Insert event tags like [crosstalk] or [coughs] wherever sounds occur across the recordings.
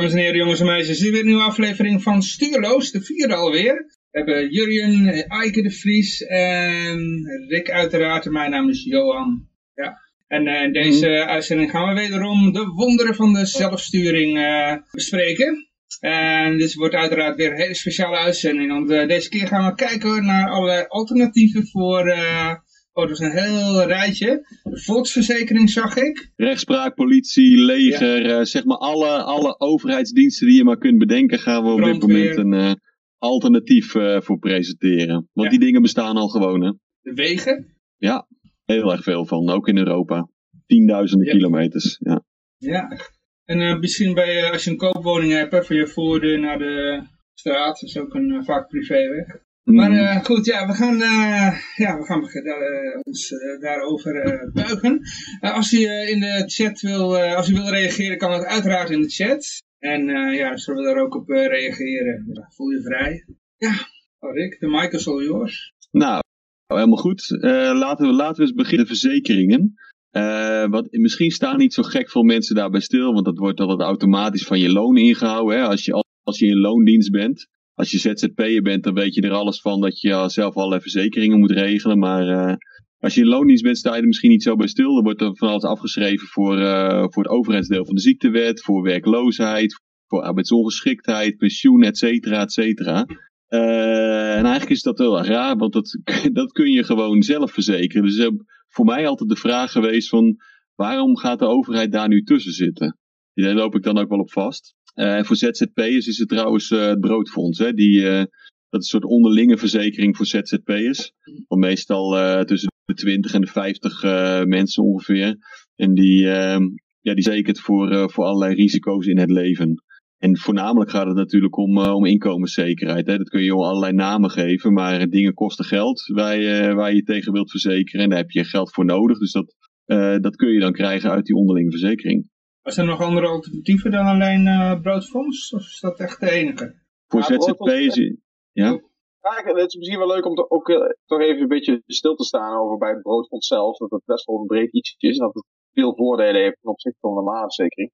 Dames en heren, jongens en meisjes, dit is weer een nieuwe aflevering van Stuurloos, de vierde alweer. We hebben Jurjen, Eike de Vries en Rick uiteraard, en mijn naam is Johan. Ja. En eh, in deze uitzending gaan we wederom de wonderen van de zelfsturing eh, bespreken. En dit wordt uiteraard weer een hele speciale uitzending, want eh, deze keer gaan we kijken naar allerlei alternatieven voor... eh, Oh, dat is een heel rijtje. De volksverzekering zag ik. Rechtspraak, politie, leger, eh, zeg maar alle, alle overheidsdiensten die je maar kunt bedenken, gaan we op dit moment een eh, alternatief eh, voor presenteren. Want Ja. die dingen bestaan al gewoon, hè? De wegen. Ja, heel erg veel van, ook in Europa. Tienduizenden Ja. kilometers, ja. Ja. En eh, misschien bij, eh, als je een koopwoning hebt, hè, van je voordeur naar de straat. Dat is ook een vaak privéweg. Maar Mm. eh, goed, ja, we gaan, ja, we gaan ons daarover buigen. Als u in de chat wil, als u wil reageren, kan dat uiteraard in de chat. En eh, ja, zullen we daar ook op eh, reageren. Voel je vrij. Ja, oh, Rick, de mic is all yours. Nou, helemaal goed. Eh, laten, we, laten we eens beginnen. Verzekeringen. Eh, wat, misschien staan niet zo gek veel mensen daarbij stil, want dat wordt altijd automatisch van je loon ingehouden. Hè? Als, je, al- als je in loondienst bent. Als je ZZP'er bent, dan weet je er alles van dat je zelf allerlei verzekeringen moet regelen. Maar als je in loondienst bent, sta je er misschien niet zo bij stil. Er wordt er van alles afgeschreven voor, eh, voor het overheidsdeel van de ziektewet, voor werkloosheid, voor arbeidsongeschiktheid, pensioen, et cetera, et cetera. Eh, en eigenlijk is dat erg raar, want dat, [laughs] dat kun je gewoon zelf verzekeren. Dus voor mij altijd de vraag geweest van waarom gaat de overheid daar nu tussen zitten? Daar loop ik dan ook wel op vast. Eh, voor ZZP'ers is het trouwens het broodfonds. Hè? Die, dat is een soort onderlinge verzekering voor ZZP'ers. Van meestal eh, tussen de 20 en de 50 eh, mensen ongeveer. En die, ehm, ja, die zekert voor, eh, voor allerlei risico's in het leven. En voornamelijk gaat het natuurlijk om, eh, om inkomenszekerheid. Hè. Dat kun je wel allerlei namen geven, maar dingen kosten geld waar je, waar je tegen wilt verzekeren. En daar heb je geld voor nodig. Dus dat, eh, dat kun je dan krijgen uit die onderlinge verzekering. Was er nog andere alternatieven dan alleen eh, broodfonds? Of is dat echt de enige? Voor Ja, ZZP'ers, ja. Ja, het is misschien wel leuk om ook eh, toch even een beetje stil te staan over bij het broodfonds zelf. Dat het best wel een breed iets is. En dat het veel voordelen heeft ten opzichte van de normale verzekering.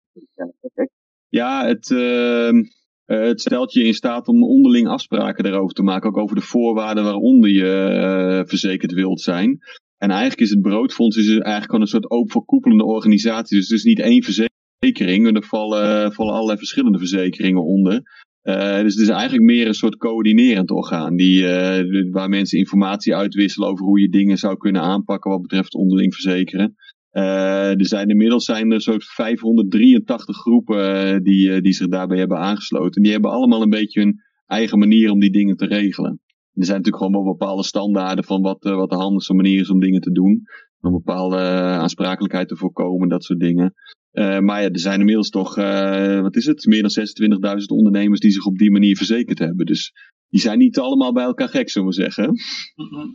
Kijk, Ja, het, ehm, eh, het stelt je in staat om onderling afspraken daarover te maken. Ook over de voorwaarden waaronder je eh, verzekerd wilt zijn. En eigenlijk is het broodfonds is eigenlijk gewoon een soort overkoepelende organisatie. Dus het is niet één verzekering. Er vallen, vallen allerlei verschillende verzekeringen onder. Eh, dus het is eigenlijk meer een soort coördinerend orgaan. Die, eh, waar mensen informatie uitwisselen over hoe je dingen zou kunnen aanpakken wat betreft onderling verzekeren. Eh, er zijn inmiddels zijn er zo'n 583 groepen die, die zich daarbij hebben aangesloten. Die hebben allemaal een beetje hun eigen manier om die dingen te regelen. Er zijn natuurlijk gewoon wel bepaalde standaarden van wat, wat de handigste manier is om dingen te doen. Om bepaalde aansprakelijkheid te voorkomen, dat soort dingen. Eh, maar ja, er zijn inmiddels toch, eh, wat is het, meer dan 26.000 ondernemers die zich op die manier verzekerd hebben. Dus die zijn niet allemaal bij elkaar gek, zullen we zeggen. Mhm.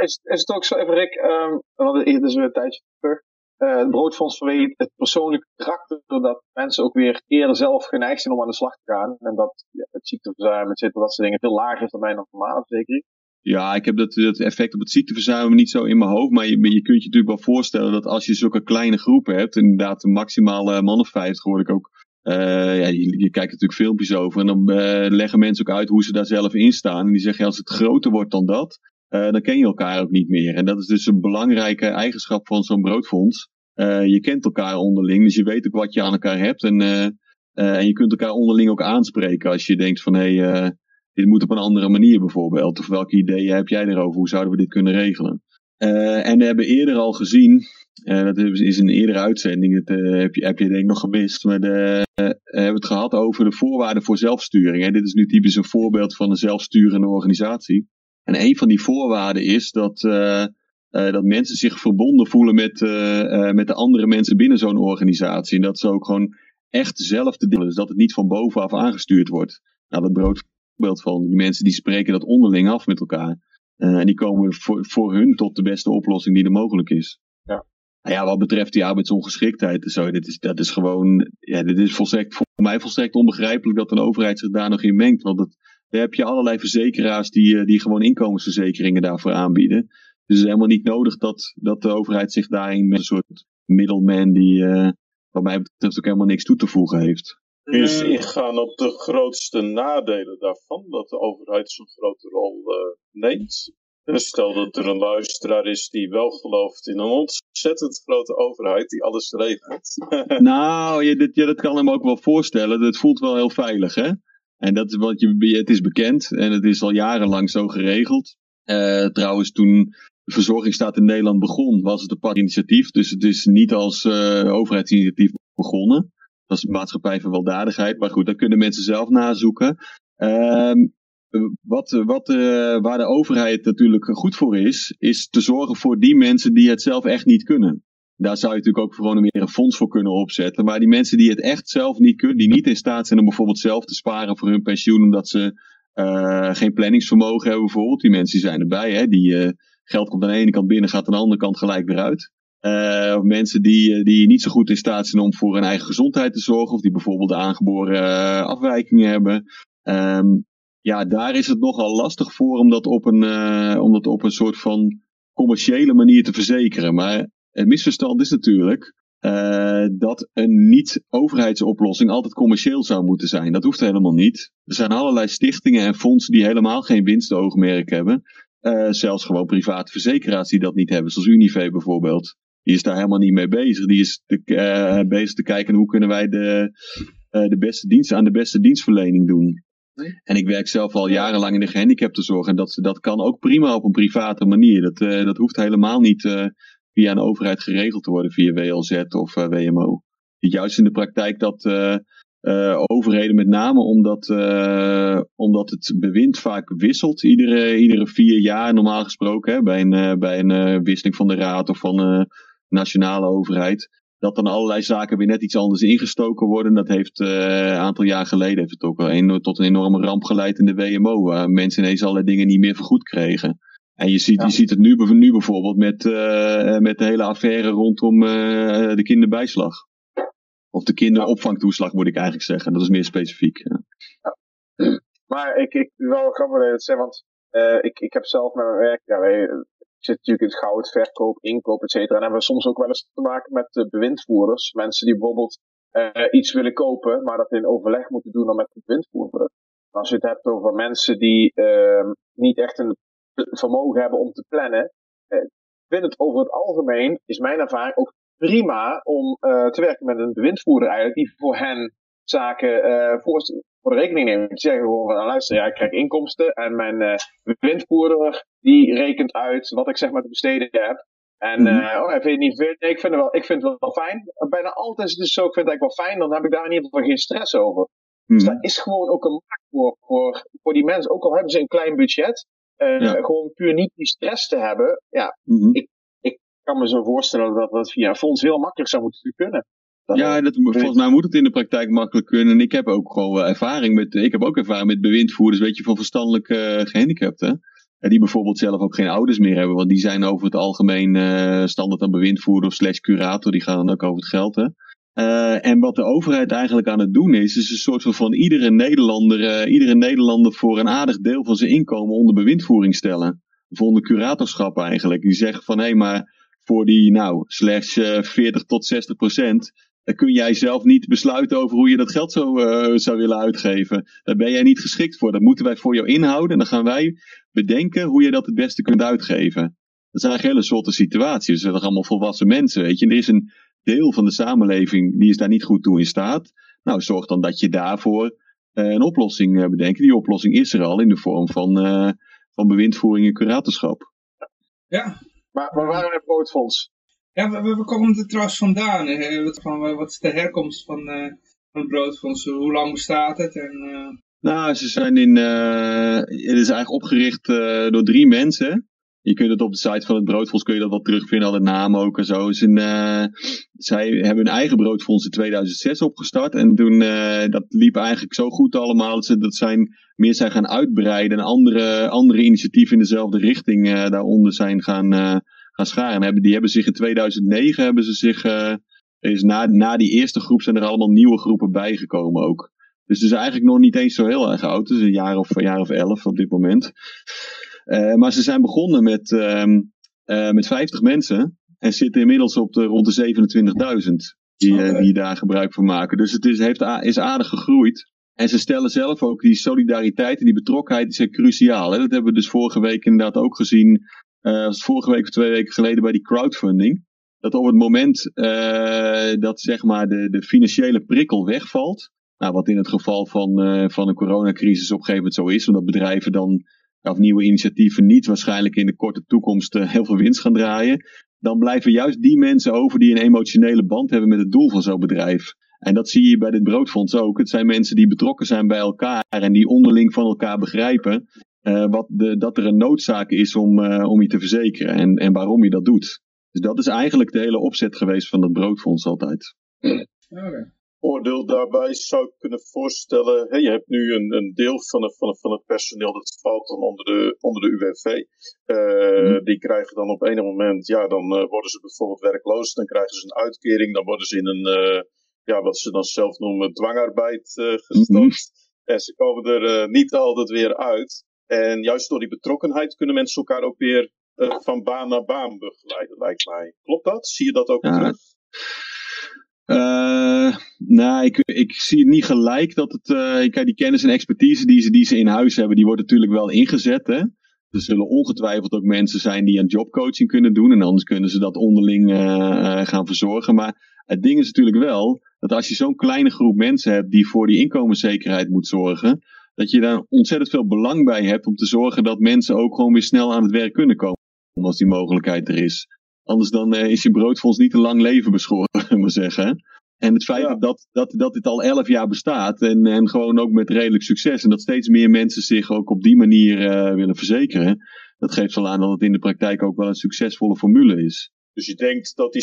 Is, is het ook zo, even Rick, ehm, want het is weer een tijdje terug. Eh, het broodfonds vanwege het persoonlijke karakter, dat mensen ook weer eerder zelf geneigd zijn om aan de slag te gaan. En dat ja, het ziekteverzuim, et cetera, dat soort dingen veel lager is dan bij een normale verzekering. Ja, ik heb dat, effect op het ziekteverzuim niet zo in mijn hoofd. Maar je, je kunt je natuurlijk wel voorstellen dat als je zulke kleine groepen hebt, inderdaad een maximaal eh, man of 50 hoor ik ook. eh, ja, je, kijkt natuurlijk filmpjes over en dan eh, leggen mensen ook uit hoe ze daar zelf in staan. En die zeggen, als het groter wordt dan dat, dan ken je elkaar ook niet meer. En dat is dus een belangrijke eigenschap van zo'n broodfonds. Je kent elkaar onderling, dus je weet ook wat je aan elkaar hebt. En, en je kunt elkaar onderling ook aanspreken als je denkt van, hé, hey, dit moet op een andere manier bijvoorbeeld. Of welke ideeën heb jij erover? Hoe zouden we dit kunnen regelen? Eh, en we hebben eerder al gezien, eh, dat is een eerdere uitzending, dat eh, heb, je, heb je denk ik nog gemist, maar de, hebben we het gehad over de voorwaarden voor zelfsturing. Hè. Dit is nu typisch een voorbeeld van een zelfsturende organisatie. En een van die voorwaarden is dat, dat mensen zich verbonden voelen met, met de andere mensen binnen zo'n organisatie. En dat ze ook gewoon echt zelf te delen. Dus dat het niet van bovenaf aangestuurd wordt. Nou, dat brood voorbeeld van. Die mensen die spreken dat onderling af met elkaar. en die komen voor, voor hun tot de beste oplossing die er mogelijk is. Ja. Nou ja, wat betreft die arbeidsongeschiktheid en zo, dit is, dat is gewoon, ja, dit is volstrekt, voor mij volstrekt onbegrijpelijk dat een overheid zich daar nog in mengt. Want het, daar heb je allerlei verzekeraars die, die gewoon inkomensverzekeringen daarvoor aanbieden. Dus het is helemaal niet nodig dat, dat de overheid zich daarin met een soort middleman die, uh, wat mij betreft ook helemaal niks toe te voegen heeft. Je eens ingaan op de grootste nadelen daarvan, dat de overheid zo'n grote rol uh, neemt? En stel dat er een luisteraar is die wel gelooft in een ontzettend grote overheid die alles regelt. [laughs] nou, je, dat kan hem ook wel voorstellen. Het voelt wel heel veilig, hè? En dat is wat je, het is bekend en het is al jarenlang zo geregeld. Uh, trouwens, toen de verzorgingsstaat in Nederland begon, was het een partijinitiatief. Dus het is niet als uh, overheidsinitiatief begonnen. Dat is maatschappij van weldadigheid. Maar goed, dat kunnen mensen zelf nazoeken. Uh, wat, wat, uh, waar de overheid natuurlijk goed voor is, is te zorgen voor die mensen die het zelf echt niet kunnen. Daar zou je natuurlijk ook gewoon weer een fonds voor kunnen opzetten. Maar die mensen die het echt zelf niet kunnen, die niet in staat zijn om bijvoorbeeld zelf te sparen voor hun pensioen, omdat ze uh, geen planningsvermogen hebben bijvoorbeeld. Die mensen zijn erbij, hè, die uh, geld komt aan de ene kant binnen, gaat aan de andere kant gelijk weer uit. Uh, mensen die, die niet zo goed in staat zijn om voor hun eigen gezondheid te zorgen, of die bijvoorbeeld aangeboren uh, afwijkingen hebben. Um, ja, daar is het nogal lastig voor om dat op een, om dat op een soort van commerciële manier te verzekeren. Maar het misverstand is natuurlijk dat een niet-overheidsoplossing altijd commercieel zou moeten zijn. Dat hoeft helemaal niet. Er zijn allerlei stichtingen en fondsen die helemaal geen winstoogmerk hebben. Uh, zelfs gewoon private verzekeraars die dat niet hebben, zoals Unive bijvoorbeeld. Die is daar helemaal niet mee bezig. Die is te, uh, bezig te kijken hoe kunnen wij de, uh, de beste dienst aan de beste dienstverlening doen. En ik werk zelf al jarenlang in de gehandicaptenzorg en dat, dat kan ook prima op een private manier. Dat, dat hoeft helemaal niet via een overheid geregeld te worden, via WLZ of WMO. Juist in de praktijk dat overheden met name omdat, omdat het bewind vaak wisselt. Iedere, iedere vier jaar normaal gesproken. Hè, bij een, bij een wisseling van de raad of van nationale overheid. Dat dan allerlei zaken weer net iets anders ingestoken worden. Dat heeft een aantal jaar geleden heeft het ook wel een, tot een enorme ramp geleid in de WMO. Waar mensen ineens allerlei dingen niet meer vergoed kregen. En je ziet, ja. je ziet het nu, nu bijvoorbeeld met, met de hele affaire rondom de kinderbijslag. Of de kinderopvangtoeslag moet ik eigenlijk zeggen. Dat is meer specifiek. Ja. Ja. Maar ik, ik wel grappig dat je het zegt, want uh, ik, ik heb zelf met mijn werk, ja, wij zitten natuurlijk in het goud, verkoop, inkoop, et cetera. En hebben we soms ook wel eens te maken met uh, bewindvoerders. Mensen die bijvoorbeeld uh, iets willen kopen, maar dat in overleg moeten doen dan met de bewindvoerder. Als je het hebt over mensen die ehm, niet echt een vermogen hebben om te plannen. ik vind het over het algemeen, is mijn ervaring, ook prima om uh, te werken met een bewindvoerder eigenlijk, die voor hen zaken uh, voor, voor de rekening neemt. Die zeggen gewoon van, nou, luister, ja, ik krijg inkomsten en mijn uh, bewindvoerder die rekent uit wat ik zeg maar te besteden heb. En, mm -hmm. oh, vind je het niet veel? Nee, ik vind het wel, ik vind het wel fijn. Bijna altijd is het dus zo, ik vind het eigenlijk wel fijn, dan heb ik daar in ieder geval geen stress over. Mm. Dus daar is gewoon ook een markt voor, voor, voor die mensen, ook al hebben ze een klein budget, uh, ja. gewoon puur niet die stress te hebben. Ja, mm -hmm. ik, kan me zo voorstellen dat dat via een fonds heel makkelijk zou moeten kunnen. Dat ja, dat, volgens mij moet het in de praktijk makkelijk kunnen. En ik heb ook gewoon ervaring met, ik heb ook ervaring met bewindvoerders, weet je, van verstandelijk uh, gehandicapten. Die bijvoorbeeld zelf ook geen ouders meer hebben, want die zijn over het algemeen uh, standaard aan bewindvoerder of slash curator, die gaan dan ook over het geld. Hè. Uh, en wat de overheid eigenlijk aan het doen is, is een soort van, van iedere Nederlander, uh, iedere Nederlander voor een aardig deel van zijn inkomen onder bewindvoering stellen. Of onder curatorschap eigenlijk. Die zeggen van, hé, hey, maar voor die, nou, slechts uh, 40 tot 60 procent. Dan kun jij zelf niet besluiten over hoe je dat geld zou, uh, zou willen uitgeven. Daar ben jij niet geschikt voor. Dat moeten wij voor jou inhouden. En dan gaan wij bedenken hoe je dat het beste kunt uitgeven. Dat zijn hele soorten situaties. Dat zijn allemaal volwassen mensen, weet je. En er is een deel van de samenleving die is daar niet goed toe in staat. Nou, zorg dan dat je daarvoor uh, een oplossing uh, bedenkt. Die oplossing is er al in de vorm van, uh, van bewindvoering en curatorschap. Ja, maar, maar waarom het broodfonds? Ja, waar, waar komt trouwens vandaan? Wat, van, wat is de herkomst van, uh, het broodfonds? Hoe lang bestaat het? En, uh... Nou, ze zijn in, het is eigenlijk opgericht door drie mensen. je kunt het op de site van het Broodfonds kun je dat wel terugvinden, al de naam ook en zo. Uh, zij hebben hun eigen Broodfonds in 2006 opgestart. En toen, uh, dat liep eigenlijk zo goed allemaal. Dat, ze, dat zijn meer zijn gaan uitbreiden. En andere, andere initiatieven in dezelfde richting daaronder zijn gaan, gaan scharen. Hebben, die hebben zich in 2009 hebben ze zich, is na, na die eerste groep zijn er allemaal nieuwe groepen bijgekomen ook. Dus het is eigenlijk nog niet eens zo heel erg oud. Het is een jaar of, een jaar of elf op dit moment. Uh, maar ze zijn begonnen met, um, uh, met 50 mensen. En zitten inmiddels op de, rond de 27.000 die, die daar gebruik van maken. Dus het is, heeft, is aardig gegroeid. En ze stellen zelf ook die solidariteit en die betrokkenheid die zijn cruciaal. Hè? Dat hebben we dus vorige week inderdaad ook gezien. Was vorige week of twee weken geleden bij die crowdfunding. Dat op het moment dat zeg maar de, de financiële prikkel wegvalt. Nou, wat in het geval van, van een coronacrisis op een gegeven moment zo is. Omdat bedrijven dan of nieuwe initiatieven niet waarschijnlijk in de korte toekomst uh, heel veel winst gaan draaien, dan blijven juist die mensen over die een emotionele band hebben met het doel van zo'n bedrijf. En dat zie je bij dit broodfonds ook. Het zijn mensen die betrokken zijn bij elkaar en die onderling van elkaar begrijpen uh, wat de, dat er een noodzaak is om, uh, om je te verzekeren en, en waarom je dat doet. Dus dat is eigenlijk de hele opzet geweest van het broodfonds altijd. Okay oordeel daarbij zou ik kunnen voorstellen. Hè, je hebt nu een, een deel van het, van, het, van het personeel dat valt dan onder de, onder de UWV. Uh, mm. Die krijgen dan op een moment, ja, dan uh, worden ze bijvoorbeeld werkloos. Dan krijgen ze een uitkering. Dan worden ze in een, uh, ja, wat ze dan zelf noemen, dwangarbeid gestopt. Mm. En ze komen er niet altijd weer uit. En juist door die betrokkenheid kunnen mensen elkaar ook weer van baan naar baan begeleiden, lijkt mij. Klopt dat? Zie je dat ook ja. terug? Uh, nou, ik, ik zie het niet gelijk dat het. Uh, kijk, die kennis en expertise die ze, die ze in huis hebben, die wordt natuurlijk wel ingezet. Hè? Er zullen ongetwijfeld ook mensen zijn die een jobcoaching kunnen doen. En anders kunnen ze dat onderling gaan verzorgen. Maar het ding is natuurlijk wel dat als je zo'n kleine groep mensen hebt die voor die inkomenszekerheid moet zorgen. Dat je daar ontzettend veel belang bij hebt om te zorgen dat mensen ook gewoon weer snel aan het werk kunnen komen. Als die mogelijkheid er is. Anders dan uh, is je broodfonds niet een lang leven beschoren, [laughs] maar zeggen. En het feit ja. dat, dat, dat dit al elf jaar bestaat en, en gewoon ook met redelijk succes. En dat steeds meer mensen zich ook op die manier uh, willen verzekeren. Dat geeft al aan dat het in de praktijk ook wel een succesvolle formule is. Dus je denkt dat die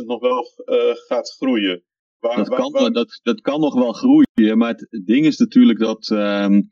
27.000 nog wel uh, gaat groeien? Waar, dat, waar, kan, waar... Dat, dat kan nog wel groeien, maar het, ding is natuurlijk dat um,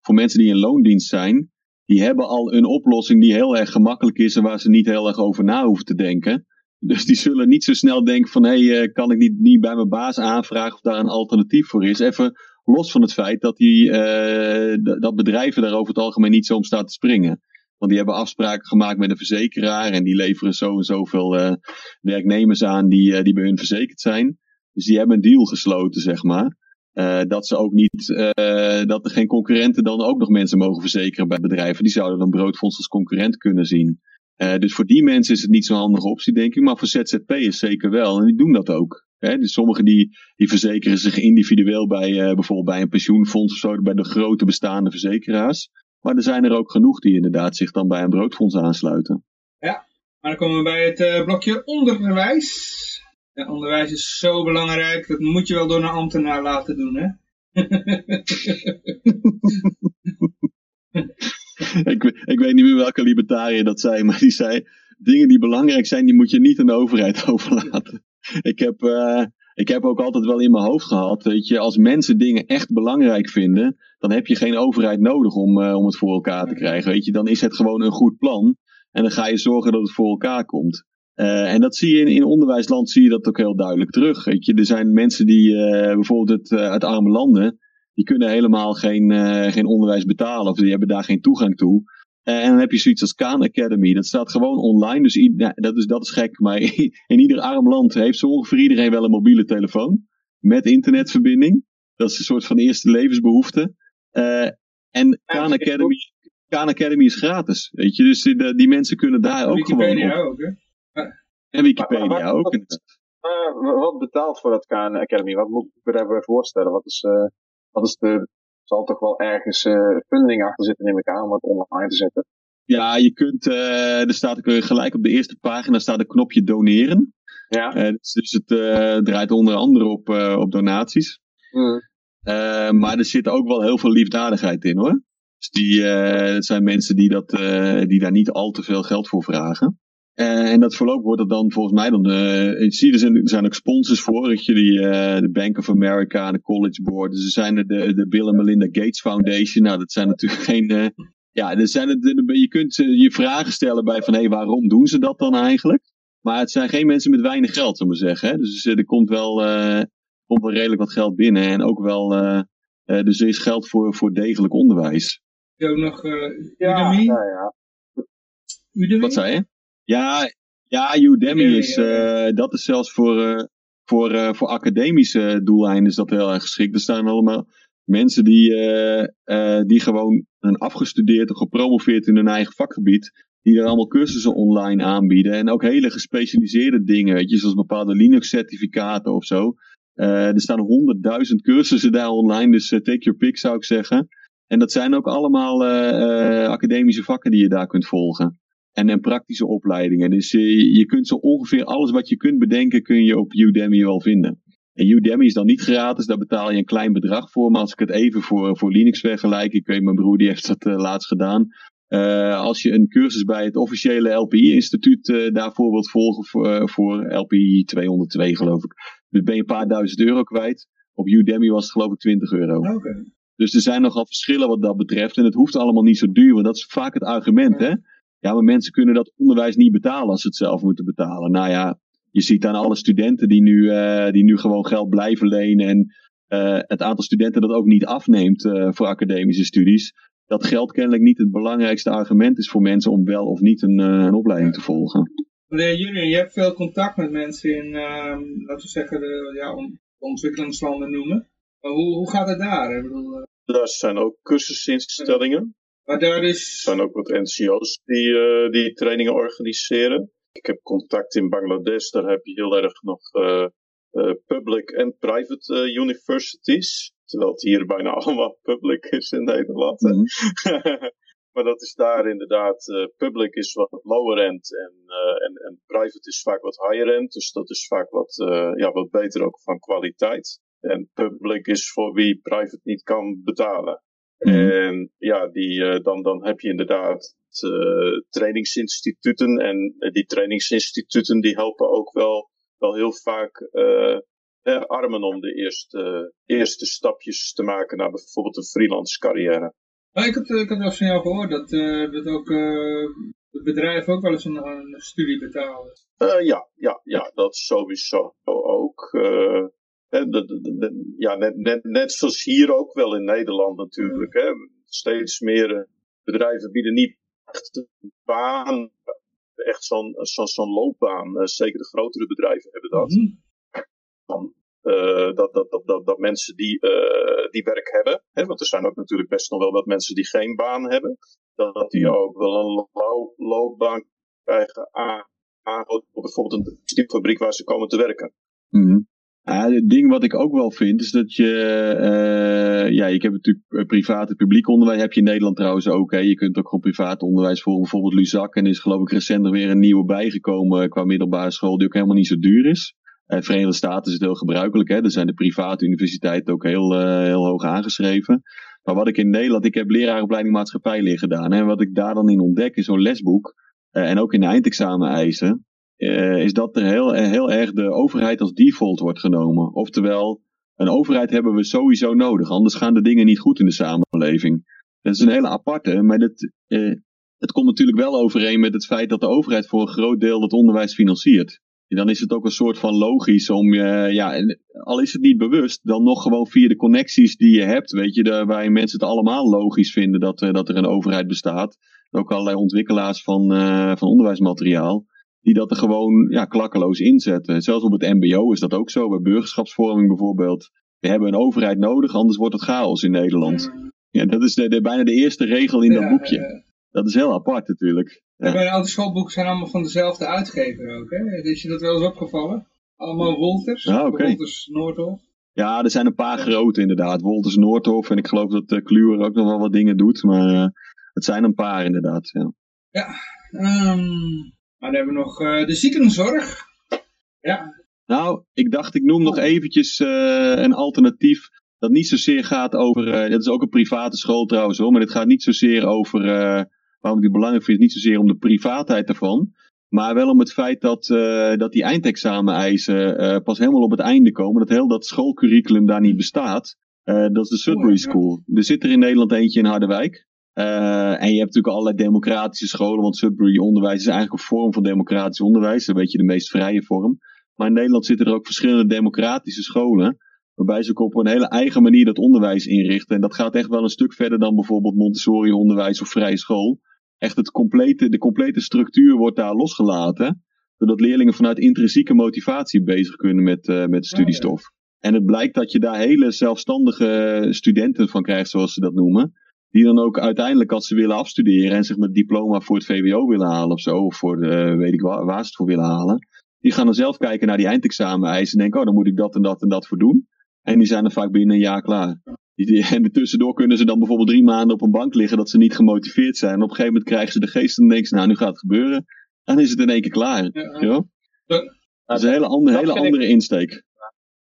voor mensen die in loondienst zijn, die hebben al een oplossing die heel erg gemakkelijk is en waar ze niet heel erg over na hoeven te denken. Dus die zullen niet zo snel denken van, hé, hey, kan ik niet, niet bij mijn baas aanvragen of daar een alternatief voor is. Even los van het feit dat, die, uh, dat bedrijven daar over het algemeen niet zo om staan te springen. Want die hebben afspraken gemaakt met een verzekeraar en die leveren zo en zoveel uh, werknemers aan die, uh, die bij hun verzekerd zijn. Dus die hebben een deal gesloten, zeg maar. Uh, dat ze ook niet, uh, dat er geen concurrenten dan ook nog mensen mogen verzekeren bij bedrijven. Die zouden dan broodfonds als concurrent kunnen zien. Uh, dus voor die mensen is het niet zo'n handige optie, denk ik. Maar voor ZZP'ers zeker wel. En die doen dat ook. Hè? Dus sommigen die, die verzekeren zich individueel bij bijvoorbeeld bij een pensioenfonds of zo, bij de grote bestaande verzekeraars. Maar er zijn er ook genoeg die inderdaad zich dan bij een broodfonds aansluiten. Ja, maar dan komen we bij het blokje onderwijs. Ja, onderwijs is zo belangrijk, dat moet je wel door een ambtenaar laten doen, hè? [laughs] ik, ik weet niet meer welke libertariër dat zei, maar die zei, dingen die belangrijk zijn, die moet je niet aan de overheid [laughs] overlaten. ik heb, uh, ik heb ook altijd wel in mijn hoofd gehad, weet je, als mensen dingen echt belangrijk vinden, dan heb je geen overheid nodig om, uh, om het voor elkaar te krijgen, weet je. Dan is het gewoon een goed plan en dan ga je zorgen dat het voor elkaar komt. Uh, en dat zie je in, in onderwijsland zie je dat ook heel duidelijk terug. Weet je, er zijn mensen die uh, bijvoorbeeld uit arme landen, die kunnen helemaal geen, geen onderwijs betalen of die hebben daar geen toegang toe. en dan heb je zoiets als Khan Academy, dat staat gewoon online, dus ja, dat, is, dat is gek, maar [laughs] in ieder arm land heeft zo ongeveer iedereen wel een mobiele telefoon met internetverbinding. Dat is een soort van eerste levensbehoefte. en Khan Academy, Khan Academy is gratis, weet je, dus die, die mensen kunnen daar ook gewoon op. Ook, hè? En Wikipedia maar, ook. Uh, wat betaalt voor dat KN Academy? Wat moet ik me daarbij voorstellen? Wat is, uh, wat is de, zal toch wel ergens uh, funding achter zitten, neem ik aan, om het online te zetten? Ja, je kunt, er staat gelijk op de eerste pagina staat een knopje doneren. Ja. dus, dus het draait onder andere op, op donaties. Mm. maar er zit ook wel heel veel liefdadigheid in hoor. Dus die, het zijn mensen die, dat, die daar niet al te veel geld voor vragen. Uh, en dat voorlopig wordt het dan volgens mij dan. Uh, zie, er, zijn, er zijn ook sponsors voor. Je, die, uh, de Bank of America, de College Board. Dus er zijn er de, de Bill en Melinda Gates Foundation. Nou, dat zijn natuurlijk geen. ja, er zijn het, je kunt je vragen stellen bij van hé, hey, waarom doen ze dat dan eigenlijk? Maar het zijn geen mensen met weinig geld, zullen we zeggen. Hè? Dus er komt wel, komt wel redelijk wat geld binnen. En ook wel. dus er is geld voor, voor degelijk onderwijs. Je ook nog ja, ja, ja. Udemy? Wat zei je? Ja, ja Udemy is, uh, dat is zelfs voor, uh, voor, uh, voor academische doeleinden is dat heel erg geschikt. Er staan allemaal mensen die, die gewoon een afgestudeerd of gepromoveerd in hun eigen vakgebied, die er allemaal cursussen online aanbieden. En ook hele gespecialiseerde dingen, weet je, zoals bepaalde Linux-certificaten of zo. er staan honderdduizend cursussen daar online, dus take your pick zou ik zeggen. En dat zijn ook allemaal academische vakken die je daar kunt volgen en, en praktische opleidingen. Dus uh, je kunt zo ongeveer alles wat je kunt bedenken, kun je op Udemy wel vinden. En Udemy is dan niet gratis, daar betaal je een klein bedrag voor. Maar als ik het even voor, voor Linux vergelijk, ik weet mijn broer die [laughs] heeft dat uh, laatst gedaan. Uh, als je een cursus bij het officiële LPI-instituut uh, daarvoor wilt volgen voor, voor LPI 202 geloof ik. Dan ben je een paar duizend euro kwijt. Op Udemy was het geloof ik 20 euro. Okay. Dus er zijn nogal verschillen wat dat betreft. En het hoeft allemaal niet zo duur, want dat is vaak het argument. Hè? Ja, maar mensen kunnen dat onderwijs niet betalen als ze het zelf moeten betalen. Nou ja, je ziet aan alle studenten die nu, uh, die nu gewoon geld blijven lenen en uh, het aantal studenten dat ook niet afneemt uh, voor academische studies. Dat geld kennelijk niet het belangrijkste argument is voor mensen om wel of niet een, een opleiding te volgen. Meneer Julian, je hebt veel contact met mensen in, ehm, laten we zeggen, de, ja, ontwikkelingslanden noemen. Maar hoe, hoe gaat het daar? Ik bedoel, Daar zijn ook cursusinstellingen. Maar daar is... Er zijn ook wat NCO's die, uh, die trainingen organiseren. Ik heb contact in Bangladesh, daar heb je heel erg nog uh, uh, public en private universities. Terwijl het hier bijna [laughs] allemaal public is in Nederland. Mm -hmm. [laughs] maar dat is daar inderdaad, public is wat lower end en, en, en private is vaak wat higher end. Dus dat is vaak wat, ja, wat beter ook van kwaliteit. En public is voor wie private niet kan betalen. Mm. En ja, die, uh, dan, dan heb je inderdaad uh, trainingsinstituten. En die trainingsinstituten die helpen ook wel, wel heel vaak uh, armen om de eerste, eerste stapjes te maken naar bijvoorbeeld een freelance carrière. Ik, had, ik had wel van jou gehoord dat, dat ook het bedrijf ook wel eens een, een studie betalen. ja, ja, ja, dat sowieso ook ja, net, net, net zoals hier ook wel in Nederland natuurlijk. Hè. Steeds meer eh, bedrijven bieden niet echt een baan, echt zo'n zo'n zo'n loopbaan. Eh, zeker de grotere bedrijven hebben dat. Mm Dan, uh, dat, dat, dat, dat, dat mensen die, uh, die werk hebben, hè, want er zijn ook natuurlijk best nog wel wat mensen die geen baan hebben, dat die ook wel een lo loopbaan krijgen aan, aan bijvoorbeeld een fabriek waar ze komen te werken. Mm ja, het ding wat ik ook wel vind is dat je, uh, ja, ik heb natuurlijk privaat en publiek onderwijs, heb je in Nederland trouwens ook. Hè. Je kunt ook gewoon privaat onderwijs volgen, bijvoorbeeld Luzak. En is geloof ik recent er weer een nieuwe bijgekomen qua middelbare school, die ook helemaal niet zo duur is. De Verenigde Staten is het heel gebruikelijk. Hè. Er zijn de private universiteiten ook heel, uh, heel hoog aangeschreven. Maar wat ik in Nederland, ik heb leraaropleiding maatschappijleer gedaan. En wat ik daar dan in ontdek is zo'n lesboek. Uh, en ook in de eindexamen eisen uh, is dat er heel, heel erg de overheid als default wordt genomen. Oftewel, een overheid hebben we sowieso nodig, anders gaan de dingen niet goed in de samenleving. Dat is een hele aparte, maar dat, uh, het komt natuurlijk wel overeen met het feit dat de overheid voor een groot deel het onderwijs financiert. En dan is het ook een soort van logisch om, uh, ja, al is het niet bewust, dan nog gewoon via de connecties die je hebt, weet je, daar, waar mensen het allemaal logisch vinden dat, dat er een overheid bestaat. Ook allerlei ontwikkelaars van, van onderwijsmateriaal die dat er gewoon ja, klakkeloos inzetten. Zelfs op het mbo is dat ook zo, bij burgerschapsvorming bijvoorbeeld. We hebben een overheid nodig, anders wordt het chaos in Nederland. Ja, dat is de, de, bijna de eerste regel in dat boekje. Dat is heel apart natuurlijk. Ja. Bij de schoolboeken zijn allemaal van dezelfde uitgever ook. Hè? Is je dat wel eens opgevallen? Allemaal Wolters, okay. Wolters Noordhof. Ja, er zijn een paar grote inderdaad. Wolters Noordhof en ik geloof dat uh, Kluwer ook nog wel wat dingen doet. Maar uh, het zijn een paar inderdaad. Ja, ja um, maar dan hebben we nog uh, de ziekenzorg. Ja. Nou, ik dacht ik noem nog eventjes uh, een alternatief dat niet zozeer gaat over, uh, dat is ook een private school trouwens hoor, maar dit gaat niet zozeer over, waarom ik die belangrijk vind, niet zozeer om de privaatheid ervan, maar wel om het feit dat, uh, dat die eindexamen-eisen pas helemaal op het einde komen, dat heel dat schoolcurriculum daar niet bestaat. dat is de Sudbury School. Er zit er in Nederland eentje in Harderwijk. Uh, en je hebt natuurlijk allerlei democratische scholen, want Sudbury onderwijs is eigenlijk een vorm van democratisch onderwijs, een beetje de meest vrije vorm. Maar in Nederland zitten er ook verschillende democratische scholen, waarbij ze ook op een hele eigen manier dat onderwijs inrichten. En dat gaat echt wel een stuk verder dan bijvoorbeeld Montessori onderwijs of vrije school. Echt het complete, de complete structuur wordt daar losgelaten, zodat leerlingen vanuit intrinsieke motivatie bezig kunnen met, uh, met de studiestof. En het blijkt dat je daar hele zelfstandige studenten van krijgt, zoals ze dat noemen die dan ook uiteindelijk als ze willen afstuderen en zich met diploma voor het VWO willen halen of zo, of voor de, weet ik waar, waar ze het voor willen halen, die gaan dan zelf kijken naar die eindexamen eisen en denken, oh dan moet ik dat en dat en dat voor doen. En die zijn er vaak binnen een jaar klaar. En tussendoor kunnen ze dan bijvoorbeeld drie maanden op een bank liggen dat ze niet gemotiveerd zijn. En op een gegeven moment krijgen ze de geest en denken ze, nou nu gaat het gebeuren. En dan is het in één keer klaar. Ja. Dat is een hele, andere, hele andere insteek.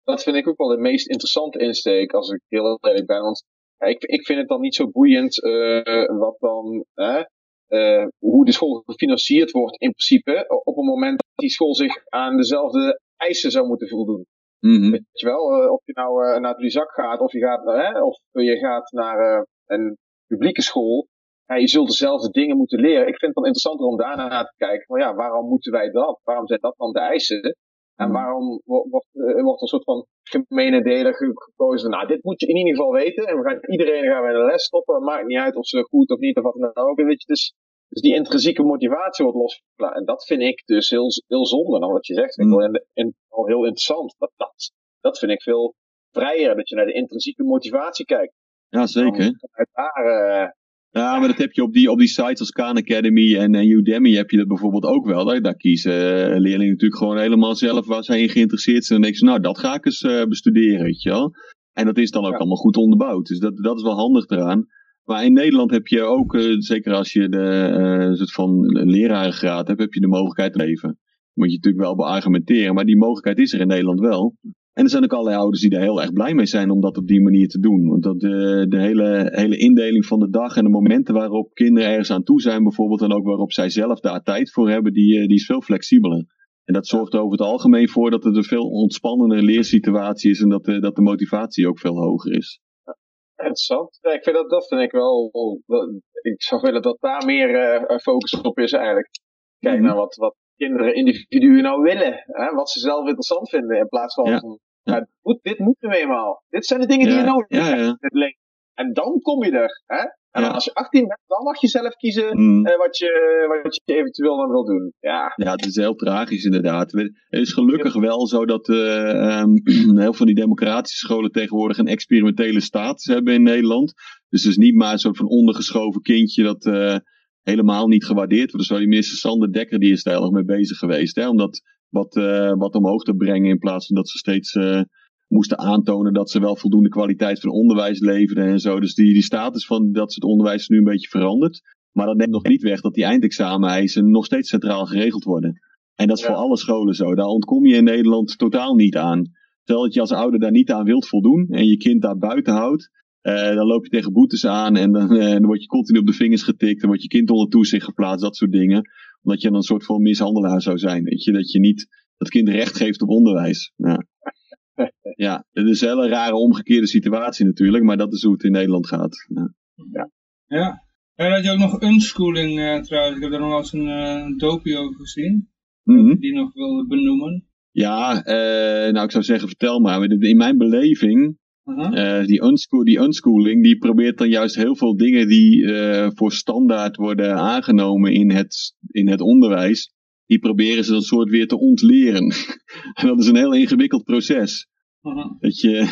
Dat vind ik ook wel de meest interessante insteek, als ik heel eerlijk ben. Want ik, ik vind het dan niet zo boeiend uh, wat dan, uh, hoe de school gefinancierd wordt in principe, op het moment dat die school zich aan dezelfde eisen zou moeten voldoen. Mm -hmm. Weet je wel, of je nou naar de zak gaat, of je gaat, naar, of je gaat naar een publieke school, ja, je zult dezelfde dingen moeten leren. Ik vind het dan interessanter om daarna te kijken, van ja, waarom moeten wij dat? Waarom zijn dat dan de eisen? En waarom wordt, er een soort van gemene delen gekozen? Nou, dit moet je in ieder geval weten. En we gaan iedereen gaan we in de les stoppen. Maakt niet uit of ze goed of niet of wat dan ook. weet je, dus, dus die intrinsieke motivatie wordt losgelaten. En dat vind ik dus heel, heel zonde. Dan wat je zegt, mm. en, en al heel interessant. Dat, dat, dat vind ik veel vrijer. Dat je naar de intrinsieke motivatie kijkt. Ja, zeker. Uit daar, uh, ja, maar dat heb je op die, op die sites als Khan Academy en, en Udemy heb je dat bijvoorbeeld ook wel. Daar kiezen uh, leerlingen natuurlijk gewoon helemaal zelf waar zij in geïnteresseerd zijn. En dan denken ze, nou dat ga ik eens uh, bestuderen, weet je wel. En dat is dan ook allemaal goed onderbouwd. Dus dat, dat is wel handig eraan. Maar in Nederland heb je ook, uh, zeker als je de soort van lerarengraad hebt, heb je de mogelijkheid te leven. Moet je natuurlijk wel beargumenteren, maar die mogelijkheid is er in Nederland wel. En er zijn ook allerlei ouders die er heel erg blij mee zijn om dat op die manier te doen. Want dat de, de hele, hele indeling van de dag en de momenten waarop kinderen ergens aan toe zijn, bijvoorbeeld, en ook waarop zij zelf daar tijd voor hebben, die, eh, die is veel flexibeler. En dat zorgt er over het algemeen voor dat het een veel ontspannendere leersituatie is en dat de, dat de motivatie ook veel hoger is. Interessant. Ja, ik vind dat, dat vind ik wel, ik zou willen dat daar meer uh, focus op is eigenlijk. Kijk mm naar wat, wat kinderen, individuen nou willen. Hè? Wat ze zelf interessant vinden. In plaats van, ja. Ja dit, moeten we eenmaal. Dit zijn de dingen die je nodig hebt. En dan kom je er. Hè? En als je 18 bent, dan mag je zelf kiezen mm. eh, wat, je, wat je eventueel dan wil doen. Ja, ja het is heel tragisch inderdaad. Het is gelukkig wel zo dat uh, um, [clears throat] heel veel van die democratische scholen tegenwoordig een experimentele status hebben in Nederland. Dus het is niet maar een soort van ondergeschoven kindje dat... Uh, helemaal niet gewaardeerd wordt. Dus die minister Sander Dekker die is daar nog mee bezig geweest. Hè, om dat wat, uh, wat omhoog te brengen in plaats van dat ze steeds uh, moesten aantonen dat ze wel voldoende kwaliteit van onderwijs leverden en zo. Dus die, die status van dat het onderwijs nu een beetje veranderd. Maar dat neemt nog niet weg dat die eindexamen-eisen nog steeds centraal geregeld worden. En dat is voor alle scholen zo. Daar ontkom je in Nederland totaal niet aan. Stel dat je als ouder daar niet aan wilt voldoen en je kind daar buiten houdt, uh, dan loop je tegen boetes aan en dan, uh, dan word je continu op de vingers getikt. Dan wordt je kind onder toezicht geplaatst, dat soort dingen. Omdat je dan een soort van mishandelaar zou zijn. Weet je, dat je niet dat kind recht geeft op onderwijs. Ja. [laughs] ja, het is een hele rare omgekeerde situatie natuurlijk, maar dat is hoe het in Nederland gaat. Ja. ja. ja. En had je ook nog unschooling uh, trouwens. Ik heb er nog wel eens een uh, dopie over gezien. Mm -hmm. Die nog wilde benoemen. Ja, uh, nou ik zou zeggen vertel maar. In mijn beleving uh, die, unschool, die unschooling die probeert dan juist heel veel dingen die uh, voor standaard worden aangenomen in het, in het onderwijs, die proberen ze dan soort weer te ontleren. [laughs] en dat is een heel ingewikkeld proces. Dat je,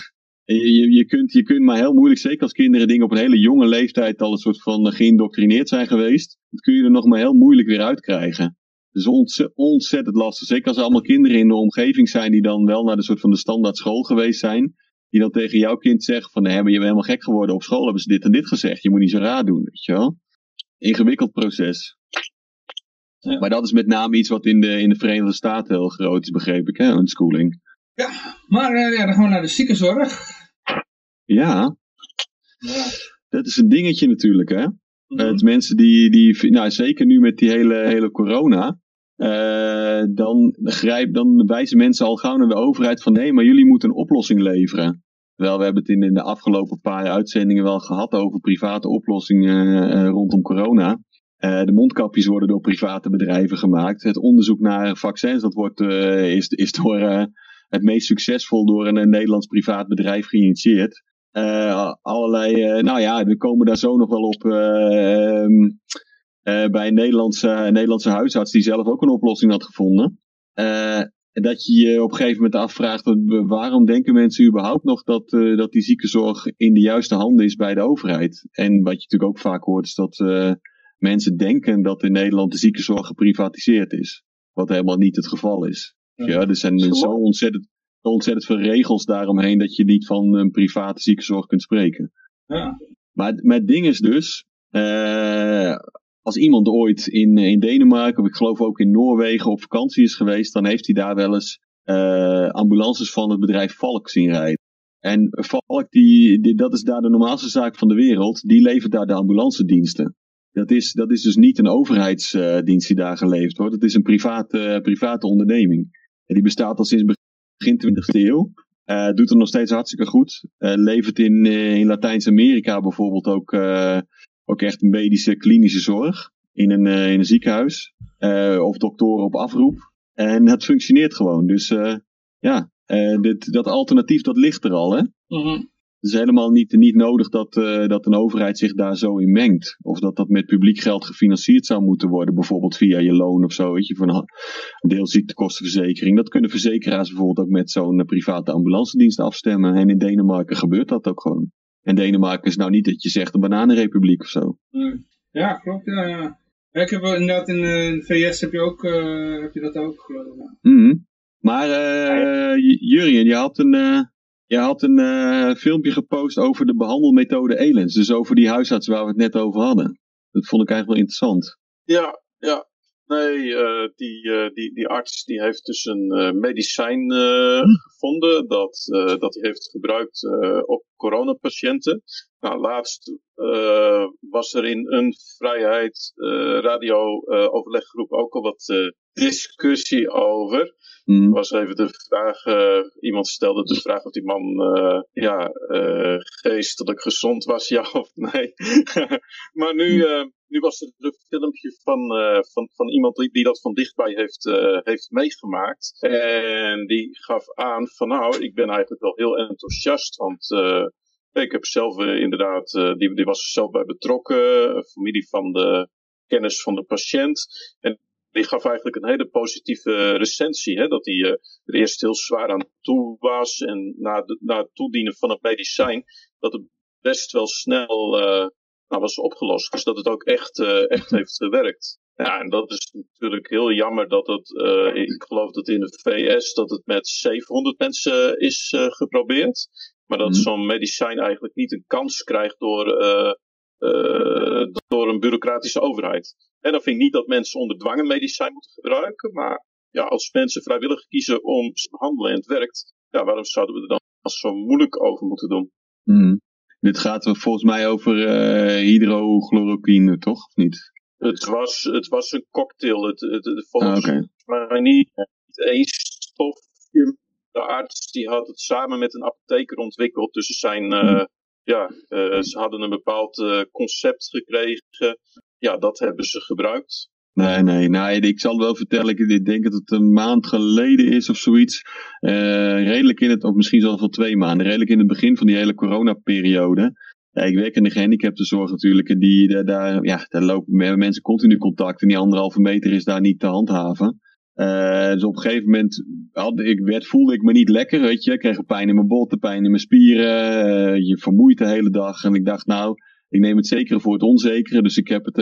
je, je, kunt, je kunt maar heel moeilijk, zeker als kinderen dingen op een hele jonge leeftijd al een soort van geïndoctrineerd zijn geweest, dat kun je er nog maar heel moeilijk weer uitkrijgen. Dat is ontzettend, ontzettend lastig. Zeker als er allemaal kinderen in de omgeving zijn die dan wel naar de soort van de standaard school geweest zijn die dan tegen jouw kind zegt van, nee, je bent helemaal gek geworden. Op school hebben ze dit en dit gezegd. Je moet niet zo raar doen, weet je wel. Ingewikkeld proces. Ja. Maar dat is met name iets wat in de, in de Verenigde Staten heel groot is, begreep ik, hè, unschooling. Ja, maar uh, ja, dan gaan we naar de ziekenzorg. Ja, Ja. dat is een dingetje natuurlijk, hè. Het mensen die, die, nou zeker nu met die hele, hele corona, eh, dan, grijp, dan wijzen mensen al gauw naar de overheid van nee, maar jullie moeten een oplossing leveren. Terwijl we hebben het in, de afgelopen paar uitzendingen wel gehad over private oplossingen eh, rondom corona. Eh, de mondkapjes worden door private bedrijven gemaakt. Het onderzoek naar vaccins dat wordt, eh, is, is door het meest succesvol door een, Nederlands privaat bedrijf geïnitieerd. Allerlei, nou ja, we komen daar zo nog wel op eh, ehm, eh, bij een Nederlandse, een Nederlandse huisarts die zelf ook een oplossing had gevonden. Dat je je op een gegeven moment afvraagt, waarom denken mensen überhaupt nog dat, eh, dat die ziekenzorg in de juiste handen is bij de overheid? En wat je natuurlijk ook vaak hoort is dat eh, mensen denken dat in Nederland de ziekenzorg geprivatiseerd is. Wat helemaal niet het geval is. Ja, er zijn zo ontzettend, zo ontzettend veel regels daaromheen dat je niet van een private ziekenzorg kunt spreken. Ja. Maar, maar het ding is dus, eh, als iemand ooit in, in Denemarken, of ik geloof ook in Noorwegen op vakantie is geweest, dan heeft hij daar wel eens eh, ambulances van het bedrijf Valk zien rijden. En Valk, die, dat is daar de normaalste zaak van de wereld, die levert daar de ambulancediensten. Dat is, dat is dus niet een overheidsdienst die daar geleverd wordt, het is een private, private onderneming. Die bestaat al sinds begin 20e eeuw. Eh, doet het nog steeds hartstikke goed. Eh, levert in, eh, in Latijns-Amerika bijvoorbeeld ook, eh, ook echt medische klinische zorg in een, eh, in een ziekenhuis. Eh, of doktoren op afroep. En dat functioneert gewoon. Dus eh, ja, dit, dat alternatief dat ligt er al. Hè? Mhm. Het is helemaal niet, niet nodig dat, dat een overheid zich daar zo in mengt. Of dat dat met publiek geld gefinancierd zou moeten worden. Bijvoorbeeld via je loon of zo. Weet je, voor een, deel ziektekostenverzekering. Dat kunnen verzekeraars bijvoorbeeld ook met zo'n private ambulancedienst afstemmen. En in Denemarken gebeurt dat ook gewoon. En Denemarken is nou niet dat je zegt een bananenrepubliek of zo. Ja, klopt. Ja, Ik heb wel inderdaad in eh, de VS heb je, ook, eh, heb je dat ook geloof ik. Mhm. Maar eh J- Jurien, je had een, je had een filmpje gepost over de behandelmethode Elens. Dus over die huisarts waar we het net over hadden. Dat vond ik eigenlijk wel interessant. Ja, ja. Nee, eh, die, eh, die, die arts die heeft dus een eh, medicijn eh, gevonden dat, dat hij heeft gebruikt op coronapatiënten. Nou, laatst was er in een vrijheid radio overleggroep ook al wat discussie over. Mhm. was even de vraag, iemand stelde de vraag of die man ja, geestelijk gezond was, [laughs] ja of nee. maar nu, eh, nu was er een filmpje van, eh, van, van iemand die, die dat van dichtbij heeft, eh, heeft meegemaakt. En die gaf aan van nou, ik ben eigenlijk wel heel enthousiast, want eh, ik heb zelf inderdaad, die, die was er zelf bij betrokken, familie van de kennis van de patiënt. En die gaf eigenlijk een hele positieve recensie. Hè, dat hij er eerst heel zwaar aan toe was. En na, na het toedienen van het medicijn. Dat het best wel snel nou, was opgelost. Dus dat het ook echt, eh, echt heeft gewerkt. Ja, en dat is natuurlijk heel jammer dat het, eh, ik geloof dat in de VS dat het met 700 mensen is eh, geprobeerd. Maar dat Mhm. zo'n medicijn eigenlijk niet een kans krijgt door, door een bureaucratische overheid. En dan vind ik niet dat mensen onder dwang een medicijn moeten gebruiken. Maar ja, als mensen vrijwillig kiezen om te behandelen en het werkt. Ja, waarom zouden we er dan zo moeilijk over moeten doen? Mhm. Dit gaat volgens mij over eh hydrochloroquine, toch? Of niet? Het was, het was een cocktail. Het, het, het volgens Ah, oké. mij niet, één stofje. De arts die had het samen met een apotheker ontwikkeld. Dus ze zijn, eh, ja, eh, ze hadden een bepaald concept gekregen. Ja, dat hebben ze gebruikt. Nee, nee, nee, ik zal wel vertellen, ik denk dat het een maand geleden is of zoiets. Eh, redelijk in het, of misschien zelfs wel twee maanden, redelijk in het begin van die hele coronaperiode. Ja, ik werk in de gehandicaptenzorg natuurlijk die, daar, daar, ja, daar lopen me- mensen continu contact en die anderhalve meter is daar niet te handhaven. Eh, dus op een gegeven moment had, ik werd, voelde ik me niet lekker, weet je. Ik kreeg pijn in mijn botten, pijn in mijn spieren. eh, je vermoeit de hele dag. En ik dacht, nou, ik neem het zekere voor het onzekere. Dus ik heb het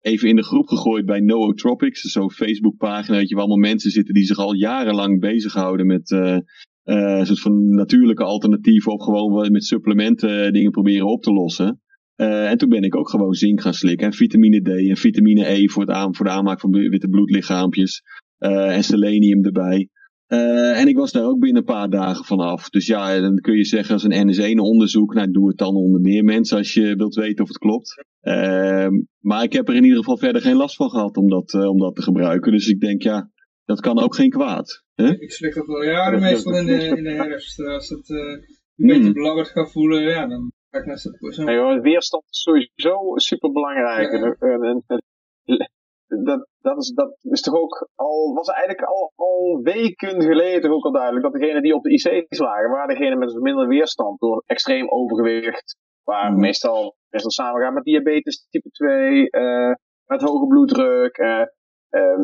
even in de groep gegooid bij Nootropics. Zo'n Facebookpagina, waar allemaal mensen zitten die zich al jarenlang bezighouden met eh, eh, soort van natuurlijke alternatieven. Of gewoon met supplementen eh, dingen proberen op te lossen. En toen ben ik ook gewoon zink gaan slikken. En vitamine D en vitamine E voor, het aan, voor de aanmaak van witte bloedlichaampjes. En selenium erbij. Eh, en ik was daar ook binnen een paar dagen vanaf. Dus ja, dan kun je zeggen als een NS1-onderzoek, nou doe het dan onder meer mensen als je wilt weten of het klopt. Ehm, maar ik heb er in ieder geval verder geen last van gehad om dat, eh, om dat te gebruiken. Dus ik denk, ja, dat kan ook geen kwaad. Hè? Ik slik dat al jaren meestal in de, in de herfst. Als het uh, een beetje Hmm. belabberd gaat voelen, ja, dan ga ik naar zo'n... Zo Nee, hoor, weerstand is sowieso super belangrijk. Ja. En, en- en- dat, dat, is, dat is toch ook al, was eigenlijk al, al weken geleden toch ook al duidelijk dat degenen die op de IC's lagen, waren degenen met minder weerstand door extreem overgewicht, waar Mhm. meestal, meestal samengaan met diabetes type 2, eh, met hoge bloeddruk, ehm,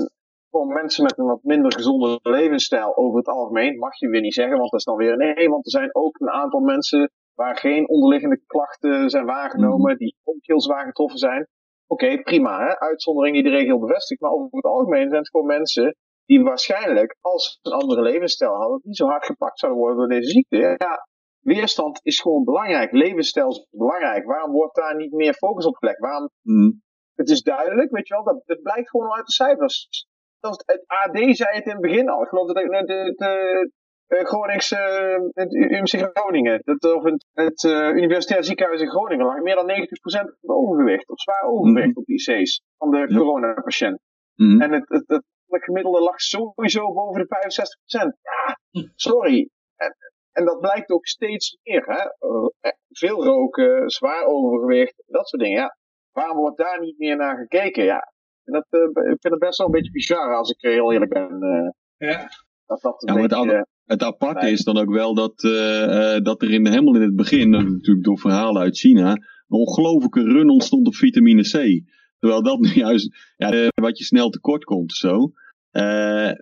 gewoon mensen met een wat minder gezonde levensstijl over het algemeen, mag je weer niet zeggen, want dat is dan weer nee, want er zijn ook een aantal mensen waar geen onderliggende klachten zijn waargenomen, die ook heel zwaar getroffen zijn. Oké, prima, hè? uitzondering die de regel bevestigt, maar over het algemeen zijn het gewoon mensen die waarschijnlijk, als ze een andere levensstijl hadden, niet zo hard gepakt zouden worden door deze ziekte. Ja, weerstand is gewoon belangrijk, levensstijl is belangrijk. Waarom wordt daar niet meer focus op gelegd? Waarom Mm. het is duidelijk, weet je wel, dat, dat blijkt gewoon uit de cijfers. Dat het AD zei het in het begin al. Ik geloof dat het, het, het, Gronings, eh, het UMC Groningen, dat, of het, het eh, Universitair Ziekenhuis in Groningen lag meer dan 90% overgewicht, of zwaar overgewicht Mhm. op de IC's van de Ja. coronapatiënt. Mm. En het, het, het, het gemiddelde lag sowieso boven de 65%. Ja, sorry. En, en dat blijkt ook steeds meer. Hè? Eh, Veel roken, zwaar overgewicht, dat soort dingen. Ja. Waarom wordt daar niet meer naar gekeken? Ja, ik vind, dat, eh, ik vind het best wel een beetje bizar als ik eh, heel eerlijk ben. eh, Ja, dat dat een Ja, maar het Het aparte is dan ook wel dat, eh, eh, dat er in, helemaal in het begin, natuurlijk door verhalen uit China, een ongelofelijke run ontstond op vitamine C. Terwijl dat nu juist ja, eh, wat je snel tekort komt of zo.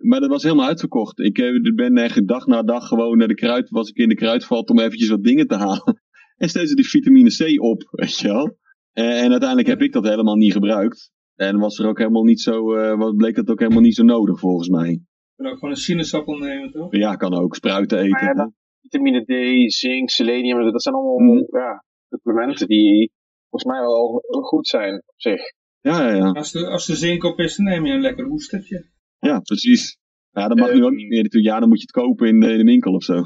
Maar dat was helemaal uitverkocht. Ik ben echt dag na dag gewoon naar de kruid, was ik in de kruidvat om eventjes wat dingen te halen. [laughs] En steeds die vitamine C op, weet je wel. En uiteindelijk heb ik dat helemaal niet gebruikt. En was er ook helemaal niet zo, wat bleek dat ook helemaal niet zo nodig volgens mij. Je kan ook gewoon een sinaasappel nemen, toch? Ja, kan ook spruiten eten. Ja, dat- vitamine D, zink, selenium, dat zijn allemaal Mhm. ja, supplementen die volgens mij wel goed zijn op zich. Ja, ja, ja. Als de, als de zink op is, dan neem je een lekker hoestertje. ja, precies. Ja, dat mag nu ook Ehm, niet meer. natuurlijk. Ja, dan moet je het kopen in de, in de winkel of zo.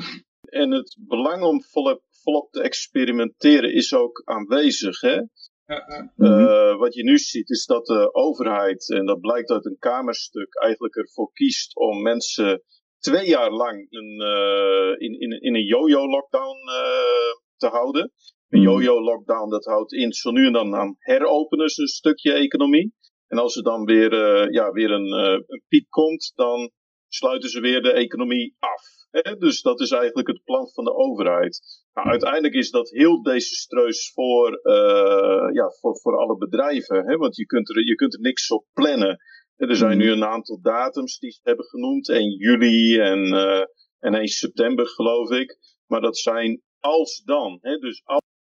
En het belang om volop, volop te experimenteren is ook aanwezig. Hè? Eh, wat je nu ziet is dat de overheid, en dat blijkt uit een kamerstuk, eigenlijk ervoor kiest om mensen twee jaar lang een, eh, in, in, in een yo-yo-lockdown eh, te houden. Een Mhm. yo-yo-lockdown dat houdt in zo nu en dan aan heropenen ze een stukje economie. En als er dan weer, ja, weer een, een piek komt, dan sluiten ze weer de economie af. Dus dat is eigenlijk het plan van de overheid. Nou, uiteindelijk is dat heel desastreus voor, eh, ja, voor, voor alle bedrijven. Hè? Want je kunt, er, je kunt er niks op plannen. Er zijn nu een aantal datums die ze hebben genoemd. 1 juli en, eh, en 1 september geloof ik. Maar dat zijn als dan. Hè? Dus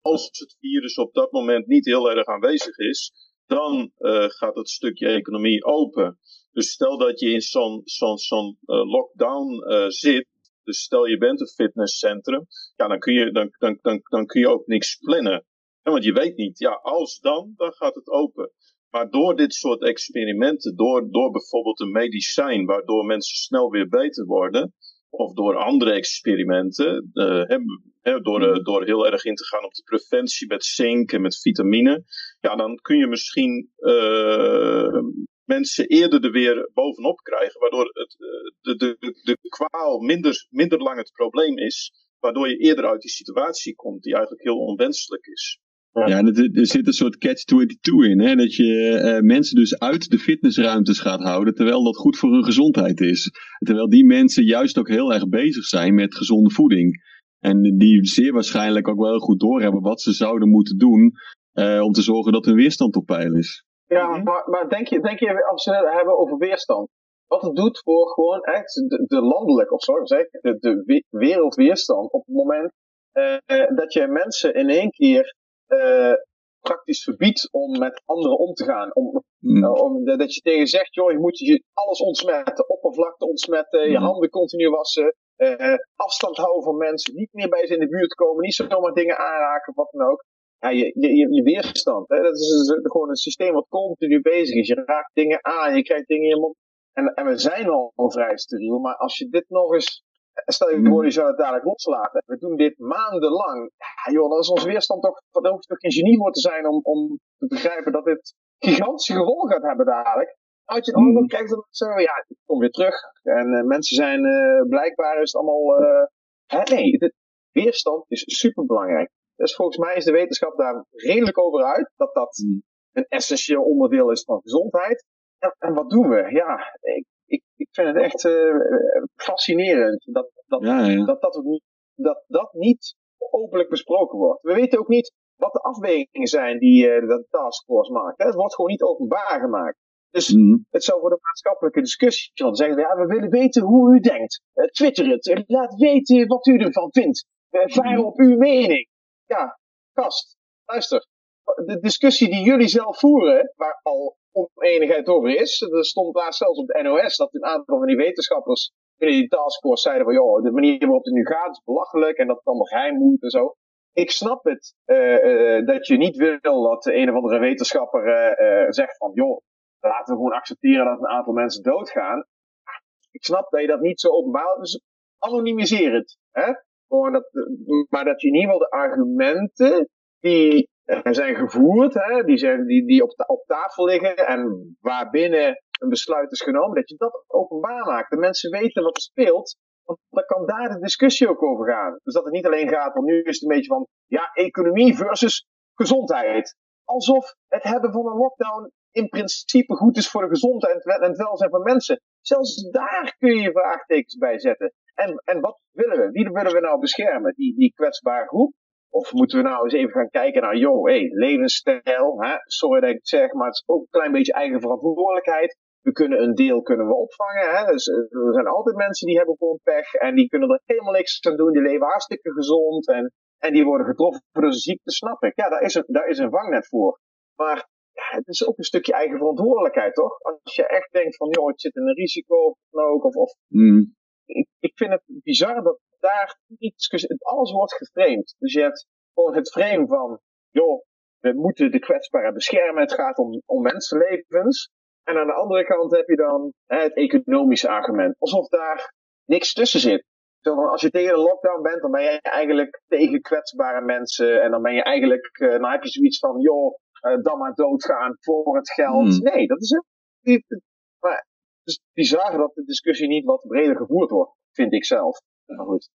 als het virus op dat moment niet heel erg aanwezig is, dan eh, gaat het stukje economie open. Dus stel dat je in zo'n zo'n zo'n lockdown zit. Dus stel je bent een fitnesscentrum. Ja, dan kun je, dan, dan, dan, dan kun je ook niks plannen. Ja, want je weet niet. Ja, als dan, dan gaat het open. Maar door dit soort experimenten, door, door bijvoorbeeld een medicijn waardoor mensen snel weer beter worden, of door andere experimenten, eh, door, eh, door heel erg in te gaan op de preventie met zink en met vitamine, ja, dan kun je misschien eh, mensen eerder er weer bovenop krijgen, waardoor het, eh, de, de, de, kwaal minder, minder lang het probleem is, waardoor je eerder uit die situatie komt die eigenlijk heel onwenselijk is. Ja, en er, er zit een soort catch-22 in. Hè? Dat je eh, mensen dus uit de fitnessruimtes gaat houden. Terwijl dat goed voor hun gezondheid is. Terwijl die mensen juist ook heel erg bezig zijn met gezonde voeding. En die zeer waarschijnlijk ook wel heel goed doorhebben wat ze zouden moeten doen. eh, om te zorgen dat hun weerstand op peil is. Ja, Mhm. maar, maar denk, je, denk je, als we het hebben over weerstand, wat het doet voor gewoon echt de, de landelijke, of zo zeg, de, de we- wereldweerstand op het moment eh, dat je mensen in één keer eh, praktisch verbiedt om met anderen om te gaan. Om, Mm. uh, om, dat je tegen zegt, joh, je moet je alles ontsmetten, oppervlakte ontsmetten, je Mhm. handen continu wassen, eh, afstand houden van mensen, niet meer bij ze in de buurt komen, niet zomaar dingen aanraken wat dan ook. Ja, je, je, je, weerstand, hè, dat is dus gewoon een systeem wat continu bezig is. Je raakt dingen aan, je krijgt dingen in je mond. En, en we zijn al, al vrij steriel, maar als je dit nog eens Stel je voor, je zou het dadelijk loslaten. We doen dit maandenlang. Ja, joh, dan is onze weerstand toch, dan hoeft toch geen genie voor te zijn om, om te begrijpen dat dit gigantische gevolgen gaat hebben dadelijk. Als je het allemaal kijkt, dan zo, ja, het komt weer terug. En uh, mensen zijn, uh, blijkbaar is het allemaal, uh, hè, nee, dit, weerstand is super belangrijk. Dus volgens mij is de wetenschap daar redelijk over uit, dat dat mm. een essentieel onderdeel is van gezondheid. En, en wat doen we? Ja, ik, ik, ik vind het echt fascinerend dat dat, ja, ja. dat, dat, niet, dat dat niet openlijk besproken wordt. We weten ook niet wat de afwegingen zijn die uh, de taskforce maakt. Hè. Het wordt gewoon niet openbaar gemaakt. Dus mm. het zou voor de maatschappelijke discussie dan zeggen, ja, we willen weten hoe u denkt. Uh, twitter het, laat weten wat u ervan vindt. Vaar op uw mening. Ja, gast, luister. De discussie die jullie zelf voeren, waar al oneenigheid over is, er stond laatst zelfs op de NOS dat een aantal van die wetenschappers binnen die taskforce zeiden van, joh, de manier waarop het nu gaat is belachelijk en dat het allemaal geheim moet en zo. Ik snap het, uh, uh, dat je niet wil dat een of andere wetenschapper uh, zegt van, joh, laten we gewoon accepteren dat een aantal mensen doodgaan. Ik snap dat je dat niet zo openbaar, dus anonimiseer het. Hè? Maar dat je in ieder geval de argumenten die zijn gevoerd, hè, die, zijn, die, die op, op tafel liggen en waarbinnen een besluit is genomen, dat je dat openbaar maakt. De mensen weten wat er speelt, want dan kan daar de discussie ook over gaan. Dus dat het niet alleen gaat, want nu is het een beetje van, ja, economie versus gezondheid. Alsof het hebben van een lockdown in principe goed is voor de gezondheid en het welzijn van mensen. Zelfs daar kun je vraagtekens bij zetten. En, en wat willen we? Wie willen we nou beschermen? Die, die kwetsbare groep? Of moeten we nou eens even gaan kijken naar, joh, hey, levensstijl. Hè? Sorry dat ik het zeg, maar het is ook een klein beetje eigen verantwoordelijkheid. We kunnen een deel kunnen we opvangen. Hè? Dus, eh, er zijn altijd mensen die hebben gewoon pech en die kunnen er helemaal niks aan doen. Die leven hartstikke gezond en, en die worden getroffen door een ziekte, snap ik. Ja, daar is, een, daar is een vangnet voor. Maar ja, het is ook een stukje eigen verantwoordelijkheid, toch? Als je echt denkt van, joh, het zit in een risico of. Of, of mm. Ik, ik vind het bizar dat daar discussie, alles wordt geframed. Dus je hebt gewoon het frame van, joh, we moeten de kwetsbaren beschermen. Het gaat om, om mensenlevens. En aan de andere kant heb je dan hè, het economische argument. Alsof daar niks tussen zit. Zo als je tegen de lockdown bent, dan ben je eigenlijk tegen kwetsbare mensen. En dan ben je eigenlijk, uh, dan heb je zoiets van, joh, uh, dan maar doodgaan voor het geld. Hmm. Nee, dat is het. Maar het is bizar dat de discussie niet wat breder gevoerd wordt, vind ik zelf. Maar goed.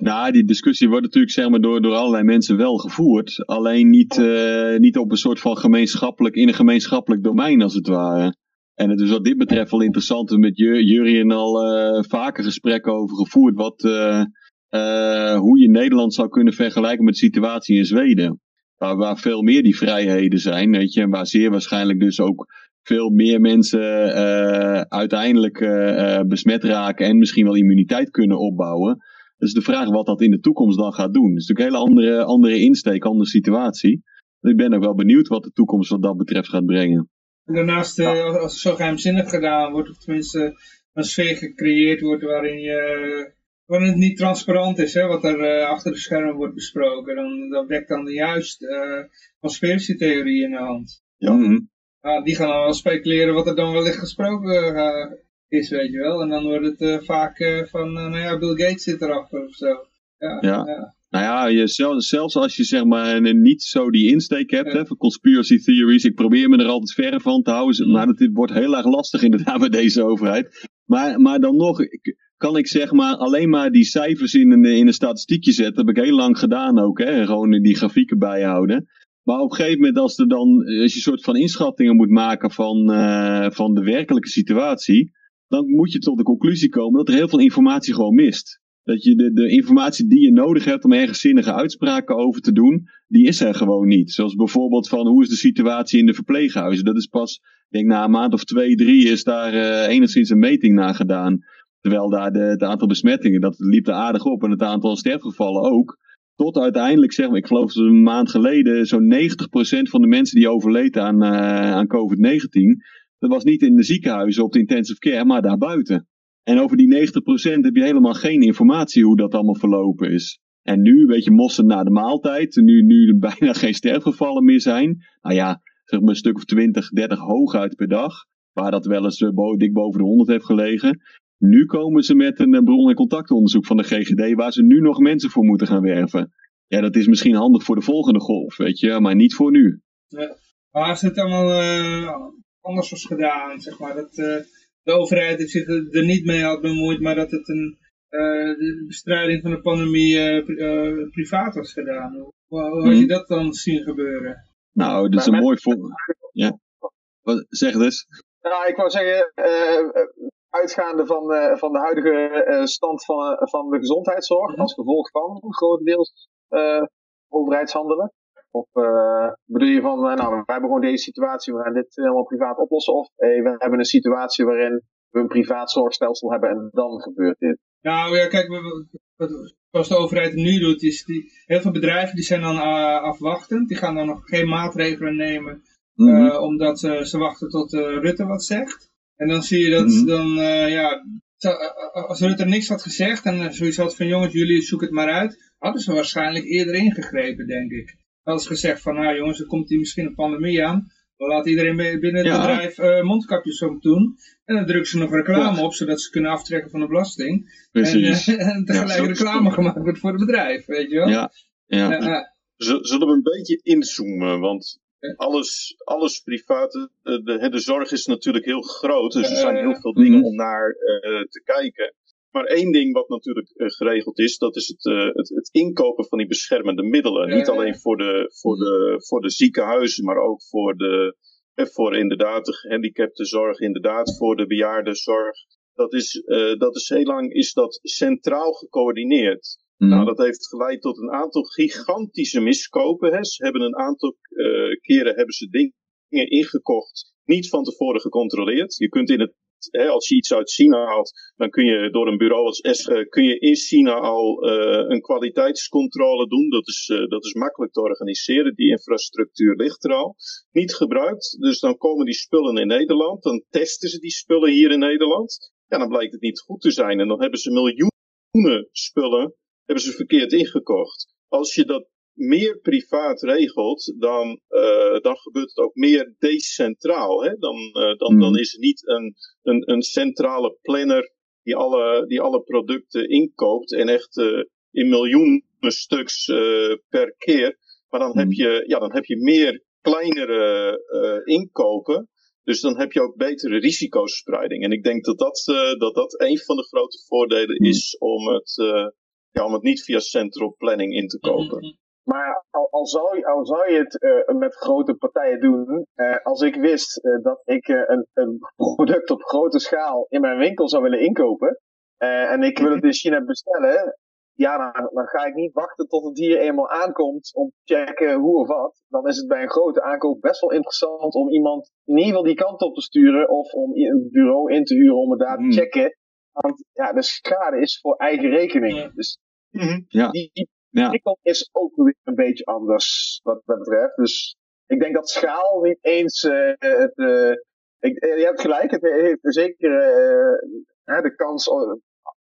Nou, die discussie wordt natuurlijk zeg maar, door, door allerlei mensen wel gevoerd. Alleen niet, uh, niet op een soort van gemeenschappelijk, in een gemeenschappelijk domein als het ware. En het is wat dit betreft wel interessant. We met Jurien al uh, vaker gesprekken over gevoerd. Wat, uh, hoe je Nederland zou kunnen vergelijken met de situatie in Zweden. Waar, waar veel meer die vrijheden zijn. Weet je, en waar zeer waarschijnlijk dus ook veel meer mensen uiteindelijk besmet raken. En misschien wel immuniteit kunnen opbouwen. Dus de vraag wat dat in de toekomst dan gaat doen. Het is natuurlijk een hele andere, andere insteek, andere situatie. Ik ben ook wel benieuwd wat de toekomst wat dat betreft gaat brengen. Daarnaast, uh, als het zo geheimzinnig gedaan wordt, of tenminste een sfeer gecreëerd wordt waarin, je, waarin het niet transparant is, hè, wat er uh, achter de schermen wordt besproken, dan dat wekt dan juist uh, conspiratietheorieën in de hand. Ja. Mhm. Ah, die gaan dan wel speculeren wat er dan wellicht gesproken is, weet je wel. En dan wordt het uh, vaak uh, van, nou ja, Bill Gates zit erachter of zo. Ja, ja. ja. Nou ja, je, zelfs, zelfs als je zeg maar niet zo die insteek hebt hè, van conspiracy theories, ik probeer me er altijd verre van te houden, maar dat, dit wordt heel erg lastig inderdaad met deze overheid. Maar, maar dan nog, kan ik zeg maar alleen maar die cijfers in een, in een statistiekje zetten, dat heb ik heel lang gedaan ook, hè, gewoon die grafieken bijhouden. Maar op een gegeven moment als, er dan, als je een soort van inschattingen moet maken van, van de werkelijke situatie, dan moet je tot de conclusie komen dat er heel veel informatie gewoon mist. Dat je de, de informatie die je nodig hebt om ergens zinnige uitspraken over te doen, die is er gewoon niet. Zoals bijvoorbeeld van hoe is de situatie in de verpleeghuizen. Dat is pas, denk na een maand of twee, drie is daar uh, enigszins een meting naar gedaan. Terwijl daar de, het aantal besmettingen, dat liep er aardig op en het aantal sterfgevallen ook. Tot uiteindelijk, zeg maar, ik geloof dat een maand geleden zo'n 90% van de mensen die overleden aan, uh, aan COVID-19, dat was niet in de ziekenhuizen op de intensive care, maar daarbuiten. En over die 90% heb je helemaal geen informatie hoe dat allemaal verlopen is. En nu, weet je, mossen na de maaltijd, nu, nu er [laughs] bijna geen sterfgevallen meer zijn. Nou ja, zeg maar een stuk of 20, 30 hooguit per dag. waar dat wel eens dik boven de 100 heeft gelegen. Nu komen ze met een bron- en contactonderzoek van de GGD waar ze nu nog mensen voor moeten gaan werven. Ja, dat is misschien handig voor de volgende golf, weet je, maar niet voor nu. Ja. Maar als het allemaal anders was gedaan, zeg maar, dat de overheid zich er niet mee had bemoeid, maar dat het een, de bestrijding van de pandemie privaat was gedaan. Hoe, hoe had je dat dan zien gebeuren? Nou, dat is een mooi voorbeeld. Ja. Wat, zeg dus. Nou, ik wou zeggen, uh, uitgaande van, uh, van de huidige uh, stand van, van de gezondheidszorg, als gevolg van grotendeels overheidshandelen. Of bedoel je van, nou, we hebben gewoon deze situatie, we gaan dit helemaal privaat oplossen. Of hey, we hebben een situatie waarin we een privaat zorgstelsel hebben en dan gebeurt dit. Nou ja, kijk, wat, zoals de overheid nu doet, is die, heel veel bedrijven die zijn dan afwachtend. Die gaan dan nog geen maatregelen nemen Mm omdat ze wachten tot Rutte wat zegt. En dan zie je dat mm dan, ja, als Rutte niks had gezegd en zoiets had van jongens, jullie zoeken het maar uit, hadden ze waarschijnlijk eerder ingegrepen, denk ik. Hadden ze gezegd van, nou jongens, er komt hier misschien een pandemie aan, dan laat iedereen binnen het bedrijf uh, mondkapjes op doen. En dan drukken ze nog reclame op, zodat ze kunnen aftrekken van de belasting. Precies. [laughs] En, uh, en tegelijk ja, reclame gemaakt wordt voor het bedrijf, weet je wel. Ja, ja. Zullen we een beetje inzoomen, want alles, alles private, de, de, zorg is natuurlijk heel groot, dus er zijn heel veel dingen mhm. om naar uh, te kijken. Maar één ding wat natuurlijk uh, geregeld is, dat is het, uh, het, het, inkopen van die beschermende middelen. Niet alleen voor de, voor, de, voor de ziekenhuizen, maar ook voor, de, voor inderdaad de gehandicaptenzorg, inderdaad voor de bejaardenzorg. Dat is, dat is heel lang is dat centraal gecoördineerd. Nou, mhm. dat heeft geleid tot een aantal gigantische miskopen. Hè. Ze hebben een aantal uh, keren hebben ze dingen ingekocht, niet van tevoren gecontroleerd. Je kunt in het, hè, als je iets uit China haalt, dan kun je door een bureau als ESGE, kun je in China al uh, een kwaliteitscontrole doen. Dat is, dat is makkelijk te organiseren. Die infrastructuur ligt er al. Niet gebruikt. Dus dan komen die spullen in Nederland. Dan testen ze die spullen hier in Nederland. Ja, dan blijkt het niet goed te zijn. En dan hebben ze miljoenen spullen hebben ze verkeerd ingekocht. Als je dat meer privaat regelt, dan, uh, dan gebeurt het ook meer decentraal. Hè? Dan, uh, dan, dan hmm. is het niet een, een, een centrale planner die alle, die alle producten inkoopt en echt uh, in miljoenen stuks per keer. Maar dan, heb hmm. je, ja, dan heb je meer kleinere inkopen. Dus dan heb je ook betere risicospreiding. En ik denk dat dat, dat, dat een van de grote voordelen hmm. is om het, ja, om het niet via central planning in te kopen. Mhm. Maar al, al, zou, je, al zou je het uh, met grote partijen doen, uh, als ik wist uh, dat ik een, een, product op grote schaal in mijn winkel zou willen inkopen, en ik wil het mhm. in China bestellen, ja, dan, dan, ga ik niet wachten tot het hier eenmaal aankomt om te checken hoe of wat. Dan is het bij een grote aankoop best wel interessant om iemand in ieder geval die kant op te sturen of om een bureau in te huren om het daar te mhm. checken. Want ja, de schade is voor eigen rekening. Dus mm ja. die, die ja. is ook weer een beetje anders wat dat betreft. Dus ik denk dat schaal niet eens uh, het. Uh, ik, eh, je hebt gelijk, het heeft zeker uh, de kans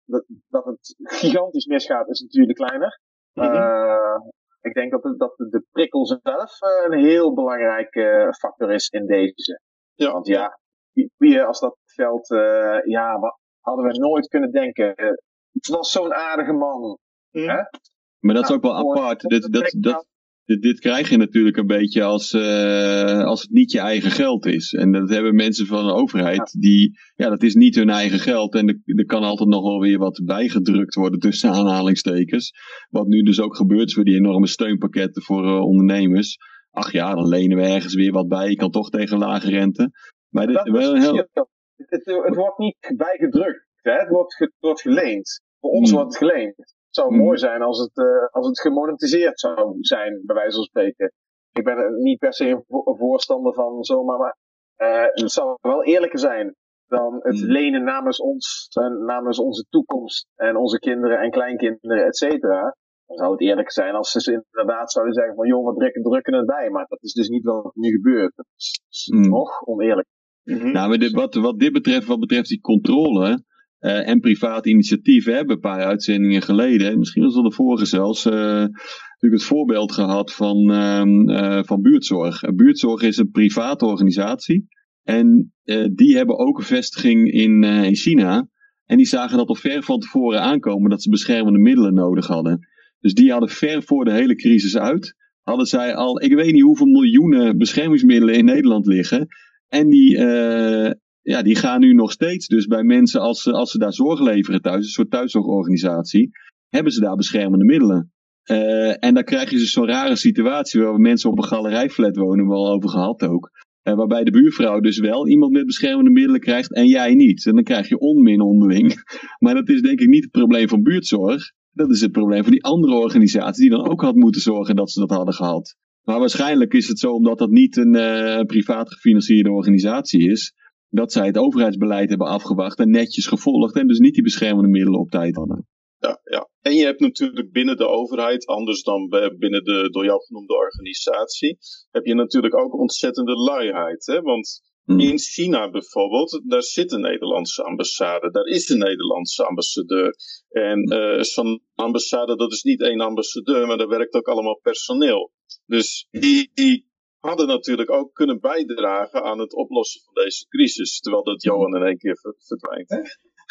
dat, dat het gigantisch misgaat is natuurlijk kleiner. Mm ik denk dat, het, dat de prikkel zelf een heel belangrijke factor is in deze. Ja. Want ja, wie, als dat geld, ja, wat, hadden we nooit kunnen denken. Het was zo'n aardige man. Hm? Hè? Maar dat is ook wel apart. Dit, dat, dat, dit, dit krijg je natuurlijk een beetje als, uh, als het niet je eigen geld is. En dat hebben mensen van de overheid, die, ja, dat is niet hun eigen geld. En er, er kan altijd nog wel weer wat bijgedrukt worden tussen aanhalingstekens. Wat nu dus ook gebeurt voor die enorme steunpakketten voor uh, ondernemers. Ach ja, dan lenen we ergens weer wat bij. Je kan toch tegen lage rente. Maar dit, wel heel... het, het, wordt niet bijgedrukt. Hè? Het, wordt, het wordt geleend. Voor ons hmm. wordt het geleend. Het zou mooi hmm. zijn als het, uh, als het gemonetiseerd zou zijn, bij wijze van spreken. Ik ben er niet per se een voorstander van zomaar, maar uh, het zou wel eerlijker zijn dan het hmm. lenen namens ons, en namens onze toekomst en onze kinderen en kleinkinderen, et cetera. Dan zou het eerlijker zijn als ze inderdaad zouden zeggen van joh, we drukken, drukken het bij. Maar dat is dus niet wat nu gebeurt. Dat is nog oneerlijk. Mm Nou, wat, dit betreft, wat betreft die controle, uh, en privaat initiatieven hebben een paar uitzendingen geleden, misschien was dat de vorige zelfs, uh, natuurlijk het voorbeeld gehad van, uh, van buurtzorg. Buurtzorg is een private organisatie. En die hebben ook een vestiging in, in China. En die zagen dat al ver van tevoren aankomen dat ze beschermende middelen nodig hadden. Dus die hadden ver voor de hele crisis uit. Hadden zij al, ik weet niet hoeveel miljoenen beschermingsmiddelen in Nederland liggen. En die, uh, ja, die gaan nu nog steeds dus bij mensen als ze, als ze daar zorg leveren thuis, een soort thuiszorgorganisatie, hebben ze daar beschermende middelen. Uh, en dan krijg je dus zo'n rare situatie waar mensen op een galerijflat wonen, we al over gehad ook. Uh, waarbij de buurvrouw dus wel iemand met beschermende middelen krijgt en jij niet. En dan krijg je onmin onderling. [laughs] Maar dat is denk ik niet het probleem van buurtzorg. Dat is het probleem van die andere organisatie die dan ook had moeten zorgen dat ze dat hadden gehad. Maar waarschijnlijk is het zo omdat dat niet een uh, privaat gefinancierde organisatie is. Dat zij het overheidsbeleid hebben afgewacht en netjes gevolgd en dus niet die beschermende middelen op tijd hadden. Ja, ja. En je hebt natuurlijk binnen de overheid, anders dan binnen de door jou genoemde organisatie, heb je natuurlijk ook ontzettende luiheid. Hè? Want hmm. in China bijvoorbeeld, daar zit een Nederlandse ambassade, daar is een Nederlandse ambassadeur. En uh, zo'n ambassade, dat is niet één ambassadeur, maar daar werkt ook allemaal personeel. Dus die, die hadden natuurlijk ook kunnen bijdragen aan het oplossen van deze crisis, terwijl dat Johan in één keer verdwijnt.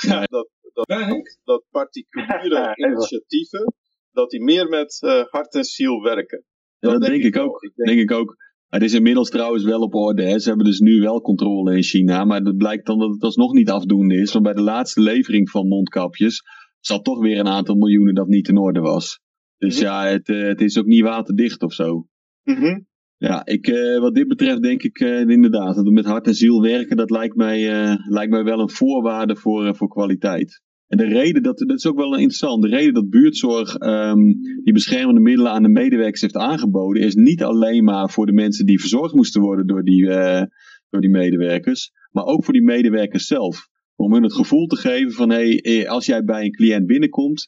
Ja, dat, dat, dat particuliere [laughs] initiatieven, dat die meer met uh, hart en ziel werken. Dat, dat denk, ik ook. Ik denk... denk ik ook. Het is inmiddels trouwens wel op orde. Hè. Ze hebben dus nu wel controle in China. Maar dat blijkt dan dat het alsnog niet afdoende is. Want bij de laatste levering van mondkapjes zat toch weer een aantal miljoenen dat niet in orde was. Dus mhm. ja, het, uh, het is ook niet waterdicht of zo. Mm ja, ik, uh, wat dit betreft denk ik uh, inderdaad dat we met hart en ziel werken, dat lijkt mij, uh, lijkt mij wel een voorwaarde voor, voor kwaliteit. En de reden, dat, dat is ook wel interessant, de reden dat buurtzorg um, die beschermende middelen aan de medewerkers heeft aangeboden, is niet alleen maar voor de mensen die verzorgd moesten worden door die, door die medewerkers, maar ook voor die medewerkers zelf. Om hun het gevoel te geven van, hé, hey, als jij bij een cliënt binnenkomt,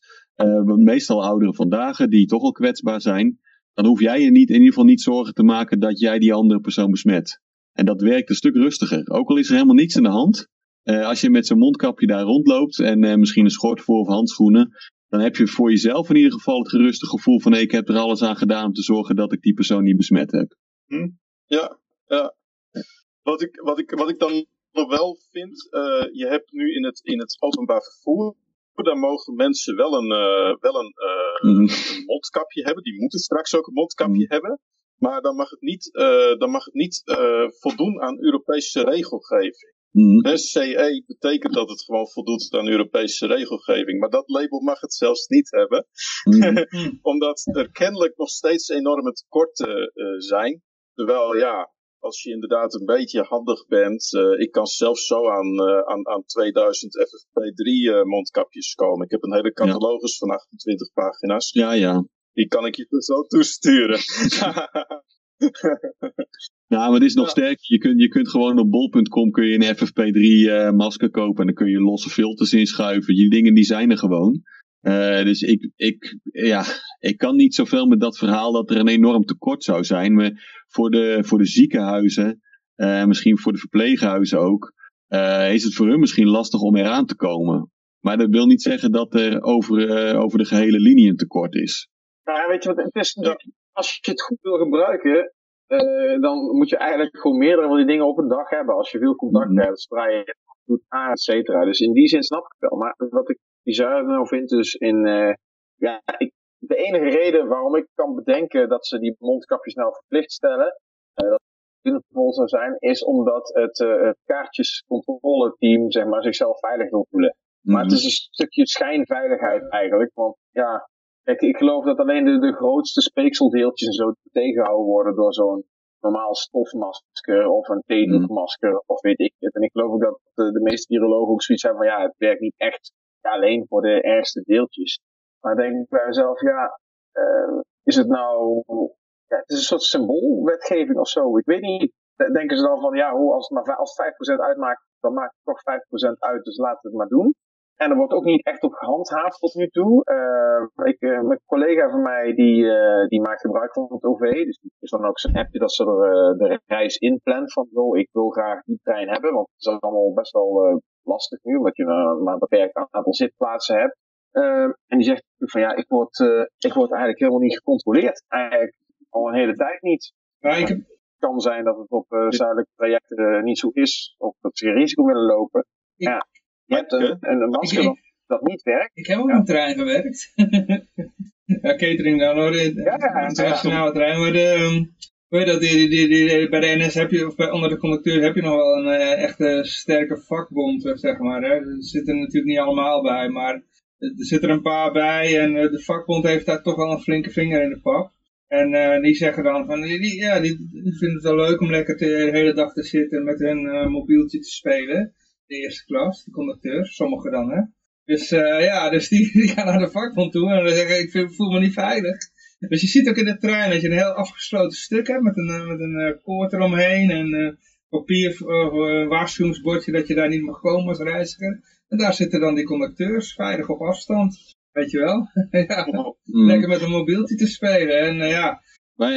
meestal ouderen vandaag, die toch al kwetsbaar zijn, dan hoef jij je niet, in ieder geval niet zorgen te maken dat jij die andere persoon besmet. En dat werkt een stuk rustiger. Ook al is er helemaal niets aan de hand. Uh, als je met zo'n mondkapje daar rondloopt en uh, misschien een schort voor of handschoenen, dan heb je voor jezelf in ieder geval het geruste gevoel van hey, ik heb er alles aan gedaan om te zorgen dat ik die persoon niet besmet heb. Hm? Ja, ja. Wat ik, wat, ik, wat ik dan wel vind, je hebt nu in het, in het openbaar vervoer dan mogen mensen wel een, uh, wel een, uh, mm. een, mondkapje hebben. Die moeten straks ook een mondkapje mm. hebben. Maar dan mag het niet, uh, dan mag het niet voldoen aan Europese regelgeving. Mm. CE betekent dat het gewoon voldoet aan Europese regelgeving. Maar dat label mag het zelfs niet hebben. [laughs] Omdat er kennelijk nog steeds enorme tekorten zijn. Terwijl ja, als je inderdaad een beetje handig bent. Uh, ik kan zelfs zo aan, uh, aan, aan 2000 FFP3 uh, mondkapjes komen. Ik heb een hele catalogus ja. van 28 pagina's. Ja, ja. Die kan ik je dus zo toesturen. [laughs] nou, maar het is nog ja. sterk. Je kunt, je kunt gewoon op bol.com kun je een FFP3 masker kopen. En dan kun je losse filters inschuiven. Die dingen die zijn er gewoon. Uh, dus ik, ik, ja, ik kan niet zoveel met dat verhaal dat er een enorm tekort zou zijn. Maar voor de, voor de ziekenhuizen, uh, misschien voor de verpleeghuizen ook, uh, is het voor hun misschien lastig om eraan te komen. Maar dat wil niet zeggen dat er over, over de gehele linie een tekort is. Nou, weet je wat, het is als je het goed wil gebruiken, dan moet je eigenlijk gewoon meerdere van die dingen op een dag hebben. Als je veel contact -hmm. hebt, zodra je doet aan, et cetera. Dus in die zin snap ik wel. Maar wat ik bizar nou vind, dus in, uh, ja, ik, de enige reden waarom ik kan bedenken dat ze die mondkapjes nou verplicht stellen, uh, dat het vol zou zijn, is omdat het, uh, het kaartjescontroleteam zeg maar, zichzelf veilig wil voelen. Mm Maar het is een stukje schijnveiligheid eigenlijk, want ja, kijk, ik geloof dat alleen de, de grootste speekseldeeltjes en zo tegengehouden worden door zo'n normaal stofmasker of een theedoekmasker mm. of weet ik het. En ik geloof ook dat de, de meeste virologen ook zoiets hebben van ja, het werkt niet echt ja, alleen voor de ergste deeltjes. Maar denk ik bij mezelf, ja, uh, is het nou, ja, het is een soort symboolwetgeving of zo. Ik weet niet. Denken ze dan van, ja, hoe als het maar als 5% uitmaakt, dan maakt het toch 5% uit, dus laten we het maar doen. En er wordt ook niet echt op gehandhaafd tot nu toe. Uh, ik, uh, mijn collega van mij, die, die maakt gebruik van het OV. Dus die is dan ook zijn appje dat ze er de reis inplant van, oh, ik wil graag die trein hebben. Want het is allemaal best wel lastig nu, omdat je maar een beperkt aantal zitplaatsen hebt. Uh, en die zegt van ja, ik word, uh, ik word eigenlijk helemaal niet gecontroleerd. Eigenlijk al een hele tijd niet. Ja, ik, heb, kan zijn dat het op uh, zuidelijke trajecten niet zo is. Of dat ze risico willen lopen. ja, je hebt een, een, masker dat, dat niet werkt. Ik heb ook ja. een trein gewerkt. [laughs] ja, catering dan hoor. Ja, ja, internationale trein. Maar de, um, weet dat, bij de NS heb je, of bij, onder de conducteur heb je nog wel een uh, echte sterke vakbond, zeg maar. Hè. Er zitten natuurlijk niet allemaal bij, maar er zitten er een paar bij en de vakbond heeft daar toch wel een flinke vinger in de pap. En die zeggen dan van, die, ja, die, die, vinden het wel leuk om lekker de hele dag te zitten met hun mobieltje te spelen. De eerste klas, de conducteur, sommigen dan, hè. Dus ja, dus die, [laughs] die gaan naar de vakbond toe en dan zeggen, ik voel me niet veilig. Dus je ziet ook in de trein dat je een heel afgesloten stuk hebt met een, met een koord eromheen en papier, uh, waarschuwingsbordje dat je daar niet mag komen als reiziger. En daar zitten dan die conducteurs veilig op afstand. Weet je wel? [laughs] ja, mm. Lekker met een mobieltje te spelen. En uh, ja. Maar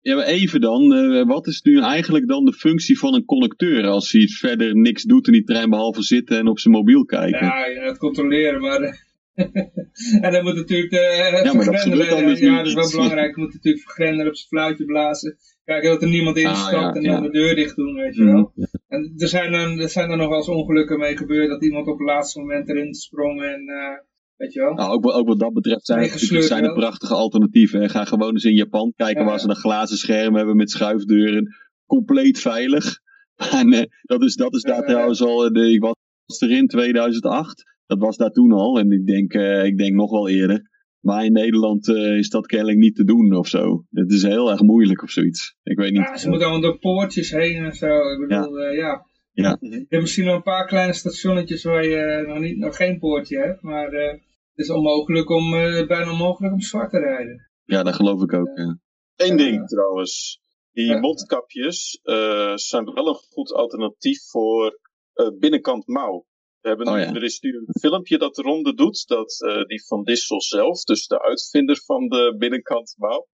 ja, even dan, uh, wat is nu eigenlijk dan de functie van een conducteur als hij verder niks doet in die trein behalve zitten en op zijn mobiel kijken? Ja, het controleren, maar... [laughs] en dan moet natuurlijk de ja, vergrendelen, dus ja, dat is wel [laughs] belangrijk, moet natuurlijk vergrendelen op zijn fluitje blazen. Kijken dat er niemand in ah, ja, en ja. de deur dicht doen, weet je wel. Mm. En er zijn, dan, er zijn er nog wel eens ongelukken mee gebeurd dat iemand op het laatste moment erin sprong en... Uh, Weet je wel? Nou, ook, ook wat dat betreft zijn, het zijn er prachtige alternatieven. Ga gewoon eens in Japan kijken waar ze een glazen scherm hebben met schuifdeuren. Compleet veilig. [laughs] En uh, dat is, dat is daar trouwens al, eh, de, ik was er in 2008. Dat was daar toen al. En ik denk, uh, ik denk nog wel eerder. Maar in Nederland uh, is dat kennelijk niet te doen of zo. Het is heel erg moeilijk of zoiets. Ik weet niet. Ja, ze moeten allemaal door poortjes heen en zo. Ik bedoel, ja. ja. ja. Je hebt misschien nog een paar kleine stationnetjes waar je nog, niet, nog geen poortje hebt. Maar het is onmogelijk om, uh, bijna onmogelijk om zwart te rijden. Ja, dat geloof ik ook, ja. Eén ding trouwens. Die mondkapjes uh, zijn wel een goed alternatief voor uh, binnenkant mouw. We hebben oh, ja. Er is nu een filmpje dat de ronde doet, dat uh, die van Dissel zelf, dus de uitvinder van de binnenkant mouw,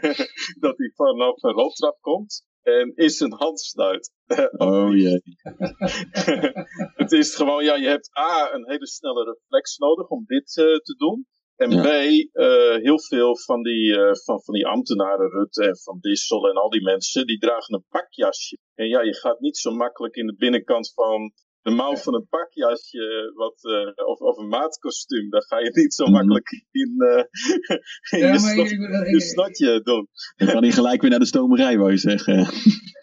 [laughs] dat die vanaf een roltrap komt en is een handsnuit. Oh jee. [laughs] het is gewoon, ja, je hebt A, een hele snelle reflex nodig om dit uh, te doen. En B, uh, heel veel van die, van, van die ambtenaren, Rutte en Van Dissel en al die mensen, die dragen een pakjasje. En ja, je gaat niet zo makkelijk in de binnenkant van de mouw van een pakjasje wat, uh, of, of een maatkostuum, daar ga je niet zo mhm. makkelijk in, uh, in ja, je, snot, je, snotje doen. Dan kan hij gelijk weer naar de stomerij, wou je zeggen. [laughs]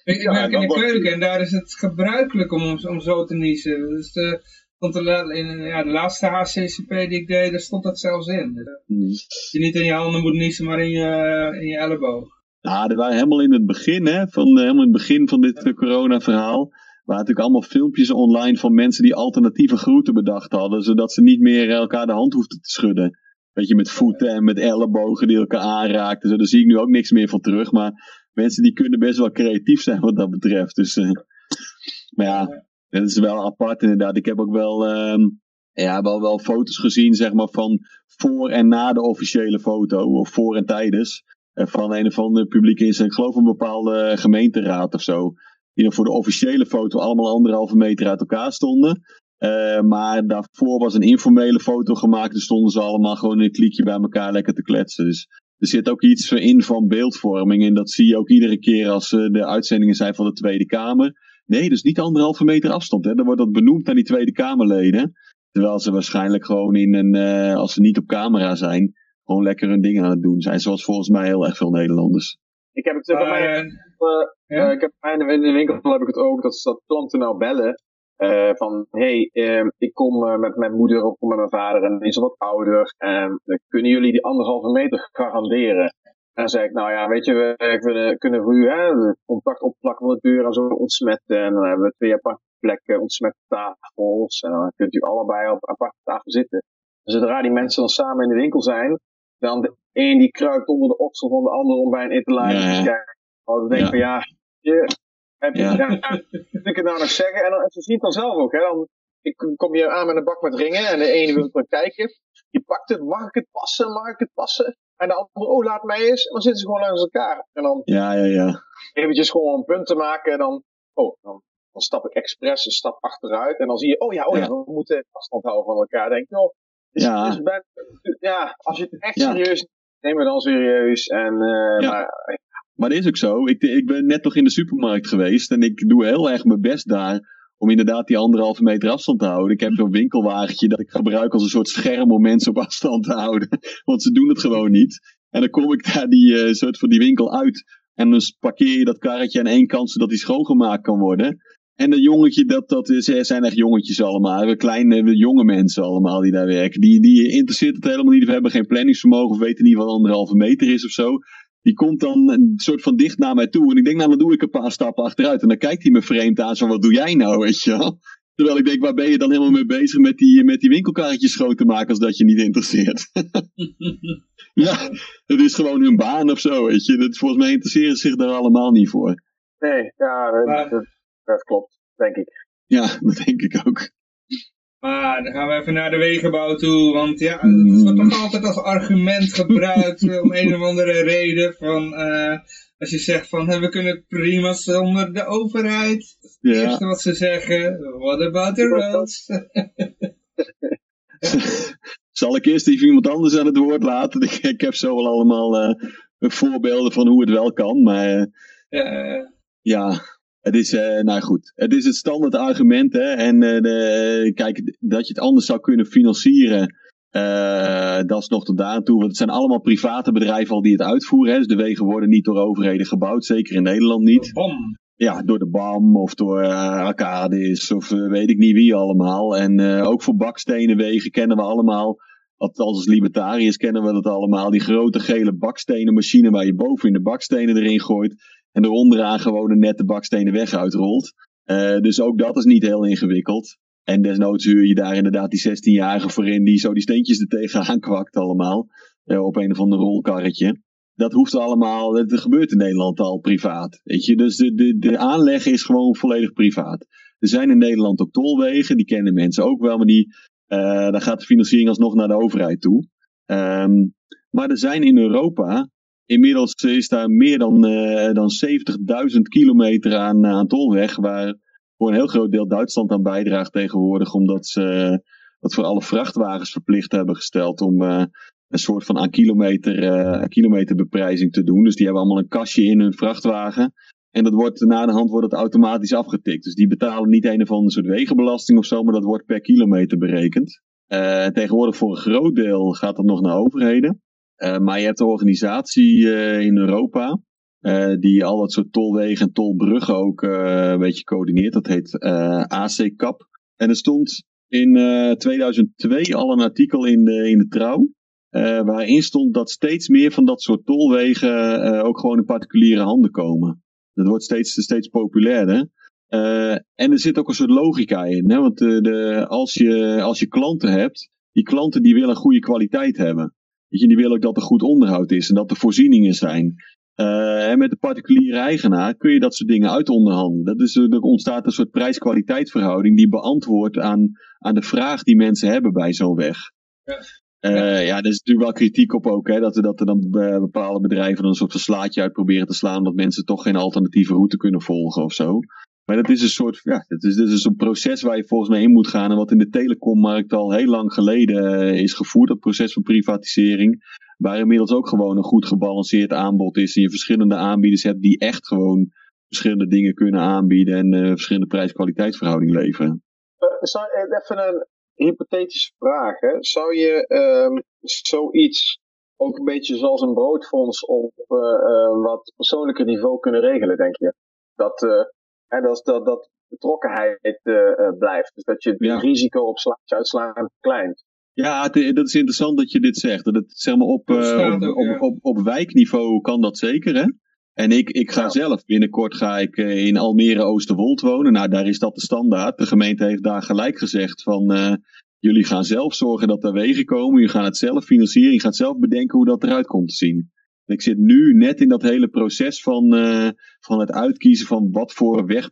Ik, ja, werk in de keuken en daar is het gebruikelijk om, om zo te niezen. Dus de, de, in, ja, de laatste HCCP die ik deed, daar stond dat zelfs in. Mm. Je niet in je handen moet niezen, maar in je, in je elleboog. Nou, dat waren helemaal in het begin, hè, van, helemaal in het begin van dit corona-verhaal waren natuurlijk allemaal filmpjes online van mensen die alternatieve groeten bedacht hadden, zodat ze niet meer elkaar de hand hoefden te schudden. Weet je, met voeten en met ellebogen die elkaar aanraakten. Daar zie ik nu ook niks meer van terug. Maar mensen die kunnen best wel creatief zijn wat dat betreft. Dus, uh, maar ja, dat is wel apart inderdaad. Ik heb ook wel, uh, ja, wel, wel foto's gezien, zeg maar, van voor en na de officiële foto. Of voor en tijdens. Uh, van een of andere publieke instelling. Ik geloof een bepaalde gemeenteraad of zo die voor de officiële foto allemaal anderhalve meter uit elkaar stonden. Uh, maar daarvoor was een informele foto gemaakt. En stonden ze allemaal gewoon in een kliekje bij elkaar lekker te kletsen. Dus er zit ook iets in van beeldvorming. En dat zie je ook iedere keer als uh, de uitzendingen zijn van de Tweede Kamer. Nee, dus niet anderhalve meter afstand. Hè. Dan wordt dat benoemd aan die Tweede Kamerleden. Terwijl ze waarschijnlijk gewoon in een, uh, als ze niet op camera zijn, gewoon lekker hun dingen aan het doen zijn. Zoals volgens mij heel erg veel Nederlanders. Ik heb het bij mij ja? ik heb in de winkel heb ik het ook, dat, dat klanten nou bellen. Uh, van, hey, uh, ik kom met mijn moeder of met mijn vader en die is wat ouder. En kunnen jullie die anderhalve meter garanderen? En dan zeg ik, nou ja, weet je, we kunnen, kunnen voor u hè, contact opplakken van de deur en zo ontsmetten. En dan hebben we twee aparte plekken, ontsmette tafels. En dan kunt u allebei op aparte tafel zitten. En zodra die mensen dan samen in de winkel zijn, dan de een die kruipt onder de oksel van de ander om bij een etalage te kijken. Dan denk ik van ja, je, heb je, ja. ik het nou nog zeggen? En dan, ze ziet dan zelf ook, hè. Dan ik, kom je aan met een bak met ringen en de ene wil dan kijken. Je pakt het, mag ik het passen, mag ik het passen? En de andere, oh laat mij eens. En dan zitten ze gewoon langs elkaar. En dan ja, ja, ja. eventjes gewoon een punt te maken. En dan, oh, dan, dan stap ik expres een stap achteruit. En dan zie je, oh ja, oh ja, we moeten afstand houden van elkaar. Denk ik, oh, dus, ja. Dus ja, als je het echt serieus neem het dan serieus. En, uh, ja. Maar, Maar dat is ook zo. Ik, ik ben net toch in de supermarkt geweest en ik doe heel erg mijn best daar om inderdaad die anderhalve meter afstand te houden. Ik heb zo'n winkelwagentje dat ik gebruik als een soort scherm om mensen op afstand te houden. [laughs] Want ze doen het gewoon niet. En dan kom ik daar die uh, soort van die winkel uit. En dan parkeer je dat karretje aan één kant zodat die schoongemaakt kan worden. En dat jongetje, dat, dat is, zijn echt jongetjes allemaal. Kleine, jonge mensen allemaal die daar werken. Die, die interesseert het helemaal niet. We hebben geen planningsvermogen of weten niet wat anderhalve meter is of zo. Die komt dan een soort van dicht naar mij toe. En ik denk, nou dan doe ik een paar stappen achteruit. En dan kijkt hij me vreemd aan. Zo, wat doe jij nou, weet je wel? Terwijl ik denk, waar ben je dan helemaal mee bezig met die, met die winkelkarretjes schoon te maken als dat je niet interesseert? [laughs] ja, het is gewoon hun baan of zo, weet je. Dat, volgens mij interesseren ze zich daar allemaal niet voor. Nee, ja, dat, dat, dat klopt, denk ik. Ja, [laughs] dat denk ik ook. Maar dan gaan we even naar de wegenbouw toe, want ja, het wordt toch altijd als argument gebruikt eh, om een of andere reden van, uh, als je zegt van, we kunnen prima zonder de overheid. Dat het ja. eerste wat ze zeggen, what about the roads? [laughs] Zal ik eerst even iemand anders aan het woord laten? [laughs] Ik, ik heb zo wel allemaal uh, voorbeelden van hoe het wel kan, maar ja, ja het is, uh, nou goed, het is het standaard argument. Hè? En uh, de, kijk, dat je het anders zou kunnen financieren, uh, dat is nog tot daar toe. Want het zijn allemaal private bedrijven al die het uitvoeren. Hè? Dus de wegen worden niet door overheden gebouwd, zeker in Nederland niet. BAM. Ja, door de BAM of door Arcadis of weet ik niet wie allemaal. En ook voor bakstenen wegen kennen we allemaal althans als libertariërs kennen we dat allemaal, die grote gele bakstenen machine waar je boven in de bakstenen erin gooit. En eronderaan gewoon een nette bakstenen weg uitrolt. Uh, dus ook dat is niet heel ingewikkeld. En desnoods huur je daar inderdaad die 16-jarige voor in die zo die steentjes er tegenaan kwakt allemaal. Uh, op een of ander rolkarretje. Dat hoeft allemaal, dat gebeurt in Nederland al privaat. Weet je? Dus de, de, de aanleg is gewoon volledig privaat. Er zijn in Nederland ook tolwegen, die kennen mensen ook wel, maar die, uh, daar gaat de financiering alsnog naar de overheid toe. Um, maar er zijn in Europa Inmiddels is daar meer dan, uh, dan 70.000 kilometer aan, aan tolweg, waar voor een heel groot deel Duitsland aan bijdraagt tegenwoordig, omdat ze dat voor alle vrachtwagens verplicht hebben gesteld om een soort van aan kilometer, kilometerbeprijzing te doen. Dus die hebben allemaal een kastje in hun vrachtwagen. En dat wordt na de hand wordt automatisch afgetikt. Dus die betalen niet een of andere soort wegenbelasting of zo, maar dat wordt per kilometer berekend. Tegenwoordig voor een groot deel gaat dat nog naar overheden. Uh, maar je hebt een organisatie uh, in Europa uh, die al dat soort tolwegen en tolbruggen ook een beetje coördineert. Dat heet ACCAP. En er stond in 2002 al een artikel in de, in de trouw. waarin stond dat steeds meer van dat soort tolwegen ook gewoon in particuliere handen komen. Dat wordt steeds, steeds populairder. en er zit ook een soort logica in. Hè? Want de, als, je, als je klanten hebt, die klanten die willen goede kwaliteit hebben. Weet je, die willen ook dat er goed onderhoud is en dat er voorzieningen zijn. Uh, en met de particuliere eigenaar kun je dat soort dingen uitonderhandelen. Dat is, er ontstaat een soort prijs-kwaliteitverhouding die beantwoordt aan, aan de vraag die mensen hebben bij zo'n weg. Ja. Uh, ja, er is natuurlijk wel kritiek op ook, hè, dat, er, dat er dan bepaalde bedrijven dan een soort verslaatje uit proberen te slaan, omdat mensen toch geen alternatieve route kunnen volgen of zo. Maar dat is een soort, ja, dat is, is een proces waar je volgens mij in moet gaan. En wat in de telecommarkt al heel lang geleden uh, is gevoerd, dat proces van privatisering. Waar inmiddels ook gewoon een goed gebalanceerd aanbod is. En je verschillende aanbieders hebt die echt gewoon verschillende dingen kunnen aanbieden. En uh, verschillende prijs-kwaliteitsverhouding leveren. Uh, zou, even een hypothetische vraag. Hè? Zou je um, zoiets ook een beetje zoals een broodfonds op wat persoonlijker niveau kunnen regelen, denk je? Dat en dat, dat, dat betrokkenheid uh, blijft. Dus dat je het ja. risico op slaatje uitslaan verkleint. Ja, het, dat is interessant dat je dit zegt. Dat het, zeg maar, op, uh, op, op, op, op, wijkniveau kan dat zeker, hè? En ik, ik ga ja. zelf, binnenkort ga ik in Almere Oosterwold wonen. Nou, daar is dat de standaard. De gemeente heeft daar gelijk gezegd van... Uh, jullie gaan zelf zorgen dat er wegen komen. Jullie gaan het zelf financieren. Je gaat zelf bedenken hoe dat eruit komt te zien. Ik zit nu net in dat hele proces van, uh, van het uitkiezen van wat voor weg,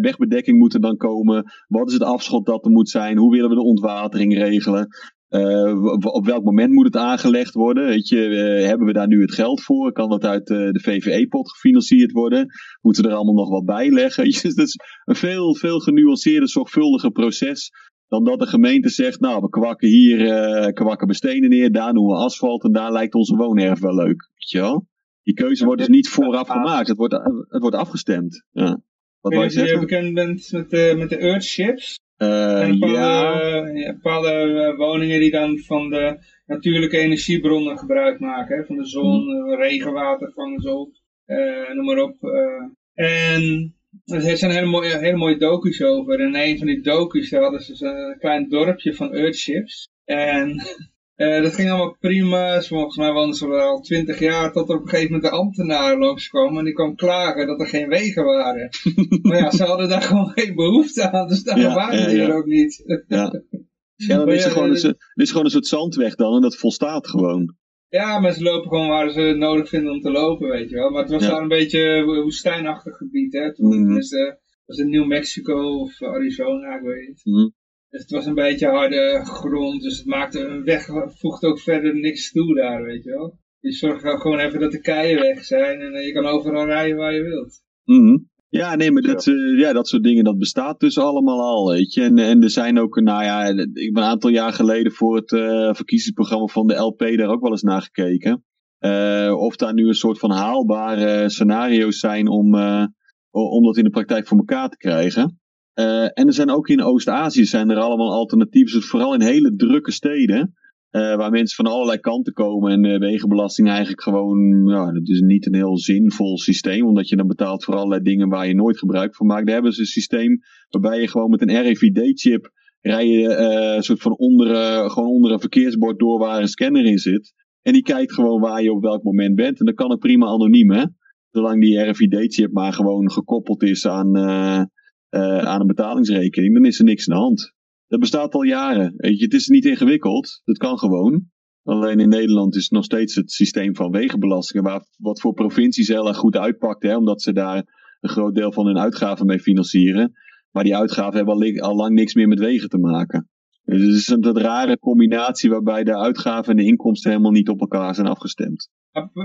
wegbedekking moet er dan komen. Wat is het afschot dat er moet zijn? Hoe willen we de ontwatering regelen? Uh, op welk moment moet het aangelegd worden? Je, hebben we daar nu het geld voor? Kan dat uit de VVE-pot gefinancierd worden? Moeten we er allemaal nog wat bij leggen? [laughs] dat is een veel, veel genuanceerder, zorgvuldiger proces dan dat de gemeente zegt, nou, we kwakken hier uh, kwakken bestenen neer, daar doen we asfalt en daar lijkt onze woonerf wel leuk. Weet je wel? Die keuze wordt dus niet vooraf gemaakt, het wordt, het wordt afgestemd. Ja. Wat wil je zeggen? je bekend bent met de, met de Earthships? Uh, en bepaalde, ja. bepaalde eh, woningen die dan van de natuurlijke energiebronnen gebruik maken. Hè? Van de zon, mm. regenwater van de zon, uh, noem maar op. en er zijn hele mooie, hele mooie docu's over. En een van die docu's, daar hadden ze een klein dorpje van Earthships. En uh, [laughs] dat ging allemaal prima. Volgens mij woonden ze al twintig jaar tot er op een gegeven moment de ambtenaar langskwam. En die kwam klagen dat er geen wegen waren. [laughs] maar ja, ze hadden daar gewoon geen behoefte aan. Dus daar waren die er ook niet. ja. [laughs] Ja, dan is, er gewoon een, is gewoon een soort zandweg dan en dat volstaat gewoon. Ja, ze lopen gewoon waar ze nodig vinden om te lopen, weet je wel. Maar het was daar een beetje woestijnachtig gebied, hè. Toen mm was, was het New Mexico of Arizona, ik weet niet. Mm dus het was een beetje harde grond, dus het maakte een weg, voegt ook verder niks toe daar, weet je wel. Je zorgt gewoon even dat de keien weg zijn en je kan overal rijden waar je wilt. Mm Ja, nee, maar dat, uh, ja, dat soort dingen, dat bestaat dus allemaal al, weet je. En, en er zijn ook, nou ja, ik ben een aantal jaar geleden voor het uh, verkiezingsprogramma van de LP daar ook wel eens naar gekeken. Uh, of daar nu een soort van haalbare scenario's zijn om, om dat in de praktijk voor elkaar te krijgen. En er zijn ook in Oost-Azië zijn er allemaal alternatieven, dus vooral in hele drukke steden. Uh, waar mensen van allerlei kanten komen en uh, wegenbelasting eigenlijk gewoon, ja, dat is niet een heel zinvol systeem, omdat je dan betaalt voor allerlei dingen waar je nooit gebruik van maakt. Daar hebben ze een systeem waarbij je gewoon met een RFID-chip rij je een soort van onder, gewoon onder een verkeersbord door waar een scanner in zit. En die kijkt gewoon waar je op welk moment bent. En dat kan ook prima anoniem, hè. Zolang die RFID-chip maar gewoon gekoppeld is aan, aan een betalingsrekening, dan is er niks aan de hand. Dat bestaat al jaren. Het is niet ingewikkeld. Dat kan gewoon. Alleen in Nederland is nog steeds het systeem van wegenbelastingen, waar, wat voor provincies heel erg goed uitpakt, hè, omdat ze daar een groot deel van hun uitgaven mee financieren. Maar die uitgaven hebben al, lang niks meer met wegen te maken. Dus het is een, rare combinatie waarbij de uitgaven en de inkomsten helemaal niet op elkaar zijn afgestemd.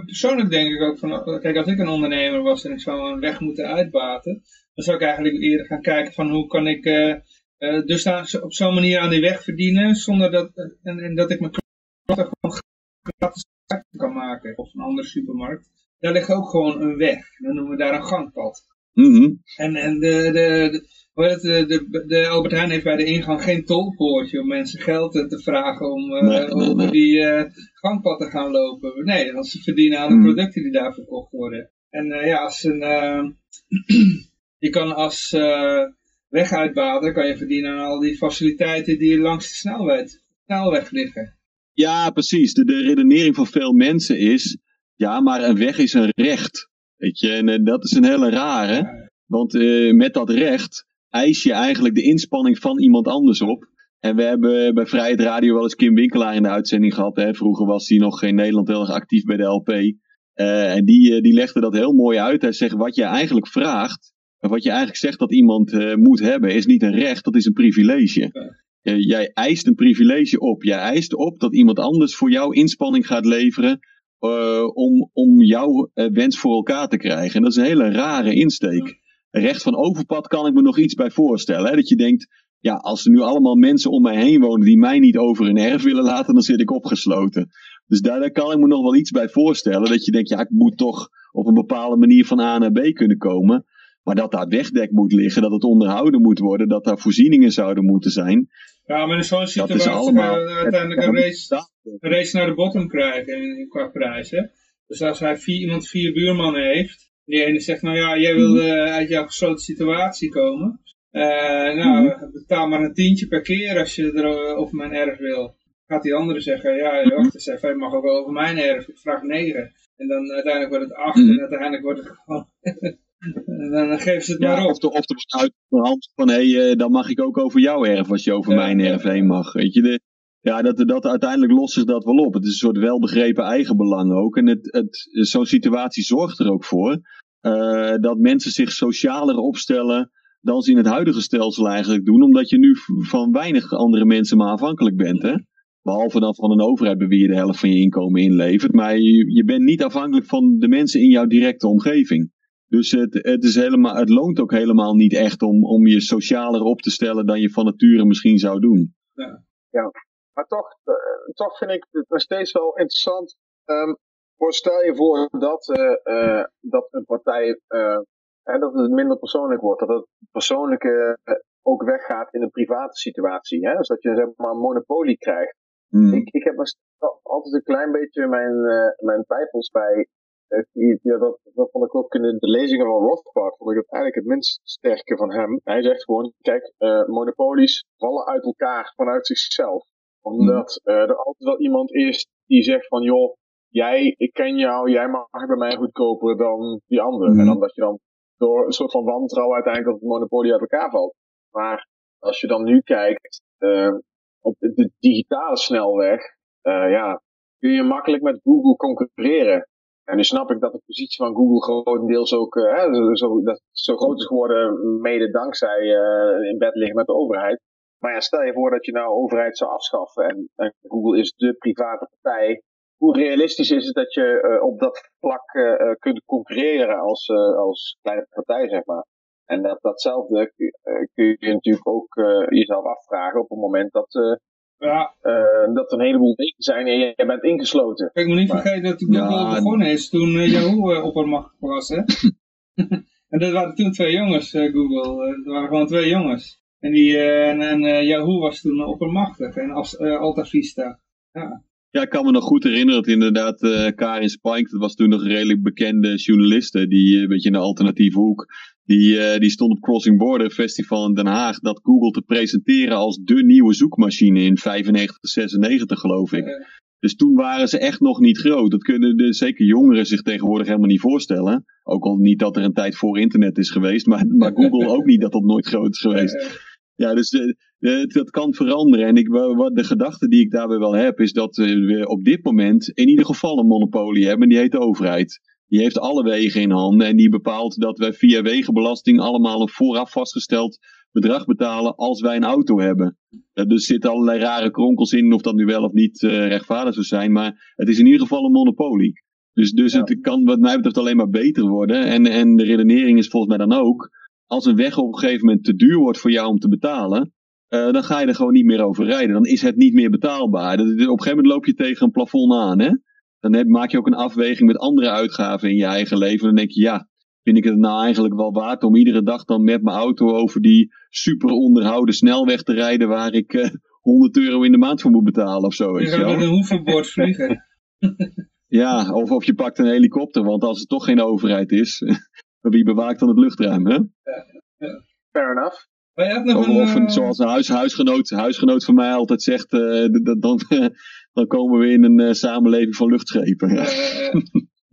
persoonlijk denk ik ook van, kijk als ik een ondernemer was en ik zou een weg moeten uitbaten, dan zou ik eigenlijk eerder gaan kijken van hoe kan ik uh, uh, dus daar op zo'n manier aan die weg verdienen, zonder dat, en, en dat ik mijn klanten gewoon gratis kan maken, of een andere supermarkt. Daar ligt ook gewoon een weg, dan noemen we daar een gangpad. Mm -hmm. En, en de, de, de, de, de, Albert Heijn heeft bij de ingang geen tolpoortje om mensen geld te vragen om uh, nee, nee, over die uh, gangpad te gaan lopen. Nee, want ze verdienen aan de mhm. producten die daar verkocht worden. En uh, ja, als een, [clears throat] je kan als uh, weguitbater kan je verdienen aan al die faciliteiten die langs de snelweg, snelweg liggen. Ja, precies. De, de redenering van veel mensen is, ja, maar een weg is een recht. Weet je, en uh, dat is een hele rare. Want uh, met dat recht eis je eigenlijk de inspanning van iemand anders op. En we hebben bij Vrijheid Radio wel eens Kim Winkelaar in de uitzending gehad. Hè. Vroeger was hij nog in Nederland heel erg actief bij de LP. Uh, en die, die legde dat heel mooi uit. Hij zegt, wat je eigenlijk vraagt, wat je eigenlijk zegt dat iemand uh, moet hebben, is niet een recht, dat is een privilege. Uh, jij eist een privilege op. Jij eist op dat iemand anders voor jou inspanning gaat leveren uh, om, om jouw wens voor elkaar te krijgen. En dat is een hele rare insteek. Recht van overpad kan ik me nog iets bij voorstellen. Hè? Dat je denkt, ja, als er nu allemaal mensen om mij heen wonen die mij niet over een erf willen laten, dan zit ik opgesloten. Dus daar, daar kan ik me nog wel iets bij voorstellen. Dat je denkt, ja, ik moet toch op een bepaalde manier van A naar B kunnen komen. Maar dat daar wegdek moet liggen, dat het onderhouden moet worden, dat daar voorzieningen zouden moeten zijn. Ja, maar in zo'n situatie allemaal, we uiteindelijk een race, een race naar de bottom krijgen in, qua prijs. Hè? Dus als hij vier, iemand vier buurmannen heeft, die ene zegt, nou ja, jij wil uh, uit jouw gesloten situatie komen. Uh, nou, mm betaal maar een tientje per keer als je er eh, over mijn erf wil. Gaat die andere zeggen, ja, mhm. wacht eens even, je mag ook wel over mijn erf, ik vraag negen. En dan uiteindelijk wordt het acht mhm. en uiteindelijk wordt het gewoon [laughs] dan geven ze het maar op. Of, de, of de uit de hand van, hé, hey, uh, dan mag ik ook over jouw erf als je over mijn erf heen mag. Weet je, de, ja, dat, dat, uiteindelijk lost zich dat wel op. Het is een soort welbegrepen eigenbelang ook. En het, het, zo'n situatie zorgt er ook voor uh, dat mensen zich socialer opstellen dan ze in het huidige stelsel eigenlijk doen. Omdat je nu van weinig andere mensen maar afhankelijk bent. Hè? Behalve dan van een overheid bij wie je de helft van je inkomen inlevert. Maar je, je bent niet afhankelijk van de mensen in jouw directe omgeving. Dus het, het, is helemaal, het loont ook helemaal niet echt om, om je socialer op te stellen dan je van nature misschien zou doen. Ja, ja. maar toch, uh, toch vind ik het nog steeds wel interessant. Um, voor stel je voor dat, uh, dat een partij, hè, dat het minder persoonlijk wordt, dat het persoonlijke ook weggaat in een private situatie. Hè? Dus dat je zeg maar een monopolie krijgt. Hmm. Ik, ik heb altijd een klein beetje mijn, mijn twijfels bij uh, ja, dat, dat vond ik ook in de, lezingen van Rothbard, vond ik het eigenlijk het minst sterke van hem. Hij zegt gewoon, kijk, uh, monopolies vallen uit elkaar vanuit zichzelf. Omdat uh, er altijd wel iemand is die zegt van, joh, jij, ik ken jou, jij mag bij mij goedkoper dan die ander. En dan dat je dan door een soort van wantrouwen uiteindelijk dat het monopolie uit elkaar valt. Maar als je dan nu kijkt op de digitale snelweg, ja, kun je makkelijk met Google concurreren. En nu snap ik dat de positie van Google grotendeels ook uh, zo, dat zo groot is geworden, mede dankzij uh, in bed liggen met de overheid. Maar ja, stel je voor dat je nou overheid zou afschaffen en, Google is de private partij. Hoe realistisch is het dat je uh, op dat vlak kunt concurreren als, als kleine partij, zeg maar? En dat, datzelfde kun je natuurlijk ook jezelf afvragen op het moment dat ja. Uh, dat er een heleboel wegen zijn en je bent ingesloten. Ik moet niet vergeten dat Google ja, begonnen is toen uh, Yahoo uh, oppermachtig was. Hè? [laughs] en dat waren toen twee jongens, Google. dat waren gewoon twee jongens. En, die, en, en Yahoo was toen oppermachtig. En als Alta Vista. Ja. Ja, ik kan me nog goed herinneren dat inderdaad uh, Karin Spike, dat was toen nog een redelijk bekende journaliste, die een beetje in de alternatieve hoek, die, uh, die stond op Crossing Border Festival in Den Haag dat Google te presenteren als de nieuwe zoekmachine in 95, 96 geloof ik. Dus toen waren ze echt nog niet groot. Dat kunnen de, zeker jongeren zich tegenwoordig helemaal niet voorstellen. Ook al niet dat er een tijd voor internet is geweest, maar, maar [laughs] Google ook niet dat dat nooit groot is geweest. Ja, dus uh, dat kan veranderen. En ik, wat de gedachte die ik daarbij wel heb, is dat we op dit moment in ieder geval een monopolie hebben. En die heet de overheid. Die heeft alle wegen in handen en die bepaalt dat wij via wegenbelasting allemaal een vooraf vastgesteld bedrag betalen als wij een auto hebben. Uh, dus er zitten allerlei rare kronkels in of dat nu wel of niet uh, rechtvaardig zou zijn, maar het is in ieder geval een monopolie. Dus, dus het kan wat mij betreft alleen maar beter worden. En, en de redenering is volgens mij dan ook, als een weg op een gegeven moment te duur wordt voor jou om te betalen, uh, dan ga je er gewoon niet meer over rijden. Dan is het niet meer betaalbaar. op een gegeven moment loop je tegen een plafond aan. Hè? Dan maak je ook een afweging met andere uitgaven in je eigen leven. Dan denk je, ja, vind ik het nou eigenlijk wel waard om iedere dag dan met mijn auto over die super onderhouden snelweg te rijden waar ik uh, eh, [laughs] 100 euro in de maand voor moet betalen of zo. Je gaat met een hoevenbord vliegen. [laughs] ja, of, of je pakt een helikopter, want als het toch geen overheid is, [laughs] wie bewaakt dan het luchtruim, hè? Ja, ja. Fair enough. Of, of een, eh, zoals een huis, huisgenoot, huisgenoot van mij altijd zegt, uh, dan, [laughs] dan komen we in een uh, samenleving van luchtschepen. Ja.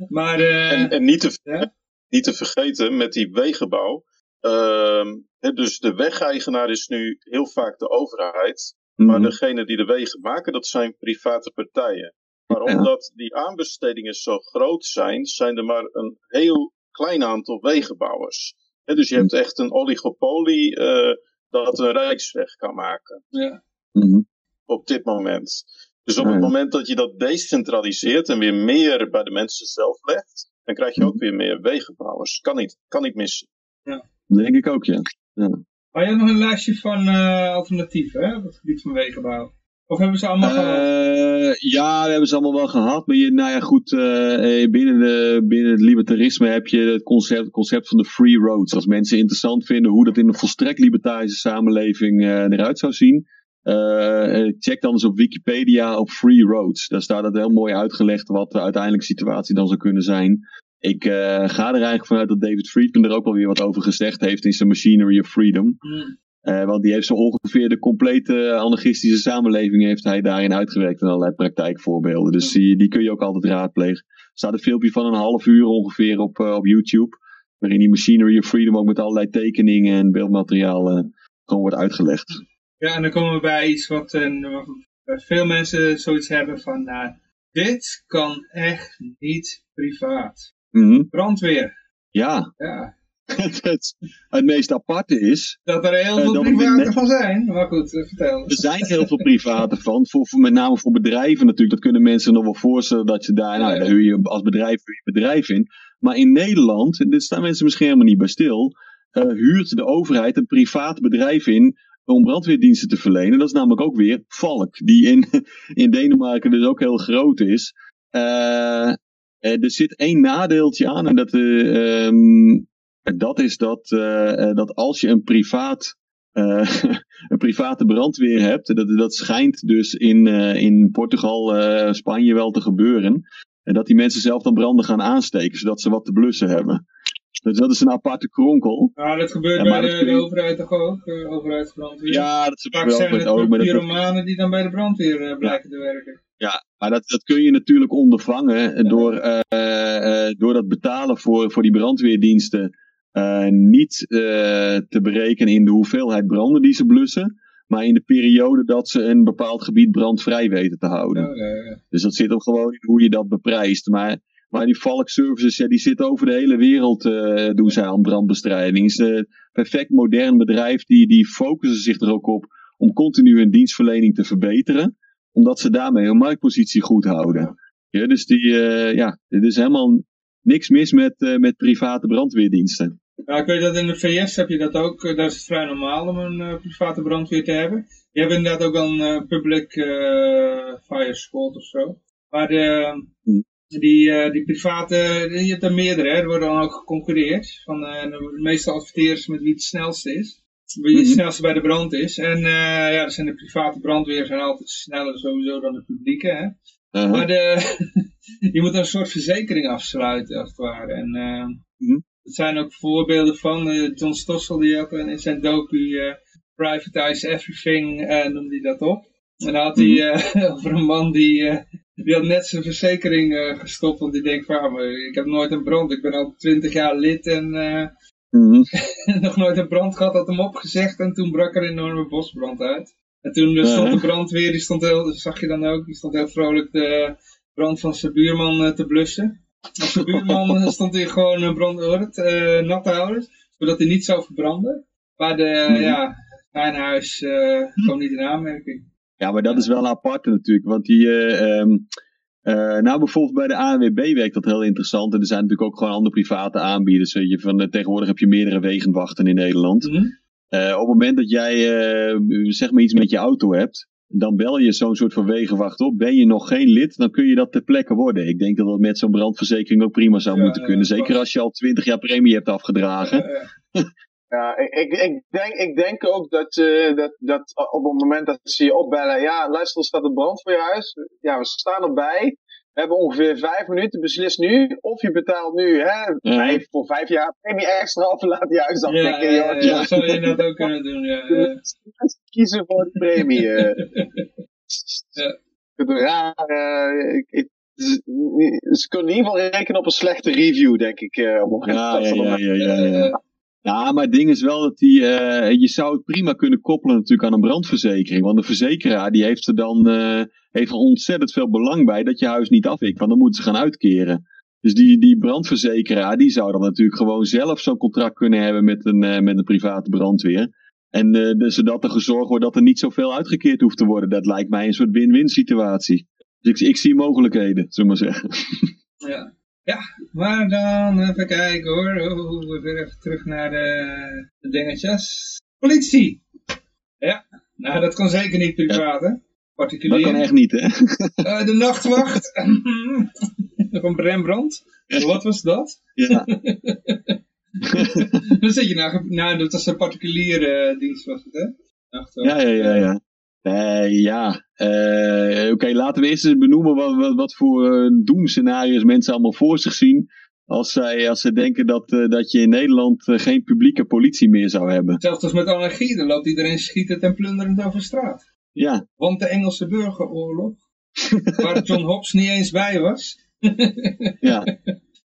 maar, en, en niet, te, niet te vergeten met die wegenbouw. Uh, dus de wegeigenaar is nu heel vaak de overheid. Maar mhm. degene die de wegen maken, dat zijn private partijen. Maar omdat die aanbestedingen zo groot zijn, zijn er maar een heel klein aantal wegenbouwers dus je hebt echt een oligopolie uh, dat een rijksweg kan maken. Ja. Mhm. Op dit moment. Dus op het moment dat je dat decentraliseert en weer meer bij de mensen zelf legt, dan krijg je ook mhm. weer meer wegenbouwers. Kan niet, kan niet missen. Ja. Denk ik ook, ja. ja. Maar je hebt nog een lijstje van uh, alternatieven hè, op het gebied van wegenbouw. Of hebben ze allemaal gehad? Uh, ja, we hebben ze allemaal wel gehad. Maar je, nou ja, goed, uh, binnen, de, binnen het libertarisme heb je het concept, het concept van de free roads. Als mensen interessant vinden hoe dat in een volstrekt libertarische samenleving eruit zou zien. check dan eens op Wikipedia op free roads. Daar staat het heel mooi uitgelegd wat de uiteindelijke situatie dan zou kunnen zijn. Ik ga er eigenlijk vanuit dat David Friedman er ook alweer wat over gezegd heeft in zijn Machinery of Freedom. Mm. Uh, want die heeft zo ongeveer de complete anarchistische samenleving heeft hij daarin uitgewerkt in allerlei praktijkvoorbeelden. Dus die, die kun je ook altijd raadplegen. Er staat een filmpje van een half uur ongeveer op, uh, op YouTube. Waarin die Machinery of Freedom ook met allerlei tekeningen en beeldmateriaal uh, gewoon wordt uitgelegd. Ja, en dan komen we bij iets wat veel mensen zoiets hebben van, nou, dit kan echt niet privaat. Mm -hmm. Brandweer. Ja. Ja, [laughs] het, het, meest aparte is... Dat er heel veel uh, privaten van zijn. Maar goed, uh, vertel. Er zijn heel veel privaten van. Voor, voor, met name voor bedrijven natuurlijk. Dat kunnen mensen nog wel voorstellen dat je daar... Nou, daar huur je als bedrijf je bedrijf in. Maar in Nederland, en dit staan mensen misschien helemaal niet bij stil... Uh, huurt de overheid een privaat bedrijf in om brandweerdiensten te verlenen. Dat is namelijk ook weer Valk. Die in, [laughs] in Denemarken dus ook heel groot is. Uh, Eh, er zit één nadeeltje aan en dat, eh, ehm, dat is dat, eh, eh, dat als je een privaat eh, [laughs] een private brandweer hebt. Dat, dat schijnt dus in, in Portugal, Spanje wel te gebeuren. En dat die mensen zelf dan branden gaan aansteken, zodat ze wat te blussen hebben. Dus dat is een aparte kronkel. Ja, dat gebeurt Ja, bij de, kun de overheid toch ook? Uh, overheidsbrandweer. Ja, dat is Vaak wel zijn het ook. Maar dat, die dan bij de brandweer blijken te werken. ja, maar dat, dat kun je natuurlijk ondervangen door, door dat betalen voor, voor die brandweerdiensten niet eh, te berekenen in de hoeveelheid branden die ze blussen. Maar in de periode dat ze een bepaald gebied brandvrij weten te houden. Ja, ja, ja. Dus dat zit hem gewoon in hoe je dat beprijst. Maar, maar die Valk Services, ja, die zitten over de hele wereld, eh, doen zij aan brandbestrijding. Het is een perfect modern bedrijf, die, die focussen zich er ook op om continu hun dienstverlening te verbeteren. Omdat ze daarmee hun marktpositie goed houden. Ja, dus die, eh, ja, er is helemaal niks mis met, eh, met private brandweerdiensten. Ja, ik weet dat in de VS heb je dat ook. eh, Daar is het vrij normaal om een eh, private brandweer te hebben. Je hebt inderdaad ook een public fire squad of zo. Maar de, Hm. die, die private, je hebt er meerdere, hè. er worden dan ook geconcurreerd. Van, de meeste adverteren ze met wie het snelste is. Wie het Mhm. snelste bij de brand is. En ja, er zijn de private brandweer zijn altijd sneller sowieso dan de publieke. Hè. Uh-huh. Maar de, [laughs] je moet een soort verzekering afsluiten, als het ware. En uh, Mhm. er zijn ook voorbeelden van. Uh, John Stossel die had in zijn docu uh, Privatize Everything, uh, noemde hij dat op. En dan had hij uh, [laughs] over een man die, die had net zijn verzekering gestopt. Want die denkt van, ah, ik heb nooit een brand. Ik ben al twintig jaar lid en Mhm. [laughs] nog nooit een brand gehad. Had hem opgezegd en toen brak er een enorme bosbrand uit. En toen uh, stond de brandweer, die stond heel, zag je dan ook, die stond heel vrolijk de brand van zijn buurman uh, te blussen. En zijn buurman [laughs] stond hier gewoon een brand, hoor het, uh, nat te houden, zodat hij niet zou verbranden. Maar de, mm -hmm. ja, zijn huis uh, kwam niet in aanmerking. Ja, maar dat is wel een aparte natuurlijk, want die, uh, um, nou bijvoorbeeld bij de ANWB werkt dat heel interessant. En er zijn natuurlijk ook gewoon andere private aanbieders. Weet je, van, tegenwoordig heb je meerdere wegenwachten in Nederland. Mm -hmm. Uh, op het moment dat jij uh, zeg maar iets met je auto hebt, dan bel je zo'n soort van wegenwacht op. Ben je nog geen lid, dan kun je dat ter plekke worden. Ik denk dat dat met zo'n brandverzekering ook prima zou ja, moeten kunnen. Zeker als je al twintig jaar premie hebt afgedragen. Ja, ja [laughs] ik, ik, ik, denk, ik denk ook dat, uh, dat, dat op het moment dat ze je opbellen, ja, luister, er staat een brand voor je huis. Ja, we staan erbij. We hebben ongeveer vijf minuten, beslis nu. Of je betaalt nu hè, ja. vijf, voor vijf jaar premie extra of laat je huis afdekken. Ja, ja, ja, ja, zou je dat ook kunnen doen, ja. [laughs] Kiezen voor de premie. [laughs] ja. Raar, uh, ik, ik, ze kunnen in ieder geval rekenen op een slechte review, denk ik. Uh, op ja, ja, ja, ja, ja, ja. Ja, maar het ding is wel dat die, je zou het prima kunnen koppelen natuurlijk aan een brandverzekering. Want de verzekeraar die heeft er dan heeft er ontzettend veel belang bij dat je huis niet afwikt. Want dan moeten ze gaan uitkeren. Dus die, die brandverzekeraar die zou dan natuurlijk gewoon zelf zo'n contract kunnen hebben met een, uh, met een private brandweer. En de, zodat er gezorgd wordt dat er niet zoveel uitgekeerd hoeft te worden. Dat lijkt mij een soort win-win situatie. Dus ik, ik zie mogelijkheden, zullen we maar zeggen. [laughs] Ja. Ja, maar dan even kijken hoor. Oh, we weer even terug naar de, de dingetjes. Politie! Ja, nou dat kan zeker niet privaat, hè? Particulier. Dat kan echt niet, hè? Uh, de nachtwacht. [laughs] van Rembrandt. Wat was dat? Ja. [laughs] dan zit je nou, nou, dat was een particuliere dienst was het, hè? Nachtwacht. Ja, ja, ja, ja. Uh, ja, uh, oké, okay, laten we eerst eens benoemen wat, wat, wat voor doemscenario's mensen allemaal voor zich zien. Als zij, als ze denken dat, dat je in Nederland geen publieke politie meer zou hebben. Zelfs als met anarchie, dan loopt iedereen schietend en plunderend over straat. Ja. Want de Engelse burgeroorlog, [laughs] waar John Hobbes niet eens bij was. [laughs] ja.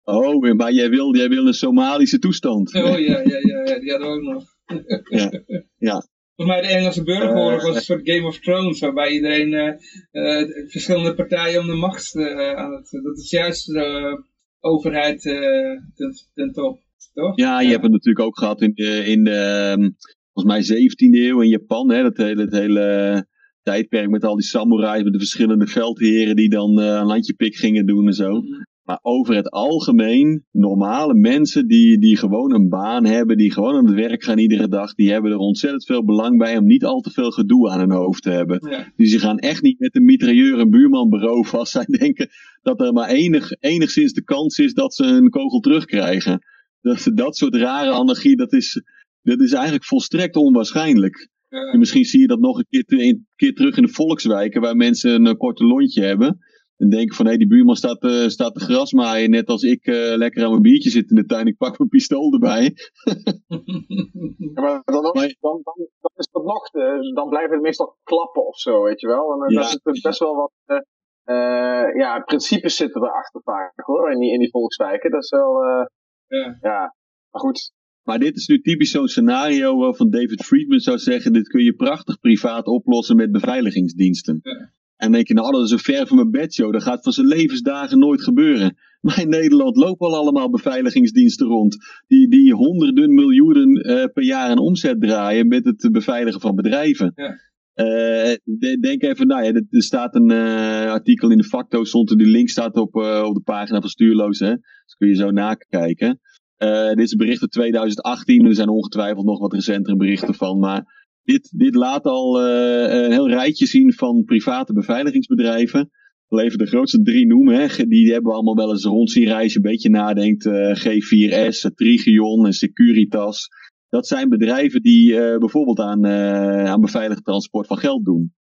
Oh, maar jij wil, jij wil een Somalische toestand. Oh ja, ja, ja, ja die hadden we ook nog. [laughs] ja. ja. Volgens mij de Engelse burgeroorlog was een soort Game of Thrones, waarbij iedereen uh, uh, verschillende partijen om de macht uh, aan het... Dat is juist de overheid ten, ten, top, toch? Ja, je ja. hebt het natuurlijk ook gehad in de, in de um, volgens mij 17e eeuw in Japan, hè, dat hele, het hele tijdperk met al die samurais, met de verschillende veldheren die dan een landje pik gingen doen en zo. -hmm. Maar over het algemeen, normale mensen die, die gewoon een baan hebben, die gewoon aan het werk gaan iedere dag, die hebben er ontzettend veel belang bij om niet al te veel gedoe aan hun hoofd te hebben. Ja. Dus die gaan echt niet met een mitrailleur een buurman beroven als zij [laughs] denken dat er maar enig, enigszins de kans is dat ze een kogel terugkrijgen. Dat, dat soort rare anarchie, dat is, dat is eigenlijk volstrekt onwaarschijnlijk. Ja. En misschien zie je dat nog een keer, te- een keer terug in de volkswijken, waar mensen een eh, korte lontje hebben. En denken van, hé, die buurman staat, eh, staat te grasmaaien, net als ik eh, lekker aan mijn biertje zit in de tuin. Ik pak mijn pistool erbij. [laughs] Ja, maar dan, ook, Maar- dan, dan, dan is dat nog, de, dan blijven het meestal klappen of zo, weet je wel. En dan Ja. daar zitten best wel wat, ja, principes zitten erachter vaak hoor, in die, in die volkswijken. Dat is wel, eh, Ja. ja, maar goed. Maar dit is nu typisch zo'n scenario waarvan David Friedman zou zeggen, dit kun je prachtig privaat oplossen met beveiligingsdiensten. Ja. En denk je, nou, dat is een ver van mijn bedshow. Dat gaat van zijn levensdagen nooit gebeuren. [laughs] Maar in Nederland lopen al allemaal beveiligingsdiensten rond. Die, die honderden miljoenen eh, per jaar aan omzet draaien met het beveiligen van bedrijven. Ja. Eh, de- denk even, nou ja, er staat een eh, artikel in de Facto, stond er, die link staat op, op de pagina van Stuurloos, hè. Dus kun je zo nakijken. Eh, dit is bericht uit 2018, er zijn ongetwijfeld nog wat recentere berichten van, maar dit, dit laat al eh, een heel rijtje zien van private beveiligingsbedrijven. Wil even de grootste drie noemen. Hè. Die hebben we allemaal wel eens rond zien. Een beetje nadenkt. eh, G4S, Trigion en Securitas. Dat zijn bedrijven die bijvoorbeeld aan, aan beveiligd transport van geld doen.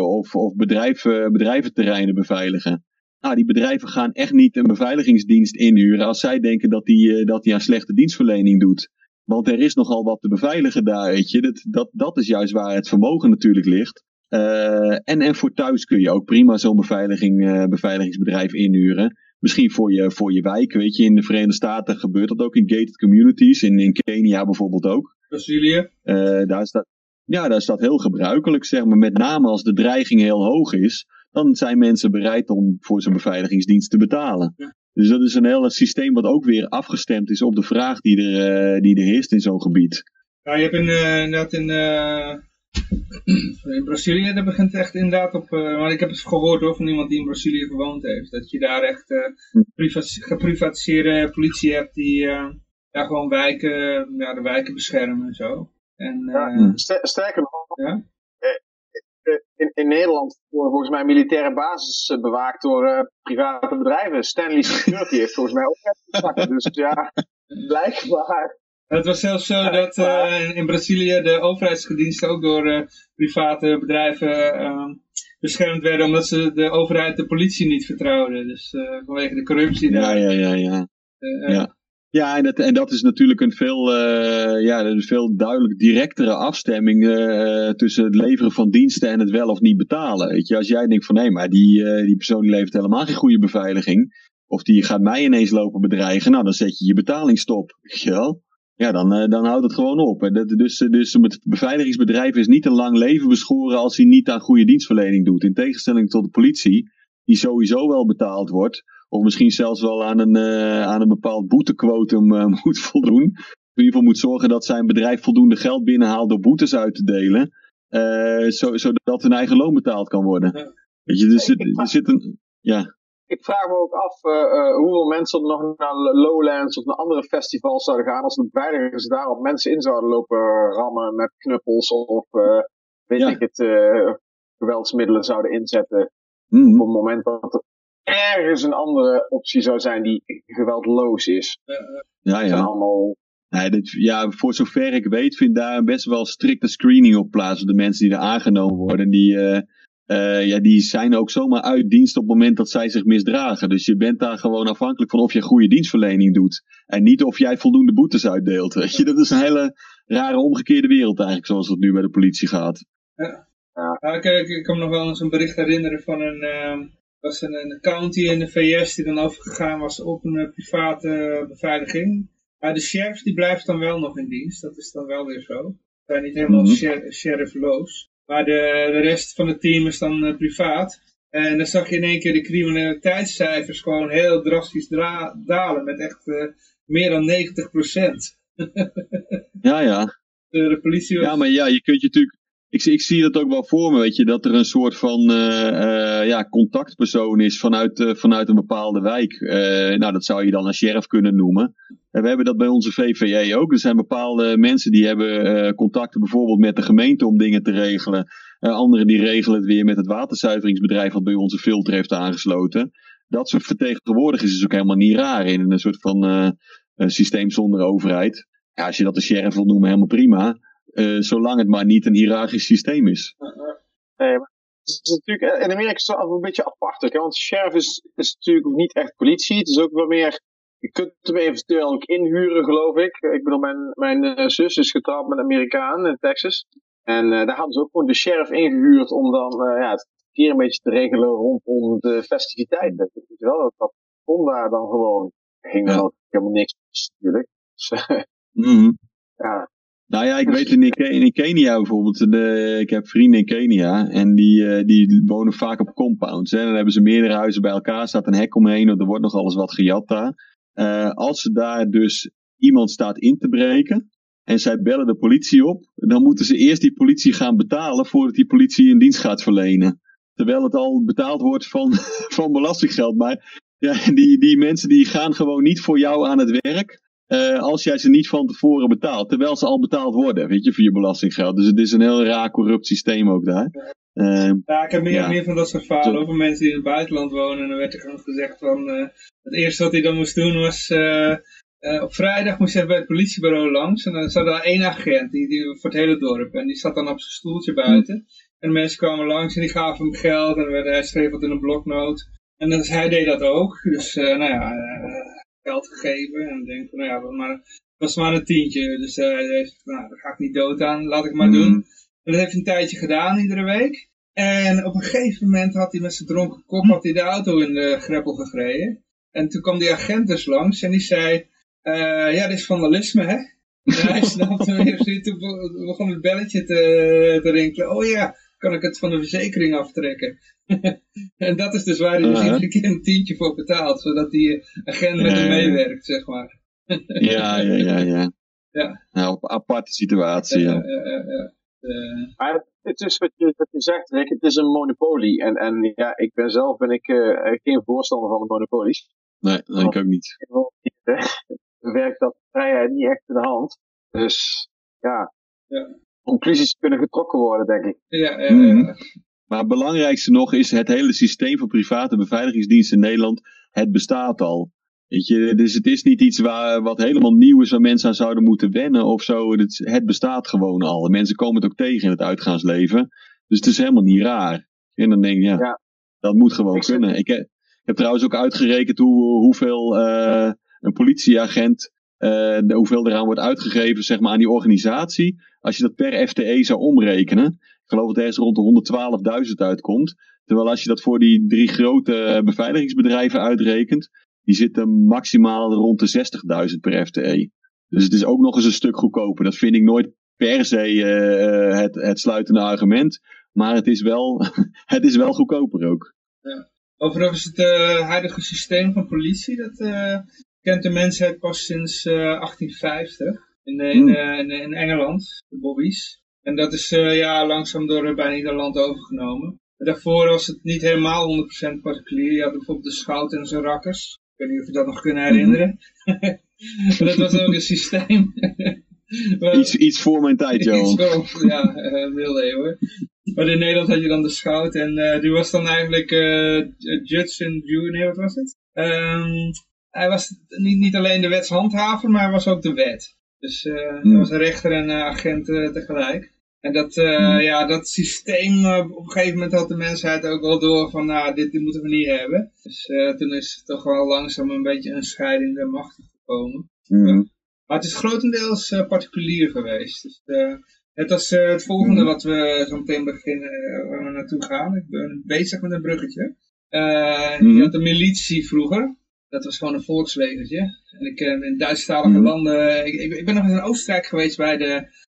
Of of bedrijven, bedrijventerreinen beveiligen. Nou, die bedrijven gaan echt niet een beveiligingsdienst inhuren als zij denken dat die, eh, dat die aan slechte dienstverlening doet. Want er is nogal wat te beveiligen daar, weet je. Dat, dat, dat is juist waar het vermogen natuurlijk ligt. Eh, en, en voor thuis kun je ook prima zo'n beveiliging, eh, beveiligingsbedrijf inhuren. Misschien voor je, voor je wijk, weet je. In de Verenigde Staten gebeurt dat ook in gated communities. In, in Kenia bijvoorbeeld ook. Brazilië. Daar is dat, ja, daar is dat heel gebruikelijk, zeg maar. Met name als de dreiging heel hoog is, dan zijn mensen bereid om voor zo'n beveiligingsdienst te betalen. Ja. Dus dat is een heel systeem wat ook weer afgestemd is op de vraag die er, eh, die er heerst in zo'n gebied. Ja, je hebt in, eh, inderdaad in, eh, [clears throat] in Brazilië, daar begint het echt inderdaad op, eh, maar ik heb het gehoord hoor, van iemand die in Brazilië gewoond heeft, dat je daar echt eh, Hm. priva- geprivatiseerde politie hebt die eh, ja, gewoon wijken, ja, de wijken beschermen en zo. En, Ja. eh, Ster- Sterker nog, ja? Eh, in, in Nederland worden volgens mij militaire basis eh, bewaakt door eh, private bedrijven. Stanley Security heeft volgens mij ook gepakt. [laughs] Dus ja, blijkbaar. Het was zelfs zo dat eh, in, Brazilië de overheidsgediensten ook door eh, private bedrijven eh, beschermd werden, omdat ze de overheid de politie niet vertrouwden. Dus eh, vanwege de corruptie Ja, daar. ja, ja, ja. Ja. Ja, en dat, en dat is natuurlijk een veel, eh, ja, een veel duidelijk directere afstemming eh, tussen het leveren van diensten en het wel of niet betalen. Weet je, als jij denkt van hé, maar die, eh, die persoon die levert helemaal geen goede beveiliging, of die gaat mij ineens lopen bedreigen, nou dan zet je je betaling stop. Wel? Ja, dan, dan houdt het gewoon op. Dus, dus het beveiligingsbedrijf is niet een lang leven beschoren als hij niet aan goede dienstverlening doet. In tegenstelling tot de politie, die sowieso wel betaald wordt. Of misschien zelfs wel aan een, eh, aan een bepaald boetequotum eh, [laughs] moet voldoen. In ieder geval moet zorgen dat zijn bedrijf voldoende geld binnenhaalt door boetes uit te delen. eh, zo, zodat hun eigen loon betaald kan worden. Ja. Weet je, er zit, er zit een. Ja, Ik vraag me ook af eh, hoeveel mensen nog naar Lowlands of naar andere festivals zouden gaan als de beveiligers daarop mensen in zouden lopen rammen met knuppels of weet Ja. ik het, geweldsmiddelen zouden inzetten Mhm. op het moment dat er ergens een andere optie zou zijn die geweldloos is. ja, zijn ja. allemaal Nee, dit, ja, voor zover ik weet, vindt daar best wel strikte screening op plaats. De mensen die er aangenomen worden, die, eh, eh, ja, die zijn ook zomaar uit dienst op het moment dat zij zich misdragen. Dus je bent daar gewoon afhankelijk van of je goede dienstverlening doet. En niet of jij voldoende boetes uitdeelt. Weet je, dat is een hele rare omgekeerde wereld eigenlijk, zoals het nu bij de politie gaat. Ja, ik, ik, ik kan me nog wel eens een bericht herinneren van een, ehm, was een, een county in de VS die dan overgegaan was op een eh, private eh, beveiliging. Maar de sheriff die blijft dan wel nog in dienst, dat is dan wel weer zo. Ze zijn niet helemaal Mhm. sher- sheriffloos. Maar de, de rest van het team is dan eh, privaat. En dan zag je in één keer de criminaliteitscijfers gewoon heel drastisch dra- dalen met echt meer dan 90% [laughs] Ja, ja. de, de politie was... Ja, maar ja, je kunt je natuurlijk, ik, ik zie dat ook wel voor me, weet je, dat er een soort van uh, uh, ja, contactpersoon is vanuit, uh, vanuit een bepaalde wijk. nou, dat zou je dan een sheriff kunnen noemen. En we hebben dat bij onze VVE ook. Er zijn bepaalde mensen die hebben contacten bijvoorbeeld met de gemeente om dingen te regelen. anderen die regelen het weer met het waterzuiveringsbedrijf wat bij onze filter heeft aangesloten. Dat soort vertegenwoordigers is ook helemaal niet raar in een soort van systeem zonder overheid. Ja, als je dat de sheriff wil noemen, helemaal prima. Uh, zolang het maar niet een hiërarchisch systeem is. Nee, maar het is natuurlijk, in Amerika is het een beetje apart. Hè? Want sheriff is, is natuurlijk ook niet echt politie. Het is ook wel meer, je kunt hem eventueel ook inhuren, geloof ik. Ik bedoel, mijn, mijn uh, zus is getrouwd met een Amerikaan in Texas. En uh, daar hadden ze ook gewoon de sheriff ingehuurd om dan ja, het keer een beetje te regelen rondom de festiviteiten. Weet je wel, dat, dat kon daar dan gewoon. Er ging dan ook helemaal niks natuurlijk. Dus, [laughs] mm ja, nou ja, ik weet in, in Kenia bijvoorbeeld, de, ik heb vrienden in Kenia en die, uh, die wonen vaak op compounds. Hè. Dan hebben ze meerdere huizen bij elkaar, staat een hek omheen, er wordt nog alles wat gejat daar. Uh, als ze daar dus iemand staat in te breken en zij bellen de politie op, dan moeten ze eerst die politie gaan betalen voordat die politie een dienst gaat verlenen. Terwijl het al betaald wordt van, [laughs] van belastinggeld. Maar ja, die, die mensen die gaan gewoon niet voor jou aan het werk. Uh, als jij ze niet van tevoren betaalt, terwijl ze al betaald worden, weet je, voor je belastinggeld. Dus het is een heel raar corrupt systeem ook daar. Uh, ja, ik heb meer, ja. meer van dat soort verhalen over mensen die in het buitenland wonen. En dan werd er gewoon gezegd van, uh, het eerste wat hij dan moest doen was, op vrijdag moest hij bij het politiebureau langs. En dan zat daar één agent, die, die voor het hele dorp. En die zat dan op zijn stoeltje buiten. En de mensen kwamen langs en die gaven hem geld. En hij schreef wat in een bloknoot. En dus hij deed dat ook. Dus, nou ja geld gegeven. En denk van, nou ja, maar, het was maar een tientje. Dus uh, hij heeft, nou, daar ga ik niet dood aan, laat ik maar doen. Mhm. En dat heeft hij een tijdje gedaan, iedere week. En op een gegeven moment had hij met zijn dronken kop had hij de auto in de greppel gegreden. En toen kwam die agent dus langs en die zei, uh, ja, dit is vandalisme, hè? [laughs] En hij snapte weer, toen begon het belletje te, te rinkelen. Oh ja, kan ik het van de verzekering aftrekken? [laughs] en dat is dus waar hij uh -huh. iedere keer een tientje voor betaalt, zodat die agent met hem meewerkt, zeg maar. ja, ja, ja, ja. [laughs] Ja. Nou, op aparte situatie, ja. ja, ja, ja, ja. Uh, maar het is wat je, wat je zegt, Rick, het is een monopolie. En, en ja, ik ben zelf ben ik, uh, geen voorstander van de monopolies. Nee, nee ik ook niet. [laughs] werkt dat vrijheid niet echt in de hand. Dus ja, ja. Conclusies kunnen getrokken worden, denk ik. Ja, ja, ja. Mm. Maar het belangrijkste nog is het hele systeem van private beveiligingsdiensten in Nederland. Het bestaat al. Weet je, dus het is niet iets waar, wat helemaal nieuw is waar mensen aan zouden moeten wennen of zo. Het, het bestaat gewoon al. En mensen komen het ook tegen in het uitgaansleven. Dus het is helemaal niet raar. En dan denk je, ja, Ja. dat moet gewoon Ik kunnen. Ik heb, ik heb trouwens ook uitgerekend hoe, hoeveel eh, een politieagent, eh, de- hoeveel eraan wordt uitgegeven zeg maar, aan die organisatie. Als je dat per FTE zou omrekenen, ik geloof dat ergens rond de 112.000 uitkomt. Terwijl als je dat voor die drie grote eh, beveiligingsbedrijven uitrekent, die zitten maximaal rond de 60.000 per FTE. Dus het is ook nog eens een stuk goedkoper. Dat vind ik nooit per se eh, het, het sluitende argument. Maar het is wel, [laughs] het is wel goedkoper ook. Overigens het eh, huidige systeem van politie, dat kent de mensheid pas sinds eh, 1850 in, eh, in, Hmm. eh, in, in Engeland, de bobbies. En dat is eh, ja, langzaam door eh, bijna ieder land overgenomen. En daarvoor was het niet helemaal 100% particulier. Je had bijvoorbeeld de schout en zijn rakkers. Ik weet niet of je dat nog kunnen herinneren. [laughs] Maar dat was ook een systeem. [laughs] Iets, iets voor mijn tijd, [laughs] Johan. Iets van, ja, uh, middeleeuwen. Maar in Nederland had je dan de schout en eh, die was dan eigenlijk eh, en jury, nee wat was het? Ehm, hij was niet, niet alleen de wetshandhaver, maar hij was ook de wet. Dus Hmm. was een rechter en eh, agent eh, tegelijk. En dat, Hmm. ja, dat systeem, op een gegeven moment had de mensheid ook wel door van, nou, dit, dit moeten we niet hebben. Dus toen is het toch wel langzaam een beetje een scheiding der machten gekomen. Mhm. Maar het is grotendeels particulier geweest. Dus, net als eh, het volgende wat we zo meteen beginnen, waar we naartoe gaan. Ik ben bezig met een bruggetje. Je had de militie vroeger. Dat was gewoon een volkslegertje. En ik, eh, in Duitsstalige Mhm. landen... Ik, ik, ik ben nog eens in Oostenrijk geweest bij de,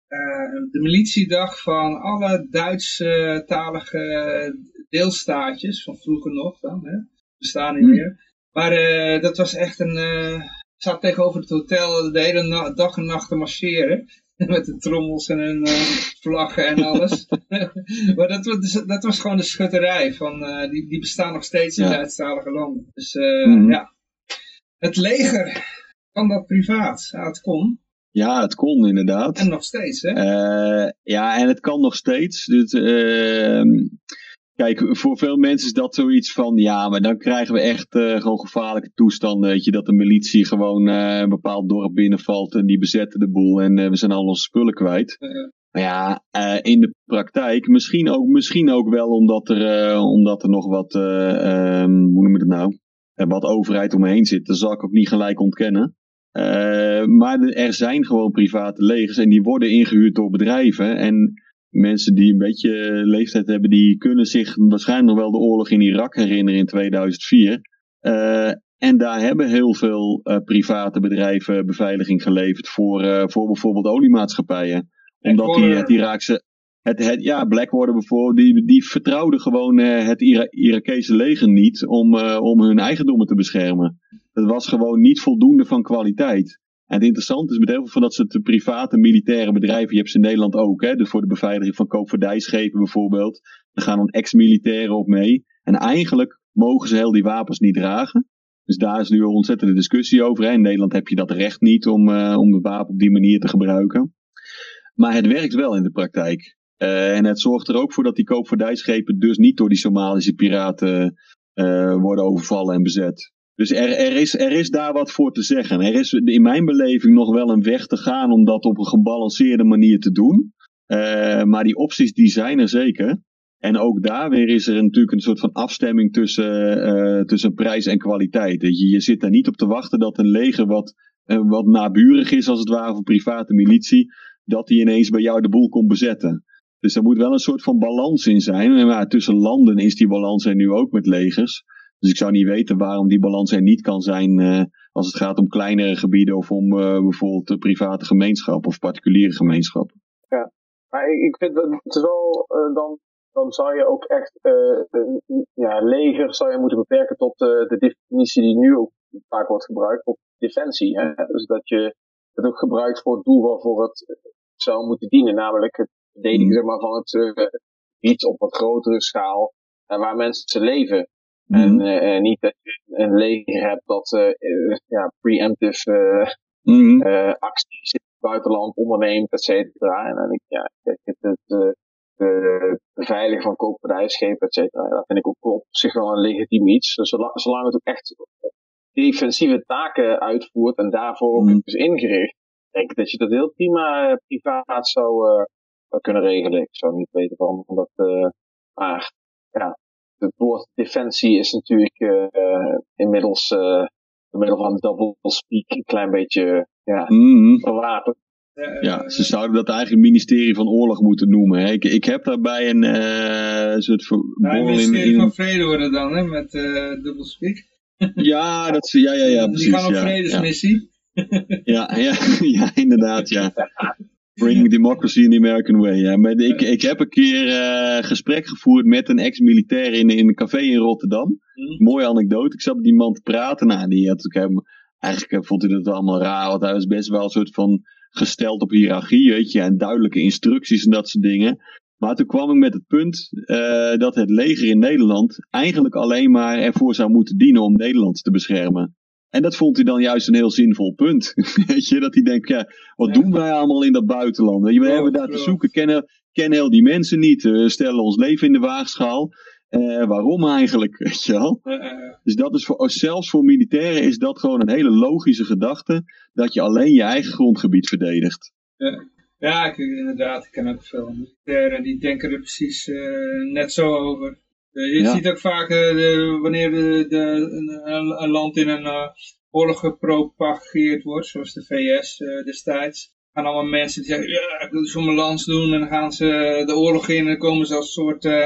eh, de militiedag van alle Duitsstalige deelstaatjes. Van vroeger nog dan. Hè. Bestaan niet Mhm. meer. Maar eh, dat was echt een... eh, zat tegenover het hotel de hele dag en nacht te marcheren. [laughs] Met de trommels en hun vlaggen en alles. [laughs] maar dat, was- dat was gewoon de schutterij. Van, eh, die, die bestaan nog steeds in Ja. Duitsstalige landen. Dus eh, Mhm. ja. Het leger kan dat privaat. Ja, het kon. Ja, het kon inderdaad. En nog steeds, hè? Eh, ja, en het kan nog steeds. Dus, ehm, kijk, voor veel mensen is dat zoiets van, ja, maar dan krijgen we echt eh, gewoon gevaarlijke toestanden. Weet je, dat de militie gewoon eh, een bepaald dorp binnenvalt en die bezetten de boel en we zijn al onze spullen kwijt. Maar ja, in de praktijk, misschien ook, misschien ook wel omdat er, omdat er nog wat, eh, ehm, hoe noem je het nou, Eh, wat overheid omheen zit. Dat zal ik ook niet gelijk ontkennen. Eh, maar er zijn gewoon private legers en die worden ingehuurd door bedrijven. En mensen die een beetje leeftijd hebben, die kunnen zich waarschijnlijk nog wel de oorlog in Irak herinneren in 2004. Eh, en daar hebben heel veel private bedrijven beveiliging geleverd voor, voor bijvoorbeeld oliemaatschappijen. Omdat die het Iraakse. Het, het, ja, Blackwater bijvoorbeeld, die, die vertrouwden gewoon eh, het Ira Irakese leger niet om, eh, om hun eigendommen te beschermen. Het was gewoon niet voldoende van kwaliteit. En het interessante is met heel veel van dat soort private militaire bedrijven, je hebt ze in Nederland ook, hè, dus voor de beveiliging van koopvaardijschepen bijvoorbeeld. Daar gaan dan ex-militairen op mee. En eigenlijk mogen ze heel die wapens niet dragen. Dus daar is nu een ontzettende discussie over. In Nederland heb je dat recht niet om, eh, om de wapen op die manier te gebruiken. Maar het werkt wel in de praktijk. Eh, en het zorgt er ook voor dat die koopvaardijschepen dus niet door die Somalische piraten eh, worden overvallen en bezet. Dus er, er, is, er is daar wat voor te zeggen. Er is in mijn beleving nog wel een weg te gaan om dat op een gebalanceerde manier te doen. Eh, maar die opties die zijn er zeker. En ook daar weer is er natuurlijk een soort van afstemming tussen, tussen prijs en kwaliteit. Je, je zit daar niet op te wachten dat een leger wat, wat naburig is als het ware voor private militie, dat die ineens bij jou de boel komt bezetten. Dus er moet wel een soort van balans in zijn. En maar tussen landen is die balans er nu ook met legers. Dus ik zou niet weten waarom die balans er niet kan zijn eh, als het gaat om kleinere gebieden of om eh, bijvoorbeeld private gemeenschap of particuliere gemeenschappen. Maar ik, vind dat wel, eh, dan, dan zou je ook echt, ja, leger zou je moeten beperken tot de definitie die nu ook vaak wordt gebruikt, op defensie. Dus dat je het ook gebruikt voor het doel waarvoor het zou moeten dienen, namelijk het verdedigen Mhm. zeg maar, van het eh, gebied op wat grotere schaal, en waar mensen leven. En eh, eh, niet dat je een leger hebt dat eh, eh, ja, preemptive eh, eh, acties in het buitenland onderneemt, et cetera. En dan denk ik, ja, kijk, het, het, eh, de beveiligen van koopvaardijschepen, et cetera, dat vind ik ook op zich wel een legitiem iets. Dus zolang, zolang het ook echt defensieve taken uitvoert en daarvoor ook is ingericht, denk ik dat je dat heel prima eh, privaat zou, eh, zou kunnen regelen. Ik zou niet weten waarom dat, eh, maar ja, het woord defensie is natuurlijk eh, inmiddels eh door middel van double speak een klein beetje ja, Mhm. verwaterd. eh, Ja, ze zouden dat eigenlijk ministerie van oorlog moeten noemen. Hè. Ik, ik heb daarbij een eh, soort van ja, het borrel in, ministerie in- van Vrede worden dan, hè, met eh dubbelspeak. Ja, dat ze, ja, ja, ja, precies. Die gaan op ja, ja. vredesmissie. Ja, ja, [laughs] ja, inderdaad, ja. [laughs] Bring democracy in the American way. Ja. Maar ik, ik heb een keer eh gesprek gevoerd met een ex-militair in, in een café in Rotterdam. Mhm. Mooie anekdote. Ik zat met die man te praten. Nou, die had helemaal, eigenlijk eh, vond hij dat allemaal raar. Want hij was best wel een soort van gesteld op hiërarchie, weet je. En duidelijke instructies en dat soort dingen. Maar toen kwam ik met het punt eh, dat het leger in Nederland eigenlijk alleen maar ervoor zou moeten dienen om Nederland te beschermen. En dat vond hij dan juist een heel zinvol punt. [laughs] Weet je, dat hij denkt, ja, wat Ja. doen wij allemaal in dat buitenland? Weet je, we hebben daar te zoeken, kennen, kennen heel die mensen niet, eh, stellen ons leven in de waagschaal. Eh, waarom eigenlijk, [laughs] weet je wel? Dus dat is voor, zelfs voor militairen is dat gewoon een hele logische gedachte, dat je alleen je eigen grondgebied verdedigt. ja, ik, inderdaad, ik ken ook veel militairen die denken er precies eh, net zo over. Eh, je Ja. ziet ook vaak eh, de- wanneer de, de, een, land in een eh, oorlog gepropageerd wordt, zoals de VS eh, destijds. gaan allemaal mensen die zeggen, ja, ik wil om mijn land doen. En dan gaan ze de oorlog in en dan komen ze als soort eh,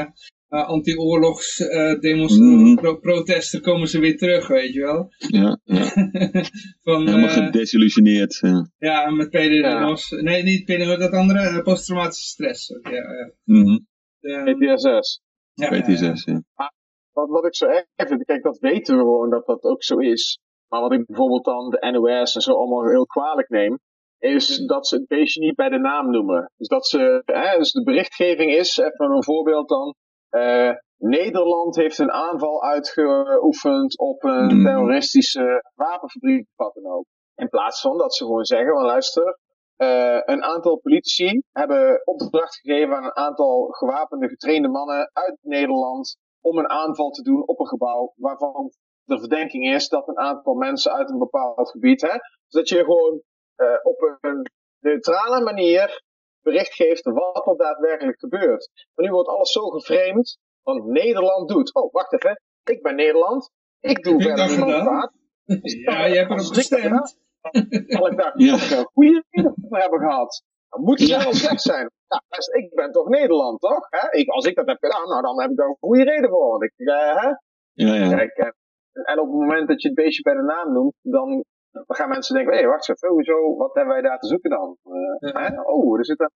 eh, anti-oorlogs eh, demos- Mhm. pro- protesten komen ze weer terug, weet je wel. Ja, ja. [laughs] Van, helemaal eh, gedesillusioneerd. Ja. ja, met PDDOS. Nee, niet PDDOS, dat andere, posttraumatische stress. Ja. Mhm. PTSS. Ja, PTSS, ja. Wat, wat ik zo erg vind, kijk, dat weten we gewoon dat dat ook zo is. Maar wat ik bijvoorbeeld dan de NOS en zo allemaal heel kwalijk neem, is dat ze het beestje niet bij de naam noemen. Dus dat ze, hè, dus de berichtgeving is, even een voorbeeld dan. Uh, Nederland heeft een aanval uitgeoefend op een Hmm. terroristische wapenfabriek, wat dan ook. In plaats van dat ze gewoon zeggen, van luister, uh, een aantal politici hebben opdracht gegeven aan een aantal gewapende, getrainde mannen uit Nederland om een aanval te doen op een gebouw waarvan de verdenking is dat een aantal mensen uit een bepaald gebied, hè, dat je gewoon uh, op een neutrale manier bericht geeft wat er daadwerkelijk gebeurt. Maar nu wordt alles zo geframed, want Nederland doet. Oh, wacht even, ik ben Nederland, ik doe verder niemand kwaad. Ja, je hebt erop gestemd. [laughs] ik daar Ja. toch een goede reden voor hebben gehad. Dan moet het Ja. wel slecht zijn. Ja, dus ik ben toch Nederland, toch? Hè? Ik, als ik dat heb gedaan, nou, dan heb ik daar een goede reden voor. Want ik, eh, hè? Ja, ja. Kijk, eh, en op het moment dat je het beestje bij de naam noemt, dan gaan mensen denken, hé, hey, wacht eens even, hoezo, wat hebben wij daar te zoeken dan? Eh, Ja. hè? Oh, er zit een,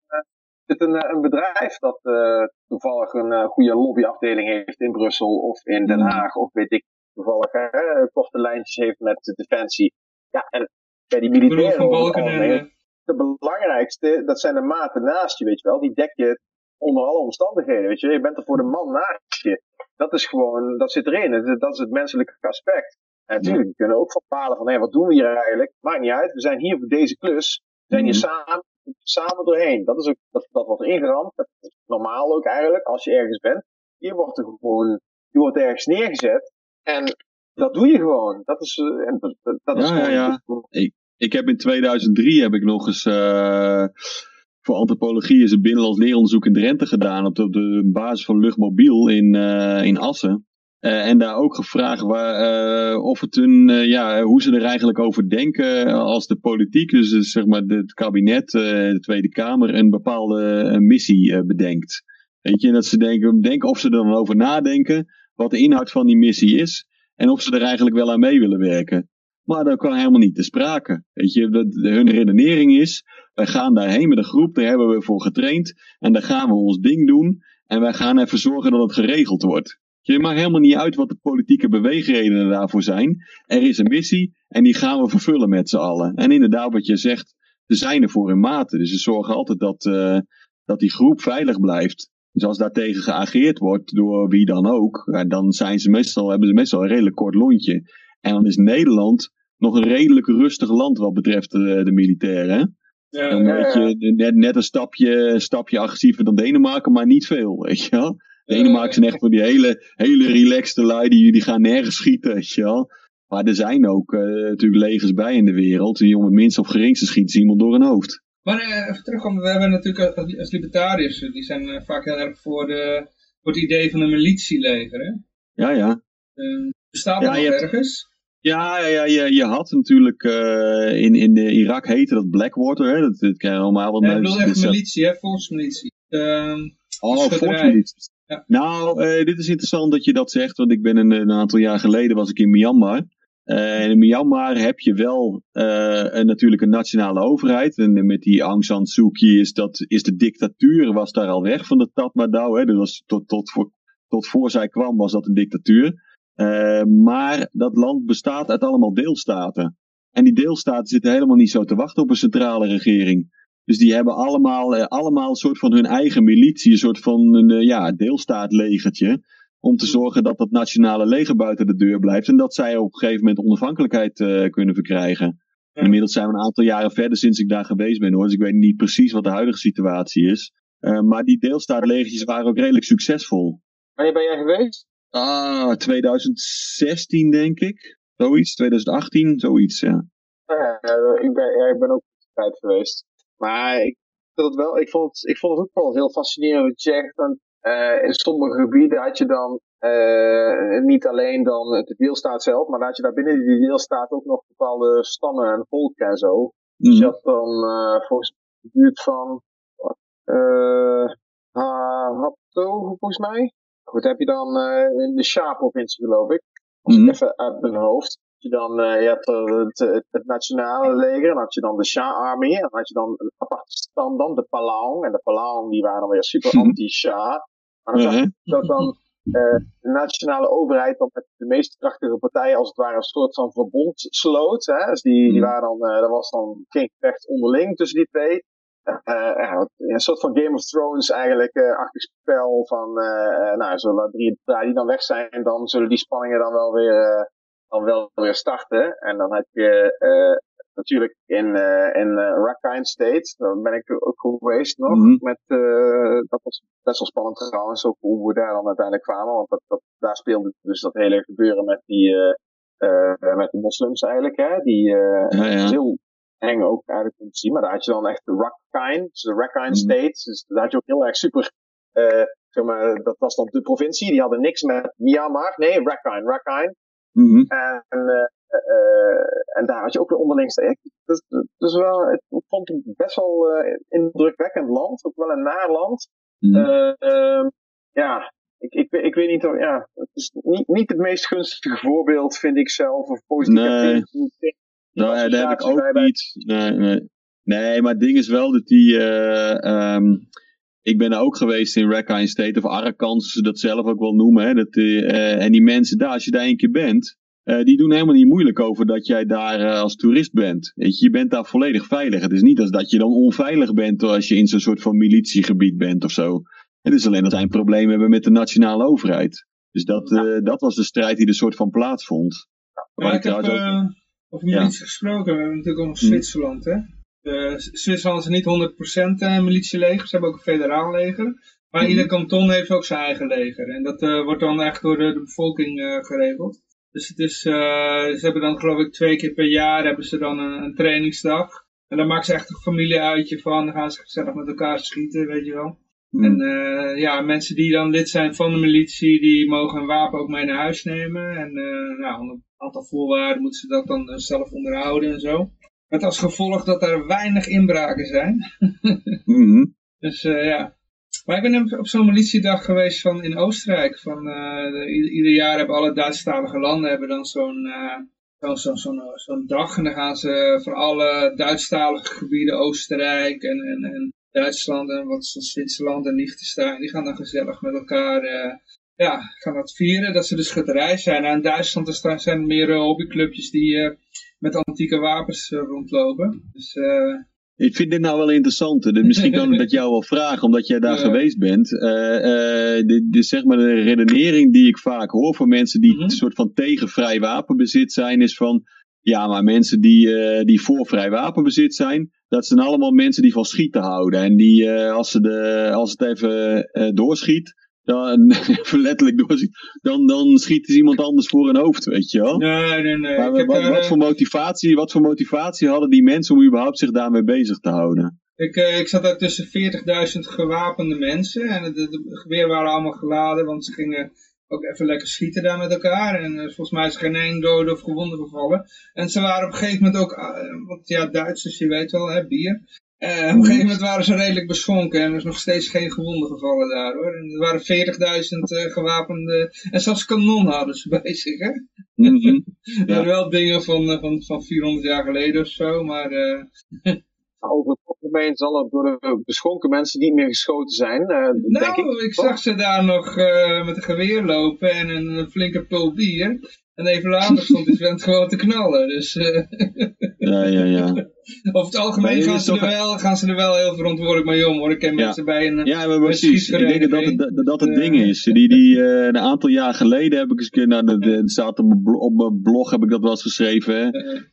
zit een, een bedrijf dat eh, toevallig een eh, goede lobbyafdeling heeft in Brussel of in Den Mm. Haag, of weet ik, toevallig hè, korte lijntjes heeft met de Defensie. Ja, en bij die militairen over en... de belangrijkste, dat zijn de maten naast je, weet je wel. Die dek je onder alle omstandigheden, weet je. Je bent er voor de man naast je. Dat is gewoon, dat zit erin. Dat- is het menselijke aspect. En natuurlijk, we kunnen ook bepalen van, hé, wat doen we hier eigenlijk? Maakt niet uit, we zijn hier voor deze klus. We zijn hier Mhm. samen, samen doorheen. Dat is ook, dat, dat wordt ingeramd. Dat is normaal ook eigenlijk, als je ergens bent. Hier wordt er gewoon, je wordt ergens neergezet. En dat doe je gewoon. Dat is, eh, dat, dat- dat is Ja, ja, gewoon, ja. Ik heb in 2003 heb ik nog eens eh, voor antropologie is een binnenlands leeronderzoek in Drenthe gedaan op de, op de basis van luchtmobiel in, eh, in Assen. En daar ook gevraagd waar, of het een, ja, hoe ze er eigenlijk over denken als de politiek, dus zeg maar het kabinet, de Tweede Kamer, een bepaalde missie bedenkt. Weet je, dat ze denken, denken of ze er dan over nadenken wat de inhoud van die missie is en of ze er eigenlijk wel aan mee willen werken. Maar dat kwam helemaal niet te sprake. Weet je, hun redenering is, wij gaan daarheen met een groep, daar hebben we voor getraind. En daar gaan we ons ding doen. En wij gaan ervoor zorgen dat het geregeld wordt. Je maakt helemaal niet uit wat de politieke beweegredenen daarvoor zijn. Er is een missie en die gaan we vervullen met z'n allen. En inderdaad, wat je zegt, ze zijn er voor in mate. Dus ze zorgen altijd dat, eh, dat die groep veilig blijft. Dus als daartegen geageerd wordt door wie dan ook, dan zijn ze meestal, hebben ze meestal een redelijk kort lontje. En dan is Nederland nog een redelijk rustig land wat betreft de, de militairen. Ja, Dan ja, weet je, net, net een stapje, stapje agressiever dan Denemarken, maar niet veel, weet je wel. Denemarken zijn echt voor die hele, hele relaxte lui, die, die gaan nergens schieten, weet je wel. Maar er zijn ook eh, natuurlijk legers bij in de wereld, die om het minst of geringste schieten iemand door hun hoofd. Maar eh, even terugkomen, we hebben natuurlijk als, als libertariërs, die zijn eh, vaak heel erg voor, de, voor het idee van een militieleger. Hè? Ja, ja. Eh, bestaat Ja, dat nog je hebt- ergens? Ja, ja, ja je, je had natuurlijk eh, in, in de Irak heette dat Blackwater, hè? Dat, dat kennen we allemaal wel. Ja, ik bedoel echt dus, militie, hè? volksmilitie. Ehm, Oh. Ja. Nou, eh, dit is interessant dat je dat zegt, want ik ben een, een aantal jaar geleden was ik in Myanmar. Eh, en in Myanmar heb je wel eh, een, natuurlijk een nationale overheid. En met die Aung San Suu Kyi is, dat, is de dictatuur was daar al weg van de Tatmadaw. Hè. Dat was tot, tot, voor, tot voor zij kwam was dat een dictatuur. Eh, maar dat land bestaat uit allemaal deelstaten. En die deelstaten zitten helemaal niet zo te wachten op een centrale regering. Dus die hebben allemaal, allemaal een soort van hun eigen militie, een soort van een ja, deelstaatlegertje. Om te zorgen dat dat nationale leger buiten de deur blijft. En dat zij op een gegeven moment onafhankelijkheid eh, kunnen verkrijgen. Inmiddels zijn we een aantal jaren verder sinds ik daar geweest ben hoor. Dus ik weet niet precies wat de huidige situatie is. Eh, maar die deelstaatlegertjes waren ook redelijk succesvol. Wanneer ben jij geweest? Ah, 2016 denk ik. Zoiets, 2018, zoiets, ja. Ja, ik, ben, ja, ik ben ook tijd geweest. Maar ik, vond het wel, ik, vond het, ik vond het ook wel heel fascinerend wat je zegt. Eh, in sommige gebieden had je dan eh, niet alleen dan de deelstaat zelf, maar dan had je daar binnen die deelstaat ook nog bepaalde stammen en volken en zo. Dus je Mhm. had dan eh, volgens de buurt van Hapto, volgens mij. Goed, heb je dan in de Sha-provincie geloof ik. Als Mhm. ik even uit mijn hoofd. Je, dan, je had het, het, het nationale leger, dan had je dan de Shah-army, en dan had je dan een aparte stam dan, de Palang. En de Palang die waren dan weer super [laughs] Mhm. anti-Shah. Maar dan zag je dat dan de nationale overheid dan met de meest krachtige partijen als het ware een soort van verbond sloot. Hè? Dus die, die waren dan, er was dan geen gevecht onderling tussen die twee. ja, een soort van Game of Thrones eigenlijk, achtig spel van, nou, zullen drie die dan weg zijn, dan zullen die spanningen dan wel weer dan wel weer starten. En dan heb je natuurlijk in, uh, in uh, Rakhine State, daar ben ik ook geweest nog. Mm -hmm. met, dat was best wel spannend trouwens, ook hoe we daar dan uiteindelijk kwamen. Want dat, dat, daar speelde dus dat hele gebeuren met die, met die moslims eigenlijk. Hè, die ja, ja. heel eng ook eigenlijk om te zien. Maar daar had je dan echt de Rakhine, dus de Rakhine mm -hmm. State. Dus daar had je ook heel erg super zeg maar, dat was dan de provincie. Die hadden niks met Myanmar. Nee, Rakhine, Rakhine. Mm -hmm. En, en daar had je ook weer onderling staan. Dus, dus wel, ik vond het best wel uh, indrukwekkend land. Ook wel een naar land. Mm -hmm. ja, ik, ik, ik weet niet, ja, het is niet, niet het meest gunstige voorbeeld, vind ik zelf. Of positief. Nee, nou, daar heb ik ook niet. Nee, nee. nee, maar het ding is wel dat die. Um, ik ben ook geweest in Rakhine State, of Arakan, ze dat zelf ook wel noemen. Hè, dat, uh, en die mensen daar, als je daar een keer bent, uh, die doen helemaal niet moeilijk over dat jij daar uh, als toerist bent. Weet je, je bent daar volledig veilig. Het is niet als dat je dan onveilig bent als je in zo'n soort van militiegebied bent of zo. Het is alleen dat zij een probleem hebben met de nationale overheid. Dus dat, dat was de strijd die er soort van plaatsvond. Ja, ik heb ook... over militie ja. gesproken. We hebben natuurlijk ook Zwitserland, hè? Zwitserland is niet 100% uh, militieleger. Ze hebben ook een federaal leger. Maar -hmm. ieder kanton heeft ook zijn eigen leger. En dat wordt dan echt door de, de bevolking geregeld. Dus het is, ze hebben dan geloof ik twee keer per jaar hebben ze dan een, een trainingsdag. En dan maken ze echt een familieuitje van. Dan gaan ze gezellig met elkaar schieten, weet je wel. Mm. En ja, mensen die dan lid zijn van de militie, die mogen een wapen ook mee naar huis nemen. En nou, onder een aantal voorwaarden moeten ze dat dan zelf onderhouden en zo. Met als gevolg dat er weinig inbraken zijn. mm [laughs] -hmm. Dus uh, ja. Maar ik ben op zo'n militiedag geweest van in Oostenrijk. Van, de, ieder jaar hebben alle Duitsstalige landen hebben dan zo'n uh, zo'n zo, zo, zo dag. En dan gaan ze van alle Duitsstalige gebieden, Oostenrijk en, en, en Duitsland en wat Zwitserland en Liechtenstein. Die gaan dan gezellig met elkaar ja, gaan dat vieren. Dat ze de schutterij zijn. Nou, in Duitsland er zijn meer hobbyclubjes die met antieke wapens rondlopen. Dus. Ik vind dit nou wel interessant. Dus misschien kan ik dat jou wel vragen, omdat jij daar ja. geweest bent. Uh, de, de, zeg maar de redenering die ik vaak hoor van mensen die mm -hmm. een soort van tegen vrij wapenbezit zijn, is van ja, maar mensen die, die voor vrij wapenbezit zijn, dat zijn allemaal mensen die van schieten houden. En die als, ze de, als het even doorschiet, dan, [laughs] letterlijk doorziet, dan, dan schiet is iemand anders voor een hoofd, weet je wel. Nee, nee, nee. Maar wat, wat, wat, voor motivatie, wat voor motivatie hadden die mensen om überhaupt zich daarmee bezig te houden? Ik, uh, ik zat daar tussen 40.000 gewapende mensen en de, de, de geweren waren allemaal geladen, want ze gingen ook even lekker schieten daar met elkaar. En uh, volgens mij is er geen één dode of gewonde gevallen. En ze waren op een gegeven moment ook, uh, want ja, Duitsers, je weet wel, hè, bier. Uh, op een gegeven moment waren ze redelijk beschonken en er is nog steeds geen gewonden gevallen daar hoor. En er waren 40.000 uh, gewapende, en zelfs kanon hadden ze [laughs] bij zich hè. Mm -hmm. dat waren wel dingen van, van, van 400 jaar geleden of zo, maar... Uh... Over het algemeen zal er door de beschonken mensen niet meer geschoten zijn, uh, nou, denk ik. ik zag ze daar nog uh, met een geweer lopen en een, een flinke pul bier. En even later stond die vent gewoon te knallen. Dus, uh, ja, ja, ja. [laughs] Over het algemeen gaan ze, er wel, gaan ze er wel heel verantwoordelijk mee om hoor. Ik ken ja. mensen bij een Ja, maar precies. Ik denk dat het, dat, dat het uh, ding is. Die, die, uh, een aantal jaar geleden heb ik eens een keer, nou, staat op, op mijn blog heb ik dat wel eens geschreven.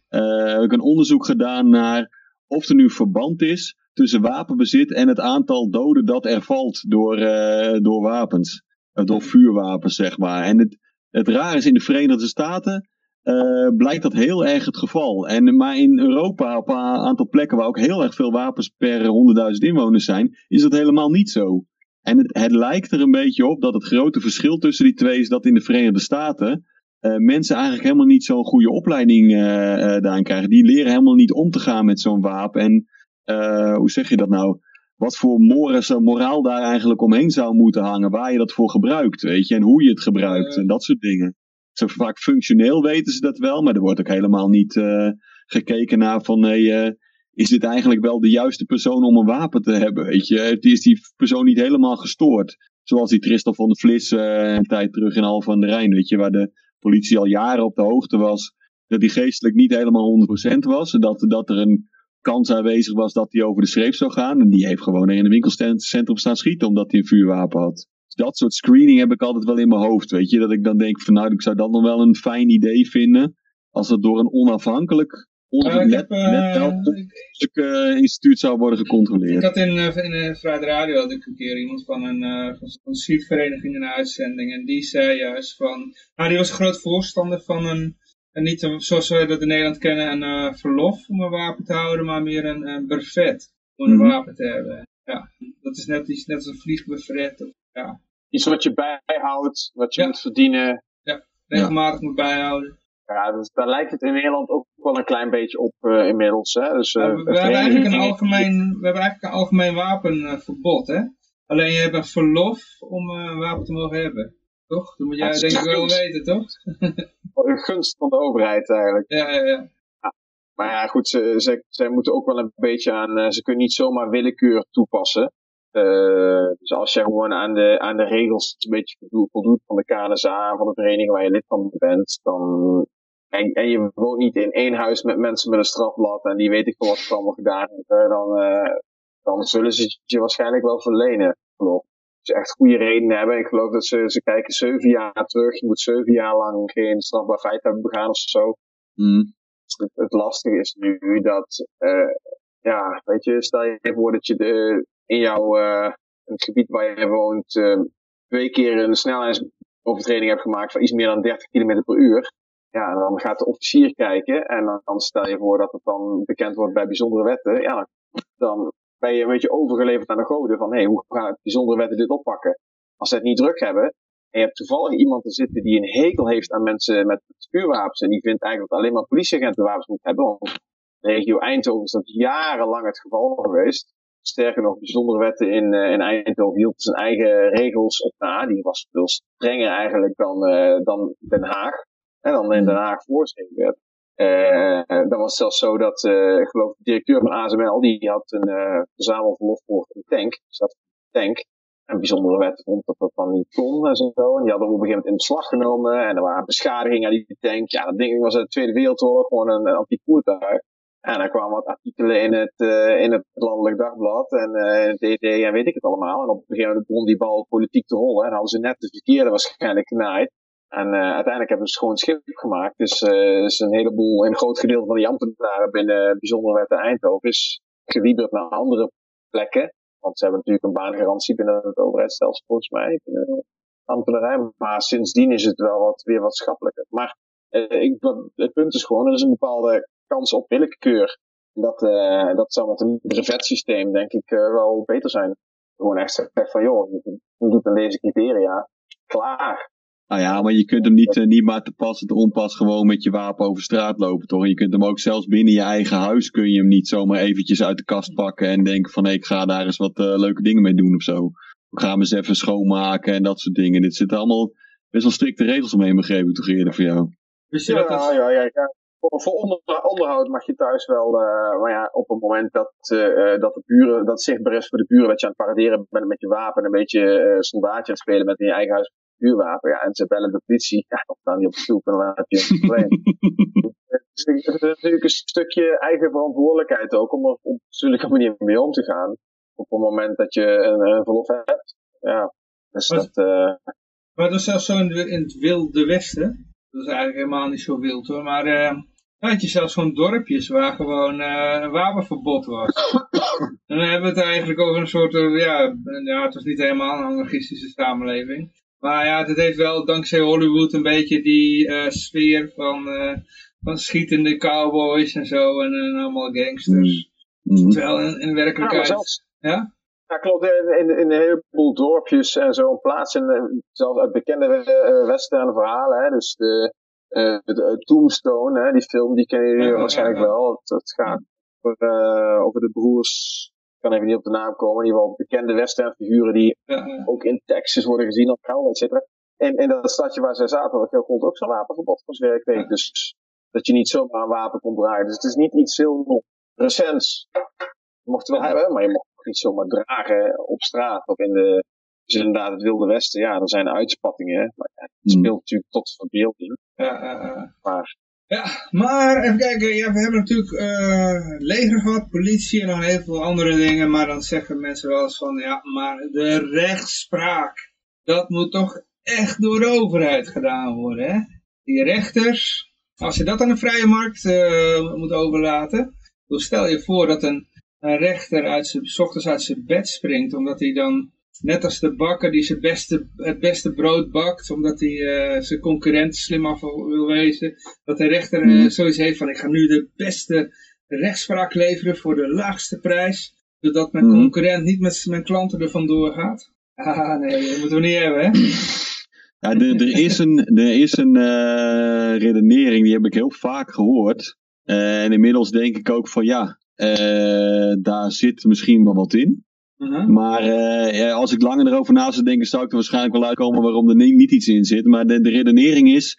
heb ik een onderzoek gedaan naar of er nu verband is tussen wapenbezit en het aantal doden dat er valt door, door wapens. door vuurwapens, zeg maar. En het, het raar is in de Verenigde Staten uh, blijkt dat heel erg het geval. En, maar in Europa, op een aantal plekken waar ook heel erg veel wapens per 100.000 inwoners zijn, is dat helemaal niet zo. En het, het, lijkt er een beetje op dat het grote verschil tussen die twee is dat in de Verenigde Staten uh, mensen eigenlijk helemaal niet zo'n goede opleiding uh, krijgen. Die leren helemaal niet om te gaan met zo'n wapen. En hoe zeg je dat nou? Wat voor mores, moraal daar eigenlijk omheen zou moeten hangen. Waar je dat voor gebruikt, weet je. En hoe je het gebruikt en dat soort dingen. Zo vaak functioneel weten ze dat wel, maar er wordt ook helemaal niet uh, gekeken naar van nee, uh, is dit eigenlijk wel de juiste persoon om een wapen te hebben, weet je. Is die persoon niet helemaal gestoord? Zoals die Tristan van der Vlis uh, een tijd terug in Alphen aan de Rijn, weet je, waar de politie al jaren op de hoogte was dat hij geestelijk niet helemaal 100% was. Dat, dat er een kans aanwezig was dat hij over de schreef zou gaan. En die heeft gewoon in een winkelcentrum staan schieten omdat hij een vuurwapen had. Dus dat soort screening heb ik altijd wel in mijn hoofd, weet je. Dat ik dan denk van nou, ik zou dat nog wel een fijn idee vinden. Als dat door een onafhankelijk onafhankelijk uh, instituut zou worden gecontroleerd. Ik had in, uh, in uh, Vrijheid Radio had ik een keer iemand van een, uh, van een schietvereniging in een uitzending. En die zei juist van, nou die was groot voorstander van een en niet zoals we dat in Nederland kennen, een uh, verlof om een wapen te houden, maar meer een, een brevet om een mm -hmm. wapen te hebben. Ja, dat is net, iets, net als een vliegbevet. Of, ja. Iets wat je bijhoudt, wat je ja. moet verdienen. Ja, regelmatig ja. moet bijhouden. Ja, dus daar lijkt het in Nederland ook wel een klein beetje op uh, inmiddels. Hè? Dus, uh, we, we, hebben eigenlijk een algemeen, we hebben eigenlijk een algemeen wapenverbod. Hè? Alleen je hebt een verlof om een wapen te mogen hebben. Toch? Dat moet jij denk ik wel weten, toch? [laughs] een gunst van de overheid eigenlijk. Ja, ja, ja. ja. Maar ja, goed, ze, ze, zij moeten ook wel een beetje aan, uh, ze kunnen niet zomaar willekeur toepassen. Uh, dus als je gewoon aan de, aan de regels een beetje voldoet van de KNSA, van de vereniging waar je lid van bent, dan, en, en je woont niet in één huis met mensen met een strafblad en die weet ik veel wat ze allemaal gedaan hebben, dan, uh, dan zullen ze het je waarschijnlijk wel verlenen, geloof ze echt goede redenen hebben. Ik geloof dat ze, ze kijken zeven jaar terug. Je moet zeven jaar lang geen strafbaar feit hebben begaan of zo. Mm. Het, het, lastige is nu dat, uh, ja, weet je, stel je voor dat je de, in jouw, uh, het gebied waar je woont, uh, twee keer een snelheidsovertreding hebt gemaakt van iets meer dan 30 km per uur. Ja, en dan gaat de officier kijken en dan, dan stel je voor dat het dan bekend wordt bij bijzondere wetten. Ja, dan, ben je een beetje overgeleverd aan de goden van, hé, hey, hoe gaan bijzondere wetten dit oppakken? Als ze het niet druk hebben, en je hebt toevallig iemand te zitten die een hekel heeft aan mensen met vuurwapens, en die vindt eigenlijk dat alleen maar politieagenten wapens moeten hebben, want de regio Eindhoven is dat jarenlang het geval geweest. Sterker nog, bijzondere wetten in, uh, in Eindhoven hield zijn eigen regels op na. Die was veel strenger eigenlijk dan, uh, dan Den Haag. En dan in Den Haag voorschreven werd. Uh, dan was zelfs zo dat, uh, ik geloof, de directeur van ASML, die had een uh, verzamelverlof voor een tank. Dus dat tank. Een bijzondere wet vond dat dat dan niet kon en zo. En die hadden op een gegeven moment in beslag genomen. En er waren beschadigingen aan die tank. Ja, dat ding was uit de Tweede Wereldoorlog gewoon een, een anti-voertuig. En er kwamen wat artikelen in het, uh, in het Landelijk Dagblad en uh, DD en weet ik het allemaal. En op een gegeven moment begon die bal politiek te rollen. En hadden ze net de verkeerde waarschijnlijk genaaid. En uh, uiteindelijk hebben ze gewoon schip gemaakt. Dus, uh, dus een heleboel, een groot gedeelte van die ambtenaren binnen bijzondere wetten Eindhoven is gewieberd naar andere plekken. Want ze hebben natuurlijk een baangarantie binnen het overheidsstelsel volgens mij. Ambtenarij. Maar sindsdien is het wel wat, weer wat schappelijker. Maar uh, ik, het punt is gewoon, er is een bepaalde kans op willekeur. Dat, dat zou met een brevetsysteem denk ik wel beter zijn. Gewoon echt zeggen van joh, je doet aan deze criteria. Klaar. Nou ja, maar je kunt hem niet, uh, niet maar te pas te onpas gewoon met je wapen over straat lopen, toch? En je kunt hem ook zelfs binnen je eigen huis kun je hem niet zomaar eventjes uit de kast pakken en denken van hey, ik ga daar eens wat uh, leuke dingen mee doen of zo. We gaan hem eens even schoonmaken en dat soort dingen. Dit zitten allemaal best wel strikte regels omheen, begreep ik toch eerder voor jou. Dus ja, ja, ja, ja, ja. Voor, voor onder, onderhoud mag je thuis wel, uh, maar ja, op het moment dat, uh, dat de buren, dat zichtbaar is voor de buren dat je aan het paraderen bent met je wapen, een beetje uh, soldaatje aan het spelen met in je eigen huis, vuurwapen. Ja, en ze bellen de politie. Ja, dan staan die op de stoep en dan heb je een probleem. [laughs] dus het is natuurlijk een stukje eigen verantwoordelijkheid ook om er op zulke manier mee om te gaan. Op het moment dat je een, een verlof hebt. Ja, dus maar, dat... Uh... Maar dat is zelfs zo in, de, in het wilde westen. Dat is eigenlijk helemaal niet zo wild hoor. Maar uh, had je zelfs zo'n dorpjes waar gewoon uh, een wapenverbod was. [coughs] en dan hebben we het eigenlijk over een soort, ja, ja, het was niet helemaal een anarchistische samenleving. Maar ja, het heeft wel dankzij Hollywood een beetje die uh, sfeer van, uh, van schietende cowboys en zo en, en allemaal gangsters. Mm. Terwijl in, in werkelijkheid... Ja, zelfs, ja? Ja, klopt. In, in, in, een heleboel dorpjes en zo plaatsen, zelfs uit bekende uh, western verhalen. Hè, dus de, uh, de Tombstone, hè, die film, die ken je ja, waarschijnlijk ja, wel. Het, het gaat over, over de broers kan even niet op de naam komen. In ieder geval bekende westernfiguren die ja. ook in Texas worden gezien als geld, et cetera. En in dat stadje waar zij zaten, dat gold ook zo'n wapenverbod weet. Ja. Dus dat je niet zomaar een wapen kon draaien. Dus het is niet iets heel recents. Je mocht het wel hebben, maar je mocht het niet zomaar dragen op straat of in de, Dus inderdaad, het Wilde Westen, ja, er zijn uitspattingen. Maar het Hmm. speelt natuurlijk tot verbeelding. Ja. Maar ja, maar even kijken, ja, we hebben natuurlijk eh, leger gehad, politie en nog heel veel andere dingen, maar dan zeggen mensen wel eens van, ja, maar de rechtspraak, dat moet toch echt door de overheid gedaan worden, hè? Die rechters, als je dat aan de vrije markt eh, moet overlaten, stel je voor dat een, een rechter uit zijn, ochtends uit zijn bed springt, omdat hij dan, net als de bakker die zijn beste, het beste brood bakt, omdat hij eh, zijn concurrent slim af wil wezen, dat de rechter Mhm. zoiets heeft van, ik ga nu de beste rechtspraak leveren voor de laagste prijs, zodat mijn Mhm. concurrent niet met mijn klanten er vandoor gaat. Ah, nee, dat moeten we niet hebben, hè? Ja, er, er is een, er is een eh, redenering, die heb ik heel vaak gehoord. Eh, en inmiddels denk ik ook van ja, daar zit misschien wel wat in. Uh-huh. Maar eh, ja, als ik langer erover na zou denken, zou ik er waarschijnlijk wel uitkomen waarom er ni- niet iets in zit. Maar de, de redenering is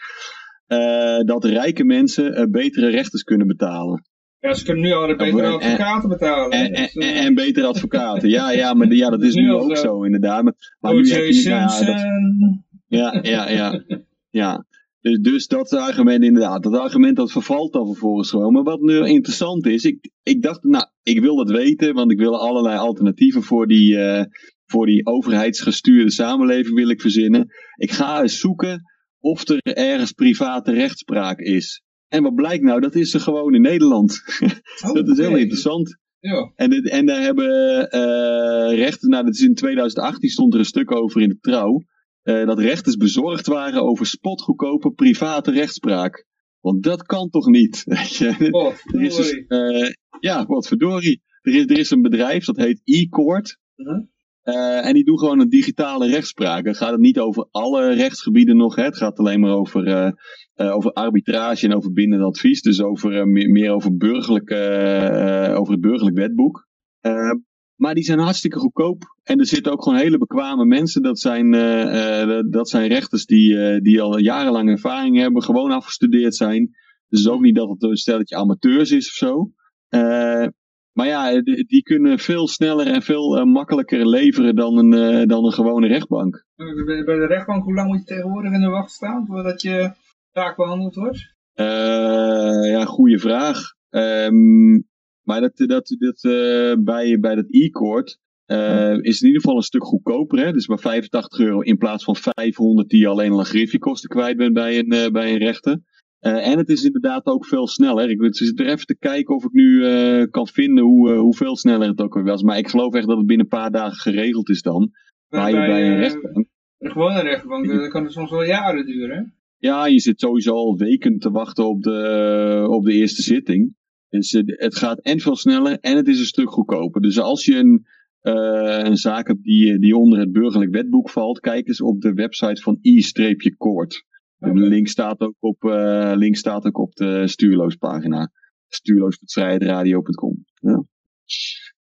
eh, dat rijke mensen eh, betere rechters kunnen betalen. Ja, ze kunnen nu al betere en- advocaten betalen. En, en, Dus, en betere advocaten. Ja, ja, maar ja, dat [laughs] is Nu ook zo. inderdaad. Maar, maar nu O.J. heb je niet... ja, dat- Simpson. Ja, ja, ja. ja. Dus, dus dat argument inderdaad. Dat argument dat vervalt dan vervolgens gewoon. Maar wat nu interessant is, ik, ik dacht, nou, ik wil dat weten, want ik wil allerlei alternatieven voor die, eh, voor die overheidsgestuurde samenleving wil ik verzinnen. Ik ga eens zoeken of er ergens private rechtspraak is. En wat blijkt nou, dat is er gewoon in Nederland. [laughs] dat is heel interessant. Ja. En, dit- en daar hebben eh rechters, nou dat is in 2018 stond er een stuk over in de trouw, eh, dat rechters bezorgd waren over spotgoedkope private rechtspraak. Want dat kan toch niet? [laughs] Weet je? Oh, Er is dus, eh, ja, wat verdorie. Er is, er is een bedrijf dat heet e-court. Eh, en die doen gewoon een digitale rechtspraak. Dan gaat het niet over alle rechtsgebieden nog. Hè. Het gaat alleen maar over, eh, over arbitrage en over bindend advies. Dus over, meer, meer over, burgerlijke, over het burgerlijk wetboek. Maar die zijn hartstikke goedkoop. En er zitten ook gewoon hele bekwame mensen. Dat zijn, eh, eh, dat zijn rechters die, eh, die al jarenlang ervaring hebben. Gewoon afgestudeerd zijn. Dus het is ook niet dat het een stelletje amateurs is of zo. Maar ja, die, die kunnen veel sneller en veel makkelijker leveren dan een, dan een gewone rechtbank. Bij de rechtbank, hoe lang moet je tegenwoordig in de wacht staan voordat je zaak behandeld wordt? Ja, goede vraag. Ehm, maar dat, dat, dat, eh, bij, bij dat e-court eh, is het in ieder geval een stuk goedkoper. Hè? Dus maar 85 euro in plaats van 500 die je alleen al aan griffiekosten kwijt bent bij een, eh, bij een rechter. En het is inderdaad ook veel sneller. Ik zit er even te kijken of ik nu kan vinden hoe, hoeveel sneller het ook weer was. Maar ik geloof echt dat het binnen een paar dagen geregeld is dan. Maar je bij een rechtbank. De gewone rechtbank, dat kan het soms wel jaren duren. Ja, je zit sowieso al weken te wachten op de, op de eerste zitting. Dus eh, het gaat en veel sneller en het is een stuk goedkoper. Dus als je een, eh, een zaak hebt die, die onder het burgerlijk wetboek valt, kijk eens op de website van i-court. De link staat ook op, eh, link staat ook op de stuurloospagina. Stuurloosvrijheidradio.com. Ja.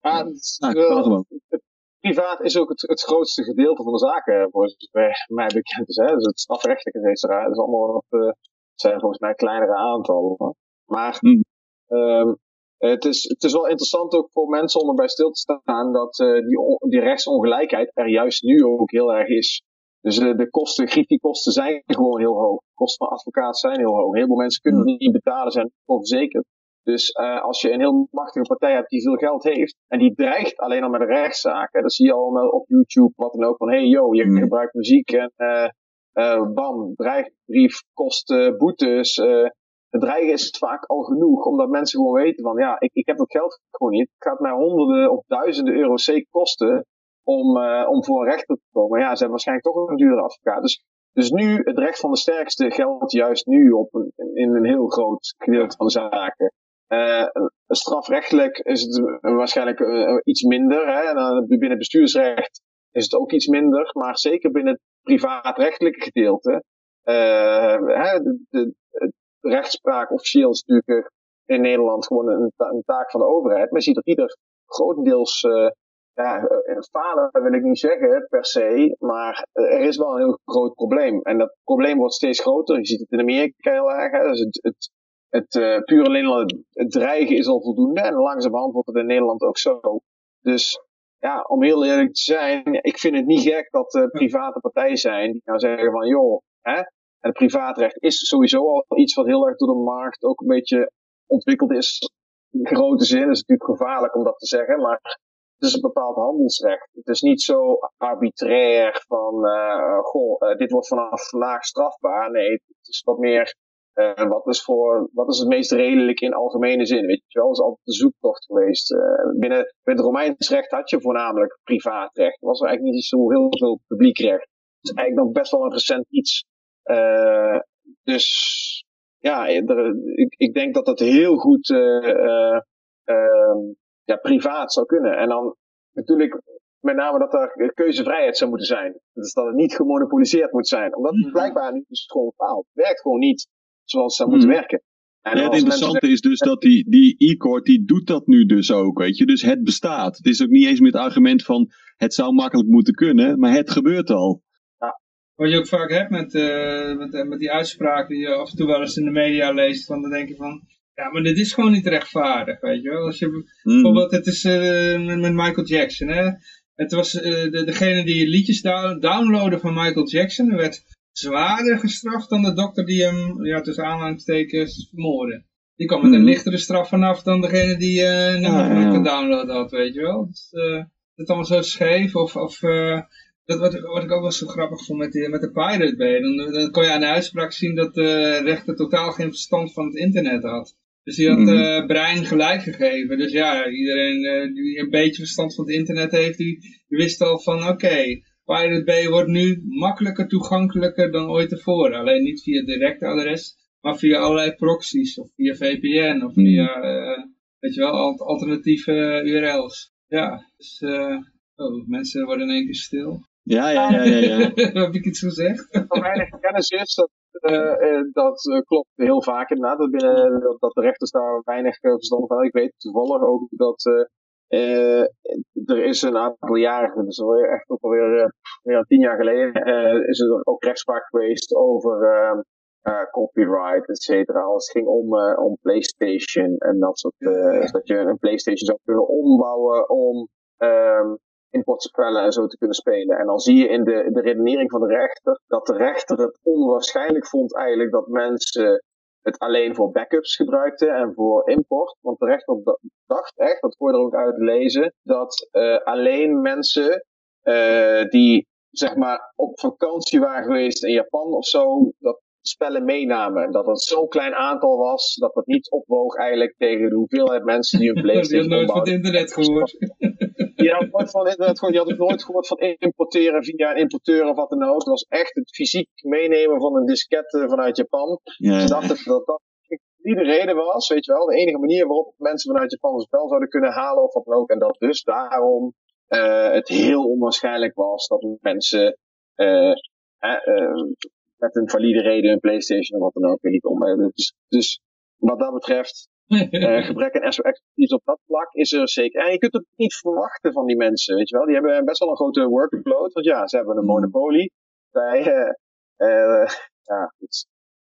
ja, het is, Nou, eh, privaat is ook het, het grootste gedeelte van de zaken, voor [laughs] mij bekend is. Hè? Dus het strafrechtelijke er, dat is allemaal wat, eh, zijn volgens mij kleinere aantallen. Maar Hmm. Ehm, het, is, het is wel interessant ook voor mensen om erbij stil te staan dat eh, die, die rechtsongelijkheid er juist nu ook heel erg is. Dus eh, de kosten, griffiekosten zijn gewoon heel hoog. De kosten van advocaat zijn heel hoog. Heel veel mensen kunnen die niet betalen, zijn onverzekerd. Dus eh, als je een heel machtige partij hebt die veel geld heeft en die dreigt alleen al met een rechtszaak, hè, dat zie je allemaal op YouTube, wat dan ook, van hey yo, je Mm. gebruikt muziek en eh eh, bam, dreigbrief, kosten, boetes. Het dreigen is het vaak al genoeg, omdat mensen gewoon weten van ja, ik, ik heb dat geld gewoon niet. Het gaat mij honderden of duizenden euro's zeker kosten om, eh, om voor een rechter te komen. Ja, ze hebben waarschijnlijk toch een dure advocaat. Dus, dus nu, het recht van de sterkste geldt juist nu op in een heel groot gedeelte van zaken. Eh, strafrechtelijk is het waarschijnlijk eh, iets minder. Hè? En binnen bestuursrecht is het ook iets minder. Maar zeker binnen het privaatrechtelijke gedeelte. de rechtspraak officieel is natuurlijk eh, in Nederland gewoon een, ta- een taak van de overheid. Maar je ziet dat ieder grotendeels eh, ja, eh, falen wil ik niet zeggen per se, maar eh, er is wel een heel groot probleem. En dat probleem wordt steeds groter. Je ziet het in Amerika heel erg. Hè? Dus het, het, het eh, puur alleen al het, het dreigen is al voldoende. En langzamerhand wordt het in Nederland ook zo. Dus ja, om heel eerlijk te zijn, ik vind het niet gek dat er private partijen zijn die nou zeggen van, joh, hè, en het privaatrecht is sowieso al iets wat heel erg door de markt ook een beetje ontwikkeld is. In grote zin is het natuurlijk gevaarlijk om dat te zeggen, maar het is een bepaald handelsrecht. Het is niet zo arbitrair van, uh, goh, uh, dit wordt vanaf vandaag strafbaar. Nee, het is wat meer, uh, wat, is voor, wat is het meest redelijk in algemene zin? Weet je wel, dat is altijd de zoektocht geweest. binnen, binnen het Romeins recht had je voornamelijk privaatrecht. Er was er eigenlijk niet zo heel veel publiekrecht. Het is eigenlijk nog best wel een recent iets. Dus ja, er, ik, ik denk dat dat heel goed ehm, ja, privaat zou kunnen. En dan natuurlijk met name dat er keuzevrijheid zou moeten zijn. Dus dat het niet gemonopoliseerd moet zijn. Omdat het mhm. blijkbaar nu dus gewoon faalt. Het werkt gewoon niet zoals het zou moeten mhm. werken. En ja, het interessante is dus dat die, die e-court, die doet dat nu dus ook, weet je. Dus het bestaat. Het is ook niet eens met het argument van het zou makkelijk moeten kunnen, maar het gebeurt al. Wat je ook vaak hebt met, uh, met, eh, met die uitspraken die je af en toe wel eens in de media leest, van dan denk je van, ja, maar dit is gewoon niet rechtvaardig, weet je wel. Als je, mm. Bijvoorbeeld, het is uh, met, met, Michael Jackson, hè. Het was uh, de, degene die liedjes down, downloaden van Michael Jackson, werd zwaarder gestraft dan de dokter die hem, ja, tussen aanhalingstekens, vermoordde. Die kwam met een mm. lichtere straf vanaf dan degene die uh, nummer ah, ja. gedownload had, weet je wel. Dus, het allemaal zo scheef, of, of dat wat, wat ik ook wel zo grappig vond met, de, met de Pirate Bay. Dan, dan kon je aan de uitspraak zien dat de rechter totaal geen verstand van het internet had. Dus die had uh, brein gelijk gegeven. Dus ja, iedereen uh, die een beetje verstand van het internet heeft, die, wist al van oké, okay, Pirate Bay wordt nu makkelijker toegankelijker dan ooit tevoren. Alleen niet via direct adres, maar via allerlei proxies of via VPN of via, uh, weet je wel, alternatieve URL's. Ja, dus oh, mensen worden in één keer stil. Ja, ja, ja, ja. ja. [laughs] Heb ik iets gezegd? [laughs] Van weinig kennis is, dat uh, dat uh, klopt heel vaak inderdaad. Dat, binnen, dat, dat de rechters daar weinig verstand van Ik weet toevallig ook dat er is een aantal jaren, dus alweer echt ook alweer meer tien jaar geleden, is er ook rechtspraak geweest over copyright, et cetera. Als het ging om, om PlayStation en dat soort, dat je een PlayStation zou kunnen ombouwen om um, importspellen en zo te kunnen spelen. En dan zie je in de, de redenering van de rechter dat de rechter het onwaarschijnlijk vond eigenlijk dat mensen het alleen voor backups gebruikten en voor import. Want de rechter dacht echt, dat kon je er ook uit lezen, dat uh, alleen mensen uh, die zeg maar op vakantie waren geweest in Japan of zo, dat spellen meenamen. Dat het zo'n klein aantal was, dat het niet opwoog eigenlijk tegen de hoeveelheid mensen die een [laughs] PlayStation had nooit van het internet gehoord. [laughs] Die had nooit van gehoord, die had nooit gehoord van importeren via een importeur of wat dan ook. Het was echt het fysiek meenemen van een disket vanuit Japan. Ja. Ze dachten dat dat niet de reden was, weet je wel. De enige manier waarop mensen vanuit Japan een spel zouden kunnen halen of wat dan ook. En dat dus daarom uh, het heel onwaarschijnlijk was dat mensen uh, uh, met een valide reden een PlayStation of wat dan ook weer niet om. Dus, dus wat dat betreft, uh, [laughs] gebrek aan expertise op dat vlak is er zeker. En je kunt het niet verwachten van die mensen, weet je wel. Die hebben best wel een grote workload, want ja, ze hebben een hmm. monopolie. Zij, uh, uh, ja,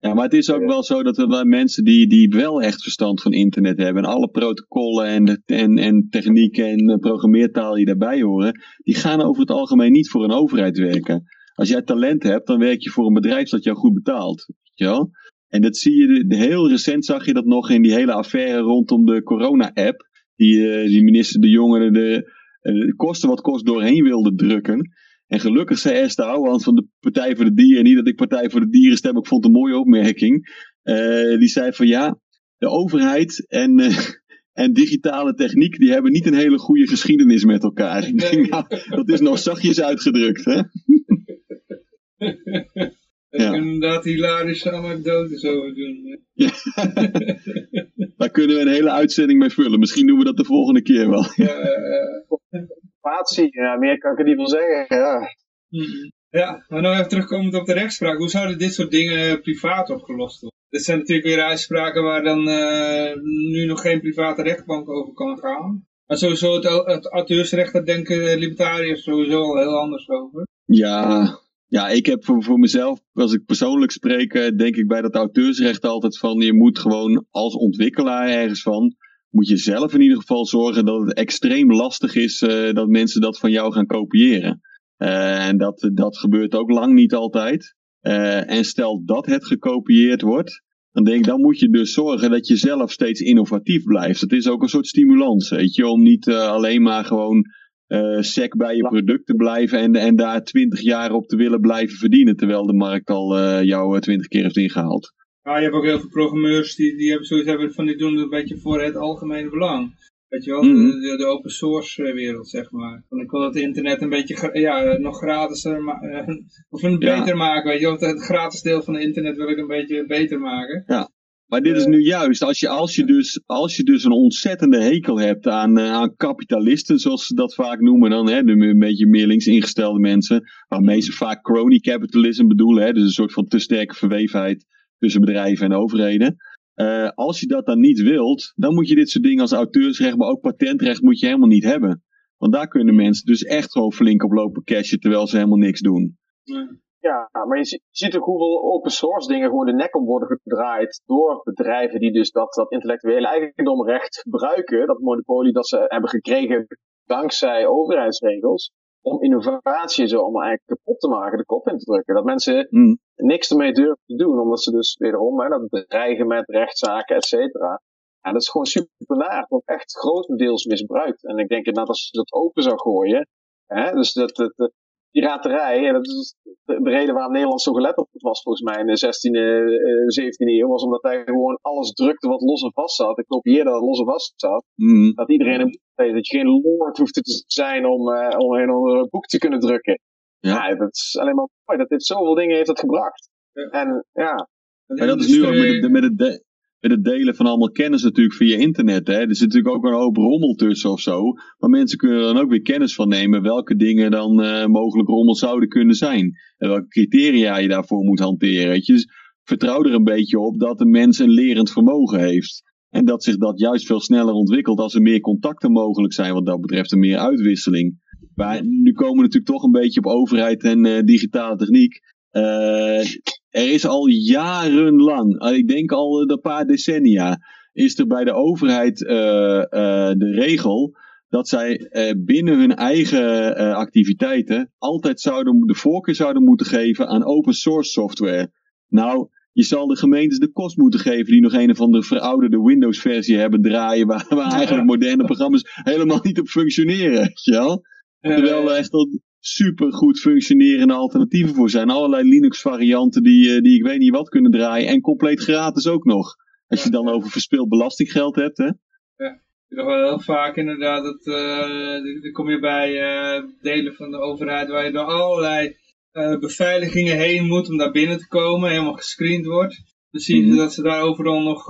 ja, maar het is ook wel zo dat er mensen die, die wel echt verstand van internet hebben. En alle protocollen en, en, en technieken en programmeertaal die daarbij horen. Die gaan over het algemeen niet voor een overheid werken. Als jij talent hebt, dan werk je voor een bedrijf dat jou goed betaalt. Weet je wel? En dat zie je, de, heel recent zag je dat nog in die hele affaire rondom de corona-app. Die, uh, die minister De Jonge de, uh, kosten wat kost doorheen wilde drukken. En gelukkig zei Esther Ouwehand van de Partij voor de Dieren, niet dat ik Partij voor de Dieren stem, ik vond het een mooie opmerking. Uh, die zei van ja, de overheid en, en digitale techniek, die hebben niet een hele goede geschiedenis met elkaar. Ik denk, nou, dat is nog zachtjes uitgedrukt, hè? [laughs] ja. inderdaad hilarische anekdotes over doen. Ja. [laughs] Daar kunnen we een hele uitzending mee vullen. Misschien doen we dat de volgende keer wel. Ja, uh, ja meer kan ik er niet van zeggen. Ja. Ja, maar nog even terugkomend op de rechtspraak. Hoe zouden dit soort dingen privaat opgelost worden? Dit zijn natuurlijk weer uitspraken waar dan uh, nu nog geen private rechtbank over kan gaan. Maar sowieso het, het auteursrecht, daar denken libertariërs sowieso al heel anders over. Ja, ja, ik heb voor, voor mezelf, als ik persoonlijk spreek, eh, denk ik bij dat auteursrecht altijd van, je moet gewoon als ontwikkelaar ergens van, moet je zelf in ieder geval zorgen dat het extreem lastig is uh, dat mensen dat van jou gaan kopiëren. Uh, en dat, dat gebeurt ook lang niet altijd. En stel dat het gekopieerd wordt, dan denk ik, dan moet je dus zorgen dat je zelf steeds innovatief blijft. Het is ook een soort stimulans, weet je, om niet alleen maar gewoon sec bij je product te blijven en, en daar twintig jaar op te willen blijven verdienen, terwijl de markt al jou twintig keer heeft ingehaald. Ja, je hebt ook heel veel programmeurs die, die hebben zoiets hebben van die doen een beetje voor het algemene belang. Weet je wel, Mhm. de, de open source eh, wereld, zeg maar. Van ik wil het internet een beetje ja, nog eh, [laughs] of een Ja. beter maken, weet je wel. Het gratis deel van het internet wil ik een beetje beter maken. Maar dit is nu juist, als je, als je, dus, als je dus een ontzettende hekel hebt aan, eh, aan kapitalisten, zoals ze dat vaak noemen dan, hè, een beetje meer links ingestelde mensen, waarmee ze vaak crony capitalism bedoelen, hè, dus een soort van te sterke verwevenheid tussen bedrijven en overheden. Eh, als je dat dan niet wilt, dan moet je dit soort dingen als auteursrecht, maar ook patentrecht moet je helemaal niet hebben. Want daar kunnen mensen dus echt gewoon flink op lopen cashen, terwijl ze helemaal niks doen. Ja, maar je, zie- je ziet ook hoeveel open source dingen gewoon de nek om worden gedraaid door bedrijven die dus dat, dat intellectuele eigendomrecht gebruiken, dat monopolie dat ze hebben gekregen dankzij overheidsregels, om innovatie zo allemaal eigenlijk kapot te maken, de kop in te drukken. Dat mensen Mm. niks ermee durven te doen, omdat ze dus wederom hè, dat dreigen met rechtszaken, et cetera. Ja, dat is gewoon super naar. Wordt echt grotendeels misbruikt. En ik denk inderdaad als je dat open zou gooien, hè, dus dat, dat, dat piraterij, en dat is de, de reden waarom Nederland zo gelet op was volgens mij in de 16e, eh, 17e eeuw, was omdat hij gewoon alles drukte wat los en vast zat. En kopieerde wat los en vast zat. Mm. Dat iedereen een boek weet, dat je geen lord hoeft te zijn om, eh, om een of ander boek te kunnen drukken. Ja. Ja, dat is alleen maar mooi. Dat heeft zoveel dingen heeft dat gebracht. Ja. En ja, Maar dat is nu ook met het, met, het de- met het delen van allemaal kennis natuurlijk via internet. Hè. Er zit natuurlijk ook een hoop rommel tussen of zo. Maar mensen kunnen er dan ook weer kennis van nemen welke dingen dan eh, mogelijk rommel zouden kunnen zijn. En welke criteria je daarvoor moet hanteren. Je. Dus vertrouw er een beetje op dat een mens een lerend vermogen heeft. En dat zich dat juist veel sneller ontwikkelt als er meer contacten mogelijk zijn wat dat betreft en meer uitwisseling. Maar nu komen we natuurlijk toch een beetje op overheid en eh, digitale techniek. Eh, er is al jarenlang, eh, ik denk al eh, een paar decennia, is er bij de overheid eh, eh, de regel dat zij eh, binnen hun eigen eh, activiteiten altijd zouden, de voorkeur zouden moeten geven aan open source software. Nou, je zal de gemeentes de kost moeten geven die nog een of andere verouderde Windows versie hebben draaien, waar, waar eigenlijk moderne programma's helemaal niet op functioneren. Weet je wel? Terwijl er echt al super goed functionerende alternatieven voor zijn. Allerlei Linux varianten die, eh, die ik weet niet wat kunnen draaien. En compleet gratis ook nog. Als je dan over verspild belastinggeld hebt. Hè? nog wel heel vaak inderdaad, dat, eh, dan kom je bij eh, delen van de overheid waar je door allerlei beveiligingen heen moet om daar binnen te komen, helemaal gescreend wordt. Dan zie je Mhm. dat ze daar overal nog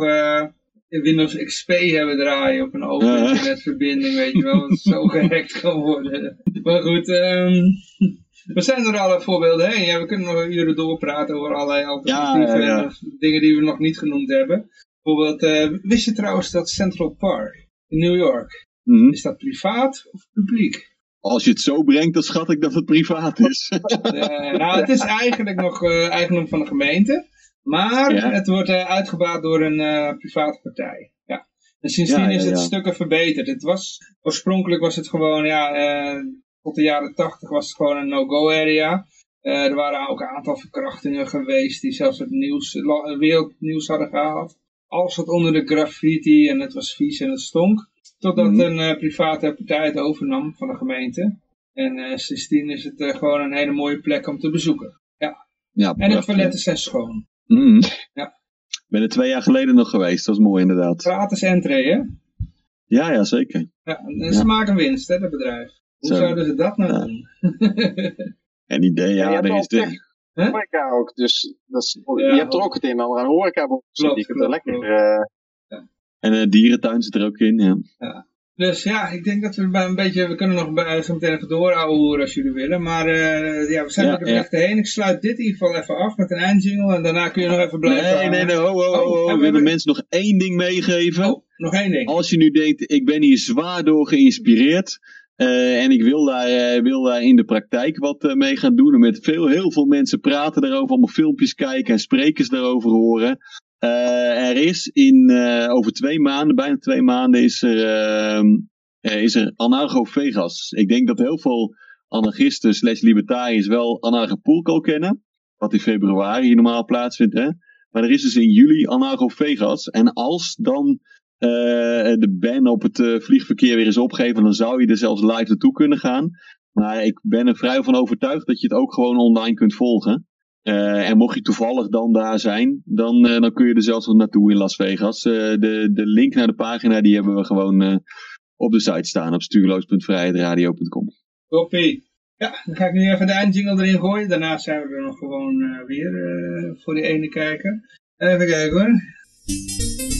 Windows XP hebben draaien op een open Ja, internetverbinding, weet je wel, wat zo [laughs] gehackt kan worden. Maar goed, ehm we zijn er alle voorbeelden heen. Ja, we kunnen nog uren doorpraten over allerlei alternatieven Ja, ja, ja. en dingen die we nog niet genoemd hebben. Bijvoorbeeld, eh, wist je trouwens dat Central Park in New York, Mhm. is dat privaat of publiek? Als je het zo brengt, dan schat ik dat het privaat is. Nou, het is eigenlijk nog eh, eigendom van de gemeente, maar Ja. het wordt eh, uitgebaat door een eh, private partij. Ja. En sindsdien Ja, ja, is het ja. stukken verbeterd. Het was, oorspronkelijk was het gewoon, ja, eh, tot de jaren tachtig was het gewoon een no-go area. Er waren ook een aantal verkrachtingen geweest die zelfs het nieuws, wereldnieuws hadden gehaald. Alles zat onder de graffiti en het was vies en het stonk. Totdat Mhm. een eh, private partij het overnam van de gemeente. En sindsdien is het gewoon een hele mooie plek om te bezoeken. Ja, En de prachtig. toiletten zijn schoon. Mhm. Ja. Ik ben er twee jaar geleden nog geweest. Dat is mooi inderdaad. Gratis entree, hè? Ja, ja, zeker. Ja, en ze Ja. maken winst, hè, dat bedrijf. Hoe Zo. zouden ze dat nou Ja. doen? [laughs] En idee, Ja, er is horeca ook. Dus dat is, Ja. je hebt er ook het een en ander aan horeca. Dus je kunt er lekker... eh, En de dierentuin zit er ook in, ja. Dus ja, ik denk dat we bij een beetje, we kunnen nog bij, zo meteen even doorhouden als jullie willen. Maar eh, ja, we zijn Ja, de ja. heen. Ik sluit dit in ieder geval even af met een eindjingle. En daarna kun je nog even blijven Nee, nee, nee, ho, ho, ho, Oh, hebben We willen mensen nog één ding meegeven. Oh, nog één ding. Als je nu denkt, ik ben hier zwaar door geïnspireerd. eh, en ik wil daar, eh, wil daar in de praktijk wat eh, mee gaan doen. En met veel, heel veel mensen praten daarover. Allemaal filmpjes kijken en sprekers daarover horen. Er is in, over twee maanden, bijna twee maanden, is er, ehm, is er Anarcho Vegas. Ik denk dat heel veel anarchisten slash libertariërs wel Anarcho kennen. Wat in februari normaal plaatsvindt. Hè? Maar er is dus in juli Anarcho Vegas. En als dan de ban op het vliegverkeer weer is opgegeven, dan zou je er zelfs live naartoe kunnen gaan. Maar ik ben er vrij van overtuigd dat je het ook gewoon online kunt volgen. Uh, en mocht je toevallig dan daar zijn, dan, dan kun je er zelfs nog naartoe in Las Vegas. de, de link naar de pagina die hebben we gewoon op de site staan op stuurloos.vrijheidradio.com. Copy. Ja, dan ga ik nu even de eindjingle erin gooien. Daarna zijn we er nog gewoon weer voor die ene kijken. Even kijken hoor.